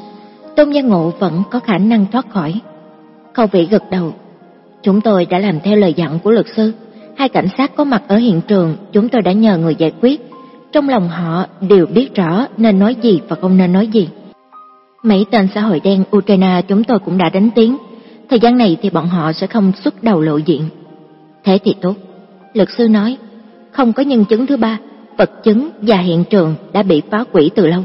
S2: Tôn Gia Ngộ vẫn có khả năng thoát khỏi. Khâu vị gật đầu. Chúng tôi đã làm theo lời dặn của luật sư. Hai cảnh sát có mặt ở hiện trường, chúng tôi đã nhờ người giải quyết. Trong lòng họ đều biết rõ nên nói gì và không nên nói gì. Mấy tên xã hội đen Ukraine chúng tôi cũng đã đánh tiếng. Thời gian này thì bọn họ sẽ không xuất đầu lộ diện. Thế thì tốt. Luật sư nói, không có nhân chứng thứ ba, vật chứng và hiện trường đã bị phá hủy từ lâu.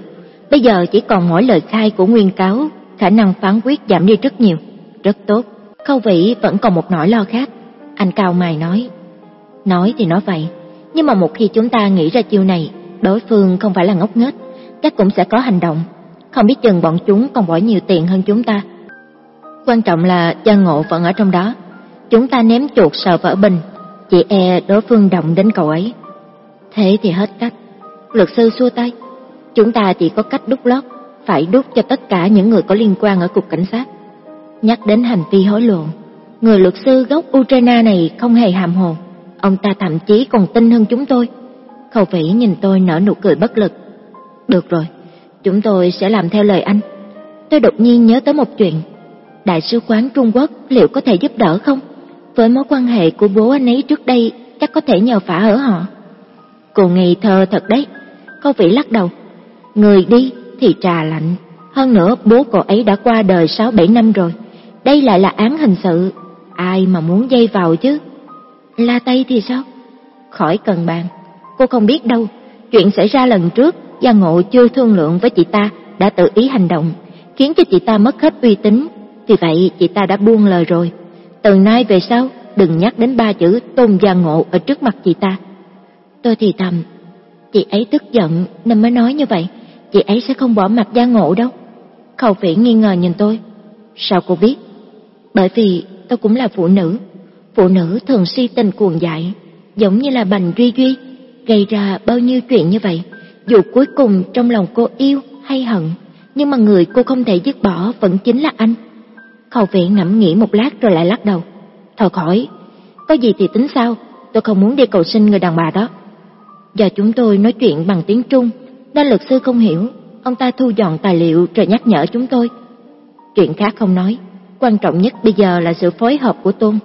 S2: Bây giờ chỉ còn mỗi lời khai của nguyên cáo, khả năng phán quyết giảm đi rất nhiều. Rất tốt. Khâu Vĩ vẫn còn một nỗi lo khác. Anh Cao Mài nói, nói thì nói vậy, nhưng mà một khi chúng ta nghĩ ra chiêu này, đối phương không phải là ngốc nghếch, chắc cũng sẽ có hành động không biết chừng bọn chúng còn bỏ nhiều tiền hơn chúng ta. Quan trọng là gia ngộ vẫn ở trong đó. Chúng ta ném chuột sờ vỡ bình, chỉ e đối phương động đến cậu ấy. Thế thì hết cách. Luật sư xua tay. Chúng ta chỉ có cách đút lót, phải đút cho tất cả những người có liên quan ở cục cảnh sát. Nhắc đến hành vi hối lộ, người luật sư gốc Ukraine này không hề hàm hồ. Ông ta thậm chí còn tin hơn chúng tôi. Khẩu vĩ nhìn tôi nở nụ cười bất lực. Được rồi, Chúng tôi sẽ làm theo lời anh. Tôi đột nhiên nhớ tới một chuyện. Đại sứ quán Trung Quốc liệu có thể giúp đỡ không? Với mối quan hệ của bố anh ấy trước đây, chắc có thể nhờ phả ở họ. Cô ngây thơ thật đấy. Cô vị lắc đầu. Người đi thì trà lạnh, Hơn nữa bố cậu ấy đã qua đời 6-7 năm rồi. Đây lại là án hình sự. Ai mà muốn dây vào chứ?
S1: La Tây thì sao?
S2: Khỏi cần bàn. Cô không biết đâu. Chuyện xảy ra lần trước, Gia Ngộ chưa thương lượng với chị ta, đã tự ý hành động, khiến cho chị ta mất hết uy tín. Vì vậy chị ta đã buông lời rồi. Từ nay về sau, đừng nhắc đến ba chữ tôn Gia Ngộ ở trước mặt chị ta.
S1: Tôi thì thầm, chị ấy tức giận nên mới nói như vậy, chị ấy sẽ không bỏ mặt Gia Ngộ đâu.
S2: Khâu Phỉ nghi ngờ nhìn tôi. Sao cô biết?
S1: Bởi vì tôi cũng là phụ nữ. Phụ nữ thường si tình cuồng dại, giống như là Bành Duy Duy, gây ra bao nhiêu chuyện như vậy. Dù cuối cùng trong lòng cô yêu hay hận, nhưng mà người cô không thể dứt bỏ vẫn chính là anh.
S2: Khâu viện ngẫm nghĩ một lát rồi lại lắc đầu. Thôi khỏi, có gì thì tính sao, tôi không muốn đi cầu xin người đàn bà đó.
S1: Giờ chúng tôi nói chuyện bằng tiếng Trung, nên luật sư không hiểu, ông ta thu dọn tài liệu rồi nhắc nhở chúng tôi.
S2: Chuyện khác không nói, quan trọng nhất bây giờ là sự phối hợp của Tôn.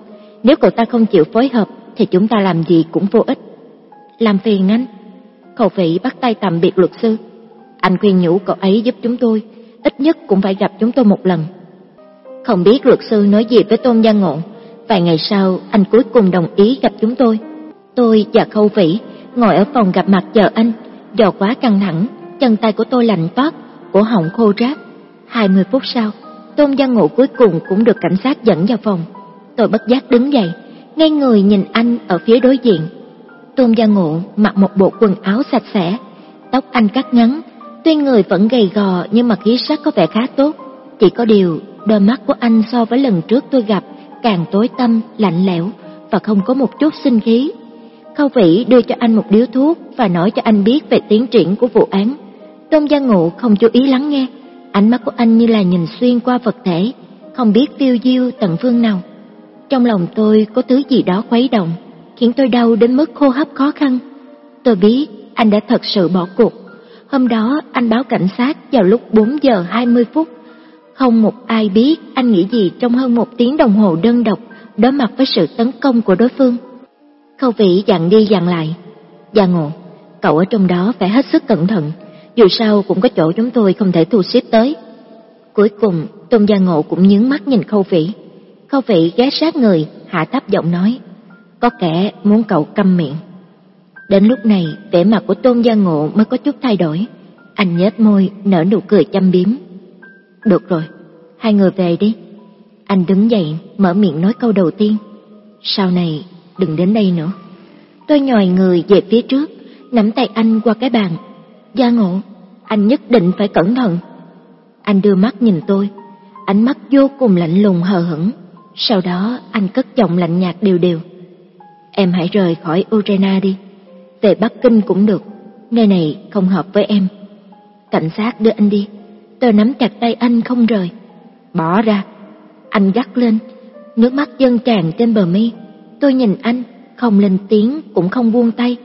S2: Nếu cậu ta không chịu phối hợp thì chúng ta làm gì cũng vô ích.
S1: Làm phiền anh.
S2: Khẩu vị bắt tay tạm biệt luật sư. Anh khuyên nhủ cậu ấy giúp chúng tôi, ít nhất cũng phải gặp chúng tôi một lần. Không biết luật sư nói gì với Tôn Gia Ngộ. Vài ngày sau, anh cuối cùng đồng ý gặp chúng tôi. Tôi và Khâu Vĩ ngồi ở phòng gặp mặt chờ anh. Do quá căng thẳng, chân tay của tôi lạnh toát, cổ họng khô ráp. 20 phút sau, Tôn Gia Ngộ cuối cùng cũng được cảnh sát dẫn vào phòng. Tôi bất giác đứng dậy, ngay người nhìn anh ở phía đối diện. Tôn Gia Ngộ mặc một bộ quần áo sạch sẽ, tóc anh cắt ngắn, tuy người vẫn gầy gò nhưng mà khí sắc có vẻ khá tốt. Chỉ có điều, đôi mắt của anh so với lần trước tôi gặp càng tối tăm, lạnh lẽo và không có một chút sinh khí. Khâu Vĩ đưa cho anh một điếu thuốc và nói cho anh biết về tiến triển của vụ án. Tôn Gia Ngộ không chú ý lắng nghe, ánh mắt của anh như là nhìn xuyên qua vật thể, không biết tiêu diêu tận phương nào. Trong lòng tôi có thứ gì đó khuấy động, khiến tôi đau đến mức khô hấp khó khăn. Tôi biết anh đã thật sự bỏ cuộc. Hôm đó anh báo cảnh sát vào lúc 4 giờ 20 phút. Không một ai biết anh nghĩ gì trong hơn một tiếng đồng hồ đơn độc đối mặt với sự tấn công của đối phương. Khâu Vĩ dặn đi dặn lại. Gia Ngộ, cậu ở trong đó phải hết sức cẩn thận, dù sao cũng có chỗ chúng tôi không thể thu xếp tới. Cuối cùng, Tôn Gia Ngộ cũng nhướng mắt nhìn Khâu Vĩ. Khâu Vĩ ghé sát người, hạ thấp giọng nói, có kẻ muốn cậu câm miệng. Đến lúc này, vẻ mặt của Tôn Gia Ngộ mới có chút thay đổi. Anh nhếch môi, nở nụ cười chăm biếm. Được rồi, hai người về đi. Anh đứng dậy, mở miệng nói câu đầu tiên. Sau này, đừng đến đây nữa. Tôi nhòi người về phía trước, nắm tay anh qua cái bàn. Gia Ngộ, anh nhất định phải cẩn thận. Anh đưa mắt nhìn tôi, ánh mắt vô cùng lạnh lùng hờ hững. Sau đó anh cất giọng lạnh nhạt đều đều. Em hãy rời khỏi Ukraine đi, về Bắc Kinh cũng được, nơi này không hợp với em. Cảnh sát đưa anh đi, tôi nắm chặt tay anh không rời. Bỏ ra, anh gắt lên, nước mắt dâng tràn trên bờ mi. Tôi nhìn anh, không lên tiếng cũng không buông tay.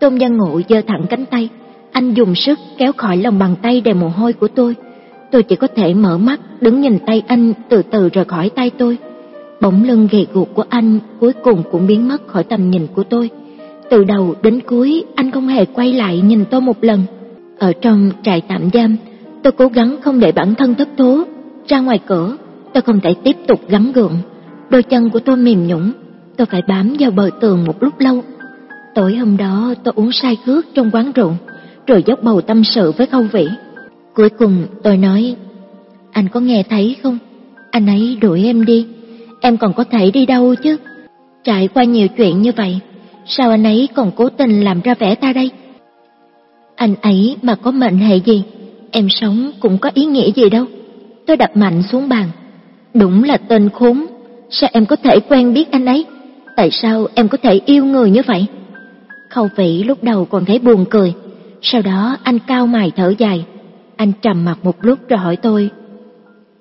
S2: Tôn Văn Ngộ giơ thẳng cánh tay, anh dùng sức kéo khỏi lòng bàn tay đầy mồ hôi của tôi. Tôi chỉ có thể mở mắt, đứng nhìn tay anh từ từ rời khỏi tay tôi. Bỗng lưng gầy guộc của anh cuối cùng cũng biến mất khỏi tầm nhìn của tôi. Từ đầu đến cuối anh không hề quay lại nhìn tôi một lần. Ở trong trại tạm giam, tôi cố gắng không để bản thân thất thố. Ra ngoài cửa, tôi không thể tiếp tục gắn gượng. Đôi chân của tôi mềm nhũn, tôi phải bám vào bờ tường một lúc lâu. Tối hôm đó tôi uống say khước trong quán rượu, rồi dốc bầu tâm sự với Khâu Vĩ. Cuối cùng tôi nói, anh có nghe thấy không? Anh ấy đuổi em đi, em còn có thể đi đâu chứ? Trải qua nhiều chuyện như vậy, sao anh ấy còn cố tình làm ra vẻ ta đây? Anh ấy mà có mệnh hệ gì, em sống cũng có ý nghĩa gì đâu. Tôi đập mạnh xuống bàn. Đúng là tên khốn, sao em có thể quen biết anh ấy? Tại sao em có thể yêu người như vậy? Khâu Vĩ lúc đầu còn thấy buồn cười, sau đó anh cao mày thở dài. Anh trầm mặt một lúc rồi hỏi tôi,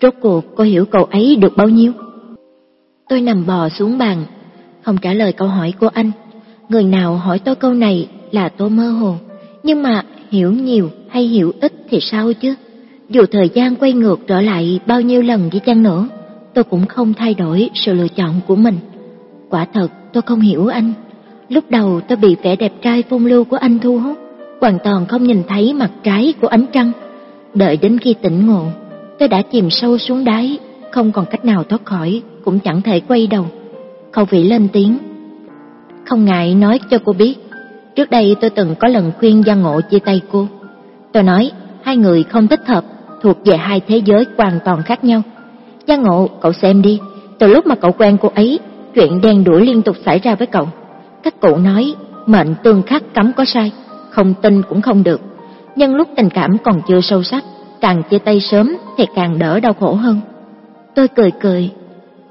S2: rốt cuộc cô hiểu cậu ấy được bao nhiêu? Tôi nằm bò xuống bàn, không trả lời câu hỏi của anh. Người nào hỏi tôi câu này là tôi mơ hồ, nhưng mà hiểu nhiều hay hiểu ít thì sao chứ? Dù thời gian quay ngược trở lại bao nhiêu lần đi chăng nữa, tôi cũng không thay đổi sự lựa chọn của mình. Quả thật tôi không hiểu anh. Lúc đầu tôi bị vẻ đẹp trai phong lưu của anh thu hút, hoàn toàn không nhìn thấy mặt trái của ánh trăng. Đợi đến khi tỉnh ngộ, tôi đã chìm sâu xuống đáy, không còn cách nào thoát khỏi, cũng chẳng thể quay đầu. Khâu Vĩ lên tiếng. Không ngại nói cho cô biết, trước đây tôi từng có lần khuyên Giang Ngộ chia tay cô. Tôi nói, hai người không thích hợp, thuộc về hai thế giới hoàn toàn khác nhau. Giang Ngộ, cậu xem đi, từ lúc mà cậu quen cô ấy, chuyện đen đuổi liên tục xảy ra với cậu. Các cụ nói, mệnh tương khắc cấm có sai, không tin cũng không được. Nhưng lúc tình cảm còn chưa sâu sắc, càng chia tay sớm thì càng đỡ đau khổ hơn. Tôi cười cười,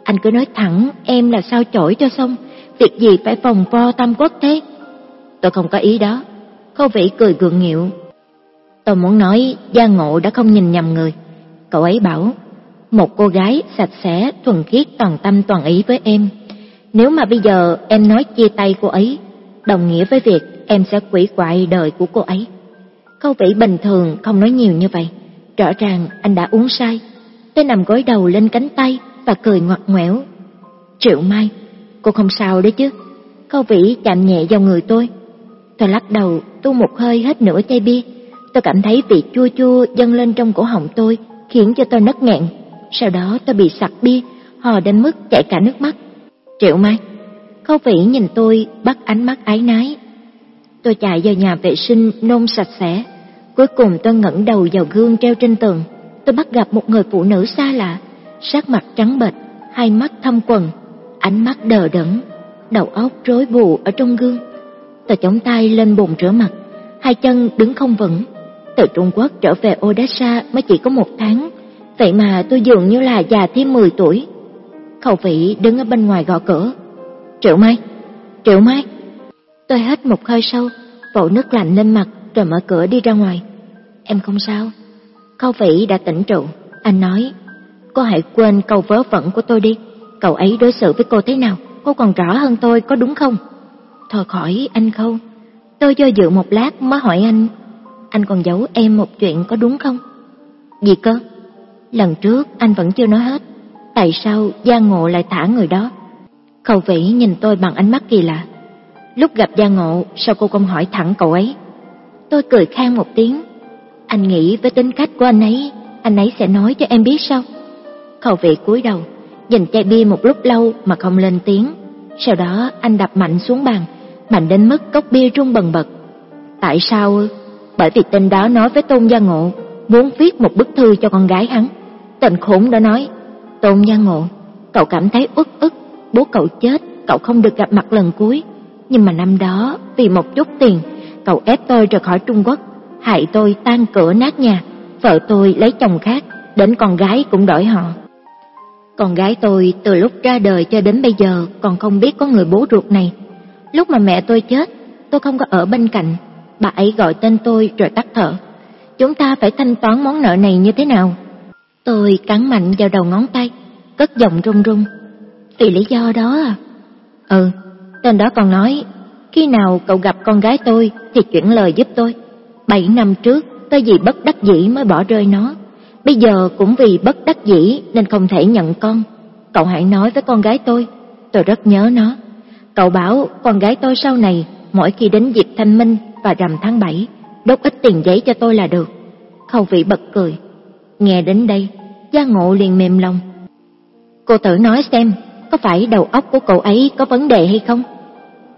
S2: anh cứ nói thẳng em là sao chổi cho xong, việc gì phải phòng vo tam quốc thế? Tôi không có ý đó. Khâu vĩ cười gượng nghịu. Tôi muốn nói Gia Ngộ đã không nhìn nhầm người. Cậu ấy bảo, một cô gái sạch sẽ, thuần khiết, toàn tâm toàn ý với em. Nếu mà bây giờ em nói chia tay cô ấy, đồng nghĩa với việc em sẽ quỷ quại đời của cô ấy. Khâu vĩ bình thường không nói nhiều như vậy. Rõ ràng anh đã uống sai Tôi nằm gối đầu lên cánh tay và cười ngoặt ngoẻo. Triệu Mai, cô không sao đấy chứ? Khâu vĩ chạm nhẹ vào người tôi. Tôi lắc đầu, tu một hơi hết nửa chai bia. Tôi cảm thấy vị chua chua dâng lên trong cổ họng tôi, khiến cho tôi nấc nghẹn. Sau đó tôi bị sặc bia, hò đến mức chảy cả nước mắt. Triệu Mai, Khâu vĩ nhìn tôi bắt ánh mắt ái nái. Tôi chạy vào nhà vệ sinh nôn sạch sẽ. Cuối cùng tôi ngẩng đầu vào gương treo trên tường. Tôi bắt gặp một người phụ nữ xa lạ, sắc mặt trắng bệch, hai mắt thâm quầng, ánh mắt đờ đẫn, đầu óc rối bù ở trong gương. Tờ chống tay lên bồn rửa mặt, hai chân đứng không vững. Từ Trung Quốc trở về Odessa mới chỉ có một tháng, vậy mà tôi dường như là già thêm 10 tuổi. Khẩu vị đứng ở bên ngoài gõ cửa. Triệu Mai, Triệu Mai. Tôi hít một hơi sâu, vỗ nước lạnh lên mặt rồi mở cửa đi ra ngoài. Em không sao. Khâu Vĩ đã tỉnh trụ, anh nói, cô hãy quên câu vớ vẩn của tôi đi, cậu ấy đối xử với cô thế nào, cô còn rõ hơn tôi có đúng không? Thôi khỏi anh không? tôi do dự một lát mới hỏi anh, anh còn giấu em một chuyện có đúng không? Gì cơ? Lần trước anh vẫn chưa nói hết, tại sao gia Ngộ lại thả người đó? Khâu Vĩ nhìn tôi bằng ánh mắt kỳ lạ. Lúc gặp gia Ngộ, sao cô không hỏi thẳng cậu ấy? Tôi cười khang một tiếng. Anh nghĩ với tính cách của anh ấy, anh ấy sẽ nói cho em biết sao? Khẩu vị cúi đầu, nhìn chai bia một lúc lâu mà không lên tiếng. Sau đó anh đập mạnh xuống bàn, mạnh đến mức cốc bia rung bần bật. Tại sao? Bởi vì tên đó nói với Tôn Gia Ngộ, muốn viết một bức thư cho con gái hắn. Tên khốn đã nói, Tôn Gia Ngộ, cậu cảm thấy uất ức, bố cậu chết, cậu không được gặp mặt lần cuối. Nhưng mà năm đó, vì một chút tiền, cậu ép tôi rời khỏi Trung Quốc, hại tôi tan cửa nát nhà, vợ tôi lấy chồng khác, đến con gái cũng đổi họ. Con gái tôi từ lúc ra đời cho đến bây giờ còn không biết có người bố ruột này. Lúc mà mẹ tôi chết, tôi không có ở bên cạnh, bà ấy gọi tên tôi rồi tắt thở. Chúng ta phải thanh toán món nợ này như thế nào? Tôi cắn mạnh vào đầu ngón tay, cất giọng run run. Vì lý do đó à? Ừ, tên đó còn nói, khi nào cậu gặp con gái tôi thì chuyển lời giúp tôi. Bảy năm trước, tôi vì bất đắc dĩ mới bỏ rơi nó. Bây giờ cũng vì bất đắc dĩ nên không thể nhận con. Cậu hãy nói với con gái tôi, tôi rất nhớ nó. Cậu bảo con gái tôi sau này, mỗi khi đến dịp thanh minh và rằm tháng 7, đốt ít tiền giấy cho tôi là được. Khâu vị bật cười. Nghe đến đây, Gia Ngộ liền mềm lòng. Cô tử nói xem, có phải đầu óc của cậu ấy có vấn đề hay không?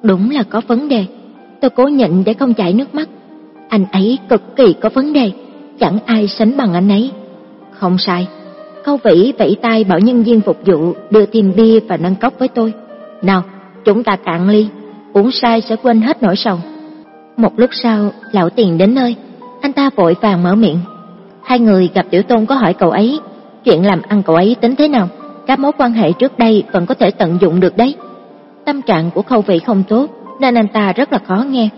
S2: Đúng là có vấn đề. Tôi cố nhịn để không chảy nước mắt. Anh ấy cực kỳ có vấn đề, chẳng ai sánh bằng anh ấy. Không sai. Câu vĩ vẫy tay bảo nhân viên phục vụ đưa thêm bia và nâng cốc với tôi. Nào, chúng ta cạn ly, uống sai sẽ quên hết nỗi sầu. Một lúc sau, lão tiền đến nơi, anh ta vội vàng mở miệng. Hai người gặp tiểu tôn có hỏi cậu ấy, chuyện làm ăn cậu ấy tính thế nào, các mối quan hệ trước đây vẫn có thể tận dụng được đấy. Tâm trạng của khâu vị không tốt, nên anh ta rất là khó nghe.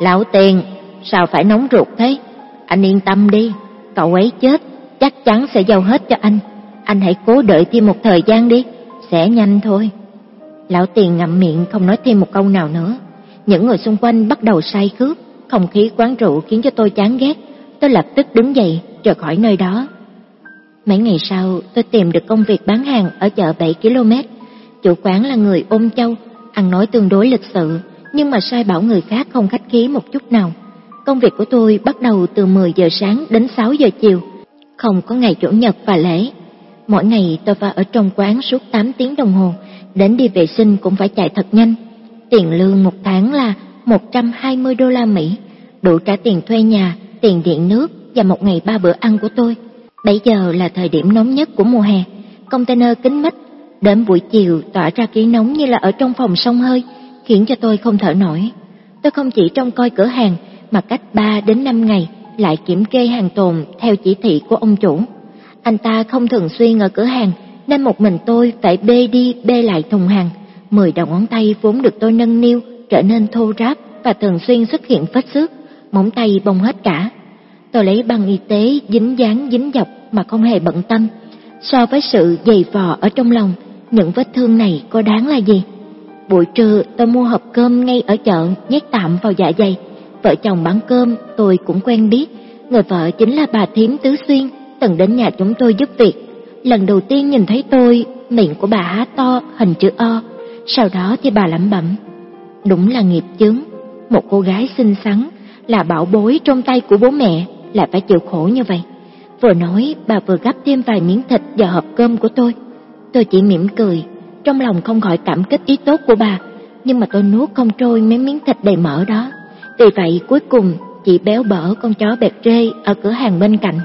S2: Lão tiền, sao phải nóng ruột thế? Anh yên tâm đi, cậu ấy chết, chắc chắn sẽ giao hết cho anh. Anh hãy cố đợi thêm một thời gian đi, sẽ nhanh thôi. Lão tiền ngậm miệng không nói thêm một câu nào nữa. Những người xung quanh bắt đầu say cướp, không khí quán rượu khiến cho tôi chán ghét. Tôi lập tức đứng dậy, rời khỏi nơi đó. Mấy ngày sau, tôi tìm được công việc bán hàng ở chợ 7 km. Chủ quán là người ôm châu, ăn nói tương đối lịch sự, nhưng mà sai bảo người khác không khách khí một chút nào.
S1: Công việc của tôi bắt đầu từ 10 giờ sáng đến 6 giờ chiều, không có ngày chủ nhật và lễ. Mỗi ngày tôi phải ở trong quán suốt 8 tiếng đồng hồ, đến đi vệ sinh cũng phải chạy thật nhanh. Tiền lương một tháng là 120 đô la Mỹ, đủ trả tiền thuê nhà, tiền điện nước và một ngày ba bữa ăn của tôi. Bây giờ là thời điểm nóng nhất của mùa hè, container kín mít, đến buổi chiều tỏa ra khí nóng như là ở trong phòng sông hơi, khiến cho tôi không thở nổi. Tôi không chỉ trông coi cửa hàng mà cách 3 đến 5 ngày lại kiểm kê hàng tồn theo chỉ thị của ông chủ. Anh ta không thường xuyên ở cửa hàng nên một mình tôi phải bê đi bê lại thùng hàng. Mười đầu ngón tay vốn được tôi nâng niu trở nên thô ráp và thường xuyên xuất hiện vết xước, móng tay bong hết cả. Tôi lấy băng y tế dính dáng dính dọc mà không hề bận tâm. So với sự dày vò ở trong lòng, những vết thương này có đáng là gì? Buổi trưa tôi mua hộp cơm ngay ở chợ nhét tạm vào dạ dày. Vợ chồng bán cơm tôi cũng quen biết, người vợ chính là bà thím Tứ Xuyên, từng đến nhà chúng tôi giúp việc. Lần đầu tiên nhìn thấy tôi, miệng của bà há to hình chữ O, sau đó thì bà lẩm bẩm, đúng là nghiệp chướng, một cô gái xinh xắn là bảo bối trong tay của bố mẹ lại phải chịu khổ như vậy. Vừa nói, bà vừa gắp thêm vài miếng thịt vào hộp cơm của tôi. Tôi chỉ mỉm cười, trong lòng không khỏi cảm kích ý tốt của bà, nhưng mà tôi nuốt không trôi mấy miếng thịt đầy mỡ đó. Vì vậy cuối cùng chỉ béo bở con chó bẹt rê ở cửa hàng bên cạnh.